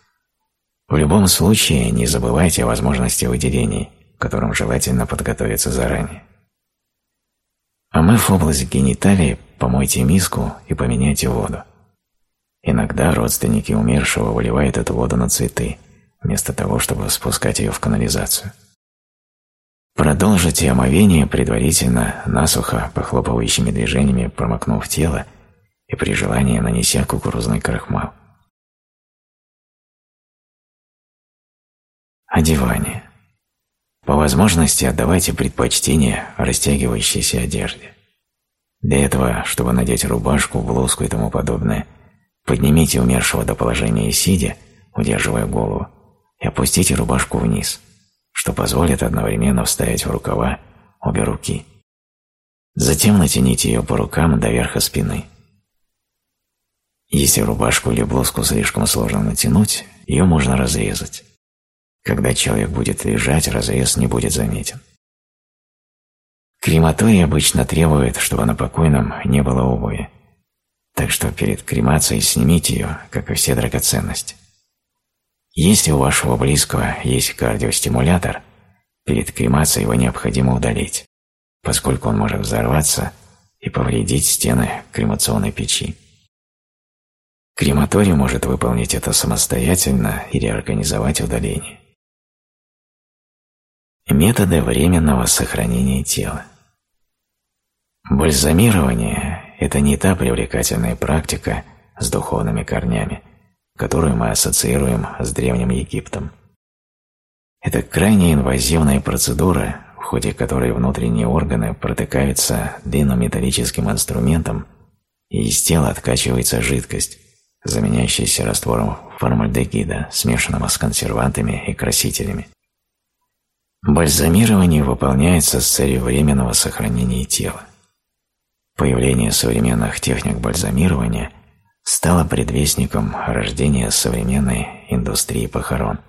[SPEAKER 1] В любом случае не забывайте о возможности выделений, к которым желательно подготовиться заранее. Омыв область гениталии, помойте миску и поменяйте воду. Иногда родственники умершего выливают эту воду на цветы, вместо того, чтобы спускать ее в канализацию. Продолжите омовение предварительно, насухо, похлопывающими движениями промокнув тело и при желании нанеся кукурузный крахмал. Одевание. По возможности отдавайте предпочтение растягивающейся одежде. Для этого, чтобы надеть рубашку, блузку и тому подобное, поднимите умершего до положения сидя, удерживая голову, и опустите рубашку вниз, что позволит одновременно вставить в рукава обе руки. Затем натяните ее по рукам до верха спины. Если рубашку или блузку слишком сложно натянуть, ее можно разрезать. Когда человек будет лежать, разрез не будет заметен. Крематорий обычно требует, чтобы на покойном не было обуви, так что перед кремацией снимите ее, как и все драгоценности. Если у вашего близкого есть кардиостимулятор, перед кремацией его необходимо удалить, поскольку он может взорваться и повредить стены кремационной печи. Крематорий может выполнить это самостоятельно или организовать удаление. Методы временного сохранения тела. Бальзамирование – это не та привлекательная практика с духовными корнями, которую мы ассоциируем с Древним Египтом. Это крайне инвазивная процедура, в ходе которой внутренние органы протыкаются длинным металлическим инструментом, и из тела откачивается жидкость, заменяющаяся раствором формальдегида, смешанного с консервантами и красителями. Бальзамирование выполняется с целью временного сохранения тела. Появление современных техник бальзамирования стало предвестником рождения современной индустрии похорон.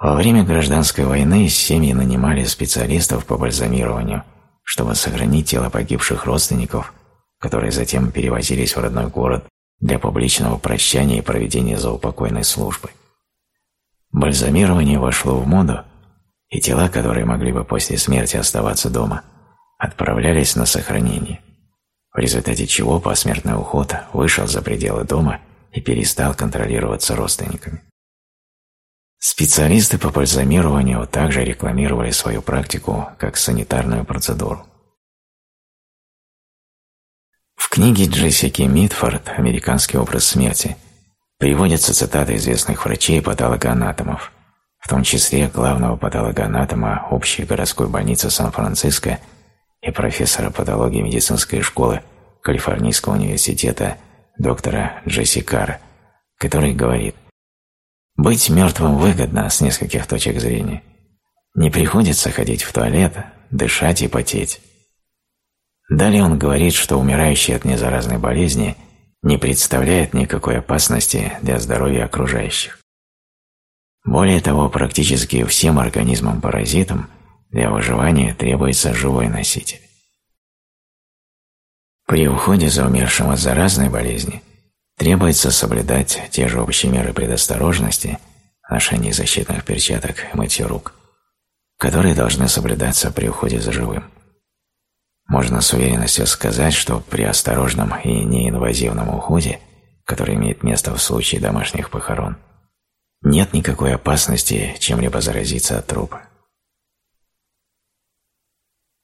[SPEAKER 1] Во время гражданской войны семьи нанимали специалистов по бальзамированию, чтобы сохранить тело погибших родственников, которые затем перевозились в родной город для публичного прощания и проведения заупокойной службы. Бальзамирование вошло в моду – и тела, которые могли бы после смерти оставаться дома, отправлялись на сохранение, в результате чего посмертный уход вышел за пределы дома и перестал контролироваться родственниками. Специалисты по бальзамированию также рекламировали свою практику как санитарную процедуру. В книге Джессики Митфорд «Американский образ смерти» приводятся цитаты известных врачей и патологоанатомов – в том числе главного патологоанатома общей городской больницы Сан-Франциско и профессора патологии медицинской школы Калифорнийского университета доктора Джесси Карр, который говорит «Быть мертвым выгодно с нескольких точек зрения. Не приходится ходить в туалет, дышать и потеть». Далее он говорит, что умирающий от незаразной болезни не представляет никакой опасности для здоровья окружающих. Более того, практически всем организмам-паразитам для выживания требуется живой носитель. При уходе за умершим от заразной болезни требуется соблюдать те же общие меры предосторожности, ношение защитных перчаток и мытье рук, которые должны соблюдаться при уходе за живым. Можно с уверенностью сказать, что при осторожном и неинвазивном уходе, который имеет место в случае домашних похорон, нет никакой опасности чем-либо заразиться от трупа.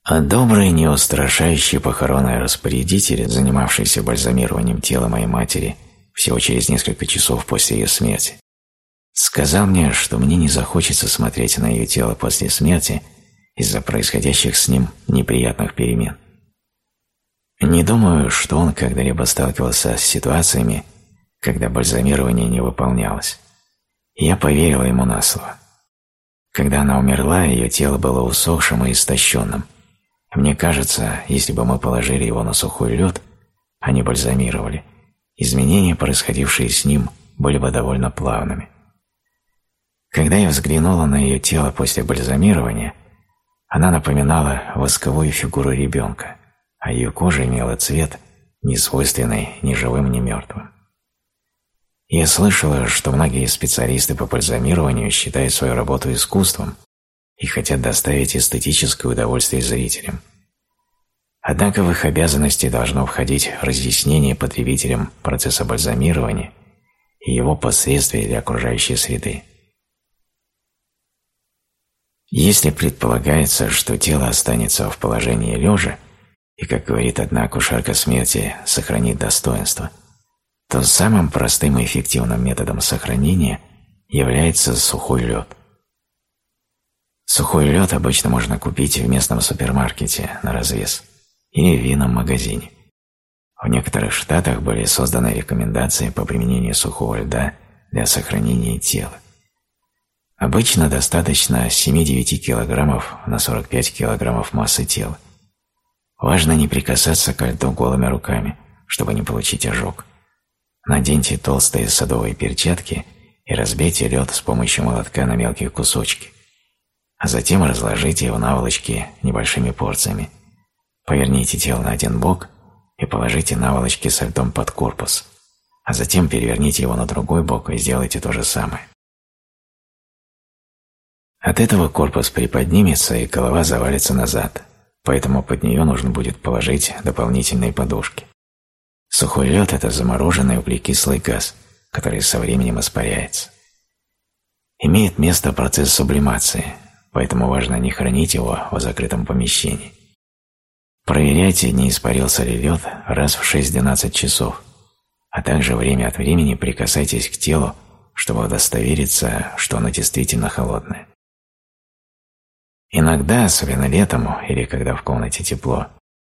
[SPEAKER 1] А добрый, неустрашающий похоронный распорядитель, занимавшийся бальзамированием тела моей матери всего через несколько часов после ее смерти, сказал мне, что мне не захочется смотреть на ее тело после смерти из-за происходящих с ним неприятных перемен. Не думаю, что он когда-либо сталкивался с ситуациями, когда бальзамирование не выполнялось. Я поверила ему на слово. Когда она умерла, ее тело было усохшим и истощенным. Мне кажется, если бы мы положили его на сухой лед, а не бальзамировали, изменения, происходившие с ним, были бы довольно плавными. Когда я взглянула на ее тело после бальзамирования, она напоминала восковую фигуру ребенка, а ее кожа имела цвет, не свойственный ни живым, ни мертвым. Я слышала, что многие специалисты по бальзамированию считают свою работу искусством и хотят доставить эстетическое удовольствие зрителям. Однако в их обязанности должно входить разъяснение потребителям процесса бальзамирования и его последствий для окружающей среды. Если предполагается, что тело останется в положении лежа, и, как говорит одна акушерка смерти, сохранит достоинство, то самым простым и эффективным методом сохранения является сухой лед. Сухой лед обычно можно купить в местном супермаркете на развес или в винном магазине. В некоторых штатах были созданы рекомендации по применению сухого льда для сохранения тела. Обычно достаточно 7-9 кг на 45 кг массы тела. Важно не прикасаться к льду голыми руками, чтобы не получить ожог. Наденьте толстые садовые перчатки и разбейте лед с помощью молотка на мелкие кусочки, а затем разложите его наволочки небольшими порциями. Поверните тело на один бок и положите наволочки со льдом под корпус, а затем переверните его на другой бок и сделайте то же самое. От этого корпус приподнимется и голова завалится назад, поэтому под нее нужно будет положить дополнительные подушки. Сухой лед – это замороженный углекислый газ, который со временем испаряется. Имеет место процесс сублимации, поэтому важно не хранить его в закрытом помещении. Проверяйте, не испарился ли лед раз в 6-12 часов, а также время от времени прикасайтесь к телу, чтобы удостовериться, что оно действительно холодное. Иногда, особенно летом или когда в комнате тепло,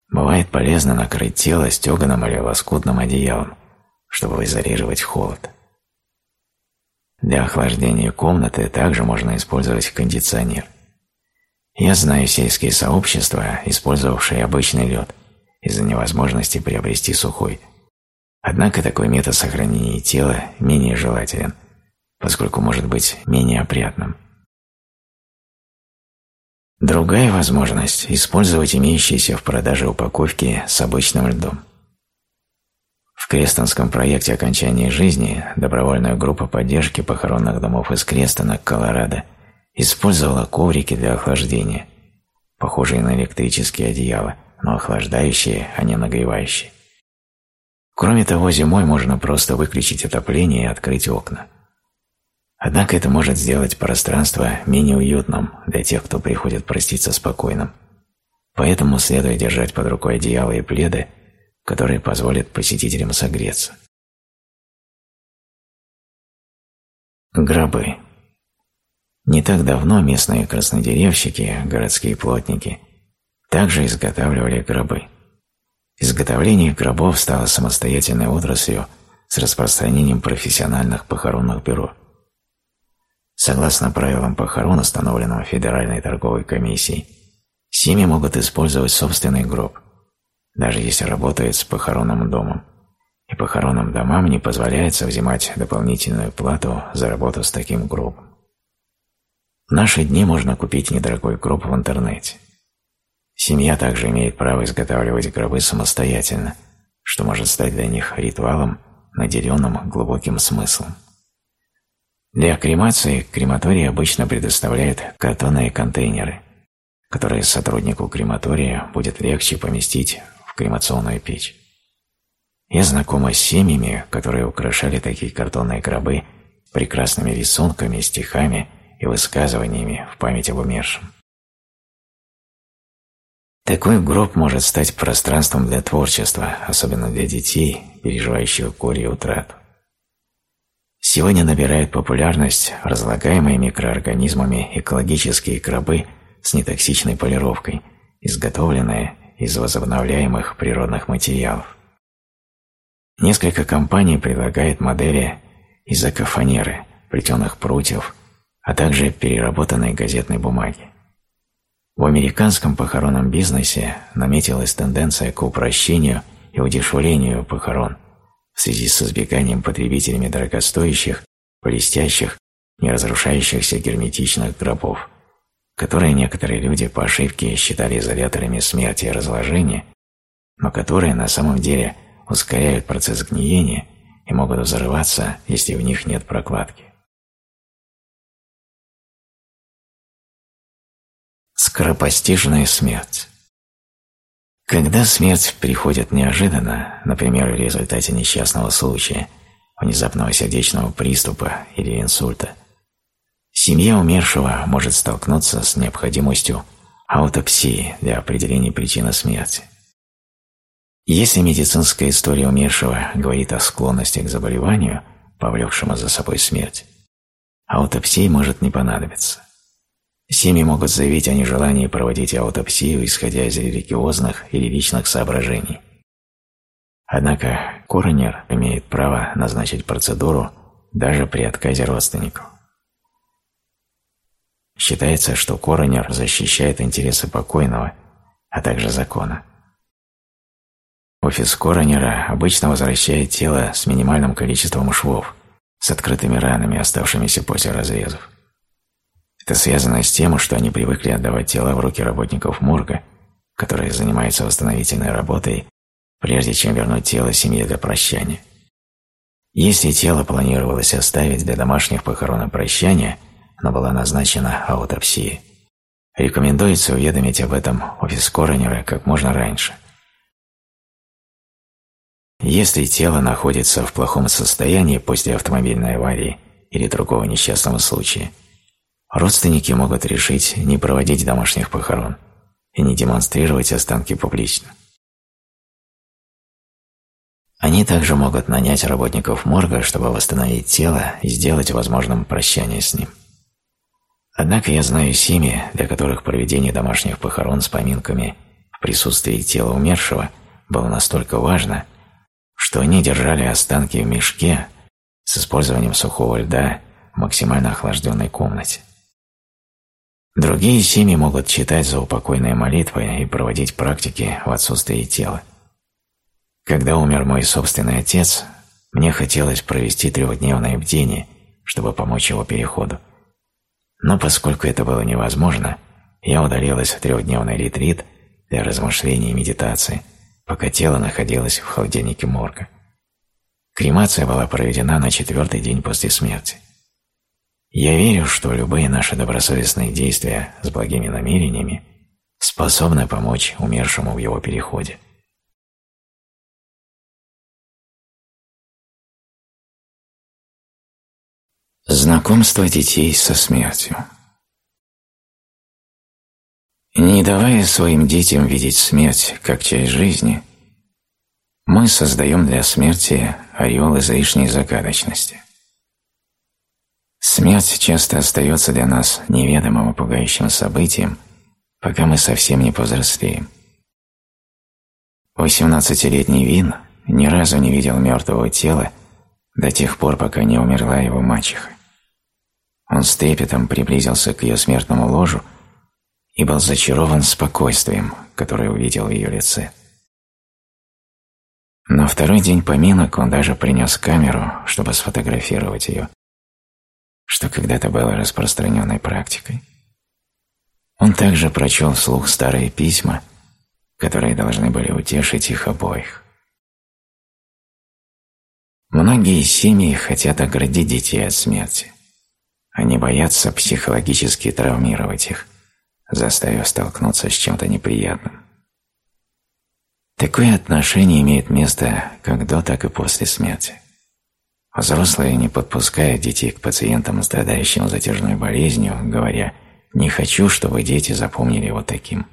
[SPEAKER 1] бывает полезно накрыть тело стеганым или лоскутным одеялом, чтобы изолировать холод. Для охлаждения комнаты также можно использовать кондиционер. Я знаю сельские сообщества, использовавшие обычный лед из-за невозможности приобрести сухой. Однако такой метод сохранения тела менее желателен, поскольку может быть менее опрятным. Другая возможность – использовать имеющиеся в продаже упаковки с обычным льдом. В Крестонском проекте окончания жизни добровольная группа поддержки похоронных домов из Крестона, Колорадо, использовала коврики для охлаждения, похожие на электрические одеяла, но охлаждающие, а не нагревающие. Кроме того, зимой можно просто выключить отопление и открыть окна. Однако это может сделать пространство менее уютным для тех, кто приходит проститься спокойным. Поэтому следует держать под рукой одеяло и пледы, которые позволят посетителям согреться. Гробы. Не так давно местные краснодеревщики, городские плотники, также изготавливали гробы. Изготовление гробов стало самостоятельной отраслью с распространением профессиональных похоронных бюро – Согласно правилам похорон, установленным Федеральной торговой комиссией, семьи могут использовать собственный гроб, даже если работают с похоронным домом, и похоронным домам не позволяется взимать дополнительную плату за работу с таким гробом. В наши дни можно купить недорогой гроб в интернете. Семья также имеет право изготавливать гробы самостоятельно, что может стать для них ритуалом, наделенным глубоким смыслом. Для кремации крематорий обычно предоставляет картонные контейнеры, которые сотруднику крематория будет легче поместить в кремационную печь. Я знакома с семьями, которые украшали такие картонные гробы прекрасными рисунками, стихами и высказываниями в память об умершем. Такой гроб может стать пространством для творчества, особенно для детей, переживающих горе и утрату. Сегодня набирают популярность разлагаемые микроорганизмами экологические гробы с нетоксичной полировкой, изготовленные из возобновляемых природных материалов. Несколько компаний предлагают модели из экофанеры, плетеных прутьев, а также переработанной газетной бумаги. В американском похоронном бизнесе наметилась тенденция к упрощению и удешевлению похорон – в связи с избеганием потребителями дорогостоящих, блестящих, не разрушающихся герметичных гробов, которые некоторые люди по ошибке считали изоляторами смерти и разложения, но которые на самом деле ускоряют процесс гниения и могут взрываться, если в них нет прокладки. Скоропостижная смерть Когда смерть приходит неожиданно, например, в результате несчастного случая, внезапного сердечного приступа или инсульта, семья умершего может столкнуться с необходимостью аутопсии для определения причины смерти. Если медицинская история умершего говорит о склонности к заболеванию, повлекшему за собой смерть, аутопсия может не понадобиться. Семьи могут заявить о нежелании проводить аутопсию, исходя из религиозных или личных соображений. Однако коронер имеет право назначить процедуру даже при отказе родственников. Считается, что коронер защищает интересы покойного, а также закона. Офис коронера обычно возвращает тело с минимальным количеством швов, с открытыми ранами, оставшимися после разрезов. Это связано с тем, что они привыкли отдавать тела в руки работников морга, которые занимаются восстановительной работой, прежде чем вернуть тело семье для прощания. Если тело планировалось оставить для домашних похорон и прощания, но была назначена аутопсия, рекомендуется уведомить об этом офис коронера как можно раньше. Если тело находится в плохом состоянии после автомобильной аварии или другого несчастного случая – родственники могут решить не проводить домашних похорон и не демонстрировать останки публично. Они также могут нанять работников морга, чтобы восстановить тело и сделать возможным прощание с ним. Однако я знаю семьи, для которых проведение домашних похорон с поминками в присутствии тела умершего было настолько важно, что они держали останки в мешке с использованием сухого льда в максимально охлажденной комнате. Другие семьи могут читать заупокойные молитвы и проводить практики в отсутствии тела. Когда умер мой собственный отец, мне хотелось провести трехдневное бдение, чтобы помочь его переходу. Но поскольку это было невозможно, я удалилась в трехдневный ретрит для размышлений и медитации, пока тело находилось в холодильнике морга. Кремация была проведена на четвертый день после смерти. Я верю, что любые наши добросовестные действия с благими намерениями способны помочь умершему в его переходе. Знакомство детей со смертью Не давая своим детям видеть смерть как часть жизни, мы создаем для смерти ореол излишней загадочности. Смерть часто остается для нас неведомым и пугающим событием, пока мы совсем не повзрослеем. Восемнадцатилетний Вин ни разу не видел мертвого тела до тех пор, пока не умерла его мачеха. Он с трепетом приблизился к ее смертному ложу и был зачарован спокойствием, которое увидел в ее лице. На второй день поминок он даже принес камеру, чтобы сфотографировать ее что когда-то было распространенной практикой. Он также прочел вслух старые письма, которые должны были утешить их обоих. Многие семьи хотят оградить детей от смерти. Они боятся психологически травмировать их, заставив столкнуться с чем-то неприятным. Такое отношение имеет место как до, так и после смерти. Взрослые не подпускают детей к пациентам, страдающим затяжной болезнью, говоря «не хочу, чтобы дети запомнили его таким».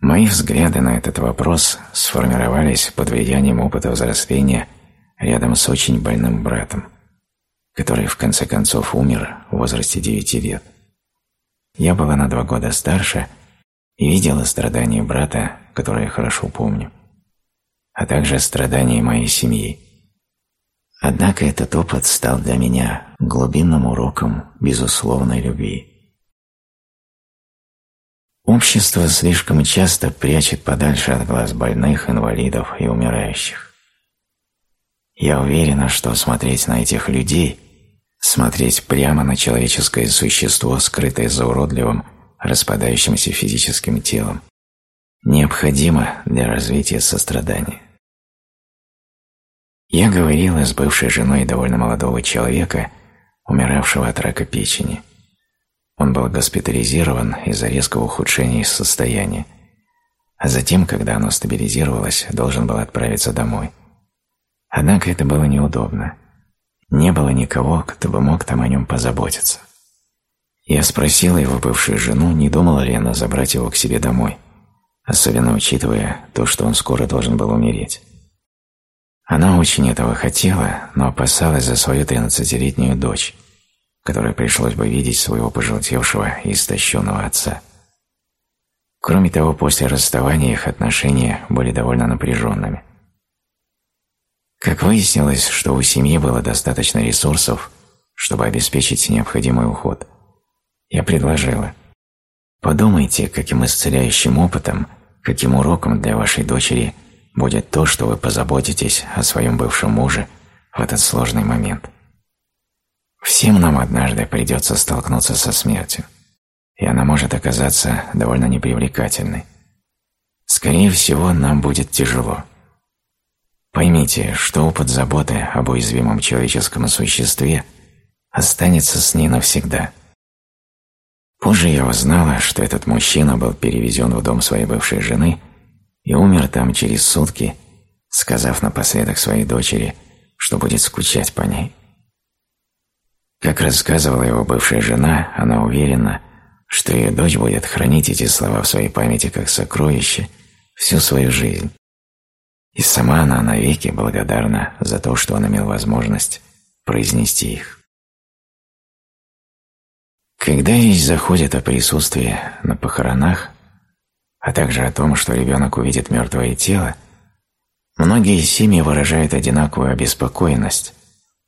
[SPEAKER 1] Мои взгляды на этот вопрос сформировались под влиянием опыта взросления рядом с очень больным братом, который в конце концов умер в возрасте 9 лет. Я была на два года старше и видела страдания брата, которые хорошо помню, а также страдания моей семьи, Однако этот опыт стал для меня глубинным уроком безусловной любви. Общество слишком часто прячет подальше от глаз больных, инвалидов и умирающих. Я уверена, что смотреть на этих людей, смотреть прямо на человеческое существо, скрытое за уродливым, распадающимся физическим телом, необходимо для развития сострадания. Я говорила с бывшей женой довольно молодого человека, умиравшего от рака печени. Он был госпитализирован из-за резкого ухудшения состояния а затем, когда оно стабилизировалось, должен был отправиться домой. Однако это было неудобно. Не было никого, кто бы мог там о нем позаботиться. Я спросила его бывшую жену, не думала ли она забрать его к себе домой, особенно учитывая то, что он скоро должен был умереть. Она очень этого хотела, но опасалась за свою тринадцатилетнюю дочь, которой пришлось бы видеть своего пожелтевшего и истощенного отца. Кроме того, после расставания их отношения были довольно напряженными. Как выяснилось, что у семьи было достаточно ресурсов, чтобы обеспечить необходимый уход, я предложила «Подумайте, каким исцеляющим опытом, каким уроком для вашей дочери будет то, что вы позаботитесь о своем бывшем муже в этот сложный момент. Всем нам однажды придется столкнуться со смертью, и она может оказаться довольно непривлекательной. Скорее всего, нам будет тяжело. Поймите, что опыт заботы об уязвимом человеческом существе останется с ней навсегда. Позже я узнала, что этот мужчина был перевезен в дом своей бывшей жены и умер там через сутки, сказав напоследок своей дочери, что будет скучать по ней. Как рассказывала его бывшая жена, она уверена, что ее дочь будет хранить эти слова в своей памяти как сокровище всю свою жизнь. И сама она навеки благодарна за то, что он имел возможность произнести их. Когда речь заходит о присутствии на похоронах, а также о том, что ребенок увидит мертвое тело, многие семьи выражают одинаковую обеспокоенность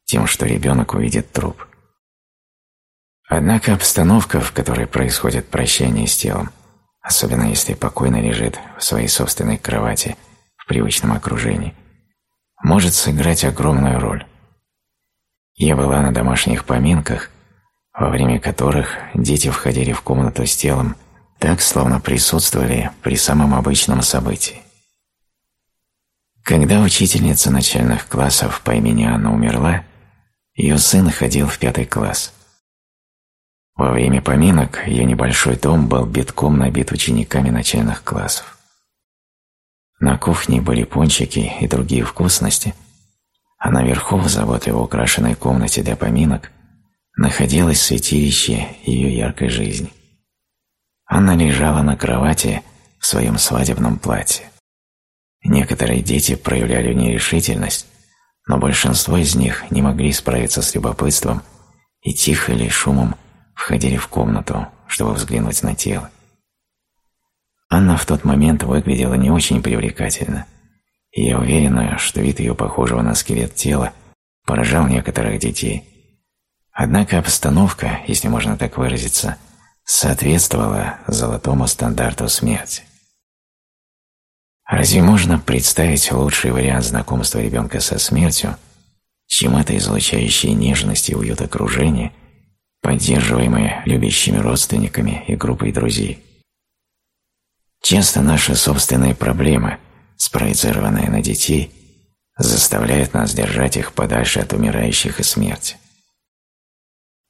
[SPEAKER 1] тем, что ребенок увидит труп. Однако обстановка, в которой происходит прощание с телом, особенно если покойно лежит в своей собственной кровати в привычном окружении, может сыграть огромную роль. Я была на домашних поминках, во время которых дети входили в комнату с телом так, словно присутствовали при самом обычном событии. Когда учительница начальных классов по имени Анна умерла, ее сын ходил в пятый класс. Во время поминок ее небольшой дом был битком набит учениками начальных классов. На кухне были пончики и другие вкусности, а наверху, в заботливо украшенной комнате для поминок, находилось святилище ее яркой жизни. Она лежала на кровати в своем свадебном платье. Некоторые дети проявляли нерешительность, но большинство из них не могли справиться с любопытством и тихо или шумом входили в комнату, чтобы взглянуть на тело. Анна в тот момент выглядела не очень привлекательно, и я уверена, что вид ее похожего на скелет тела поражал некоторых детей. Однако обстановка, если можно так выразиться, соответствовала золотому стандарту смерти. Разве можно представить лучший вариант знакомства ребенка со смертью, чем это излучающее нежность и уют окружения, поддерживаемое любящими родственниками и группой друзей? Часто наши собственные проблемы, спроецированные на детей, заставляют нас держать их подальше от умирающих и смерти.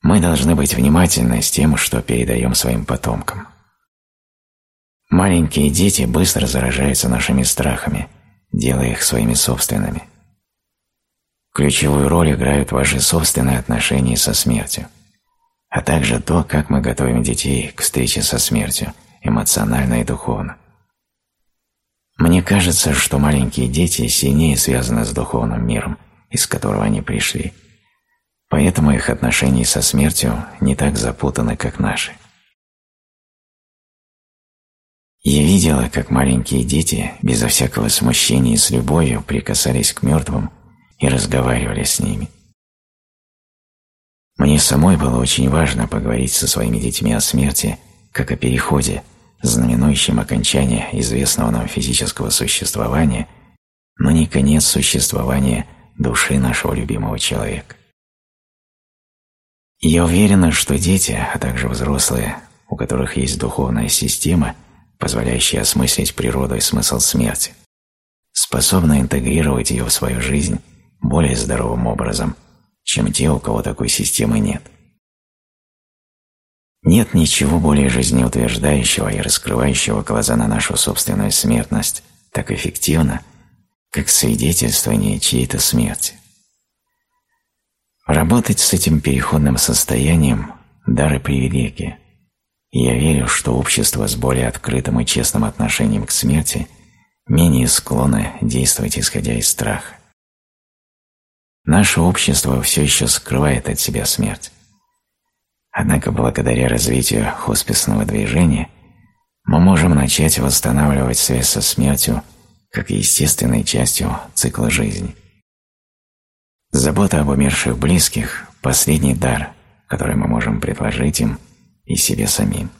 [SPEAKER 1] Мы должны быть внимательны с тем, что передаем своим потомкам. Маленькие дети быстро заражаются нашими страхами, делая их своими собственными. Ключевую роль играют ваши собственные отношения со смертью, а также то, как мы готовим детей к встрече со смертью, эмоционально и духовно. Мне кажется, что маленькие дети сильнее связаны с духовным миром, из которого они пришли – Поэтому их отношения со смертью не так запутаны, как наши. Я видела, как маленькие дети, безо всякого смущения и с любовью, прикасались к мертвым и разговаривали с ними. Мне самой было очень важно поговорить со своими детьми о смерти, как о переходе, знаменующем окончание известного нам физического существования, но не конец существования души нашего любимого человека. Я уверена, что дети, а также взрослые, у которых есть духовная система, позволяющая осмыслить природу и смысл смерти, способны интегрировать ее в свою жизнь более здоровым образом, чем те, у кого такой системы нет. Нет ничего более жизнеутверждающего и раскрывающего глаза на нашу собственную смертность так эффективно, как свидетельствование чьей-то смерти. Работать с этим переходным состоянием – дар и привилегия. Я верю, что общество с более открытым и честным отношением к смерти менее склонно действовать исходя из страха. Наше общество все еще скрывает от себя смерть. Однако благодаря развитию хосписного движения мы можем начать восстанавливать связь со смертью как естественной частью цикла жизни. Забота об умерших близких – последний дар, который мы можем предложить им и себе самим.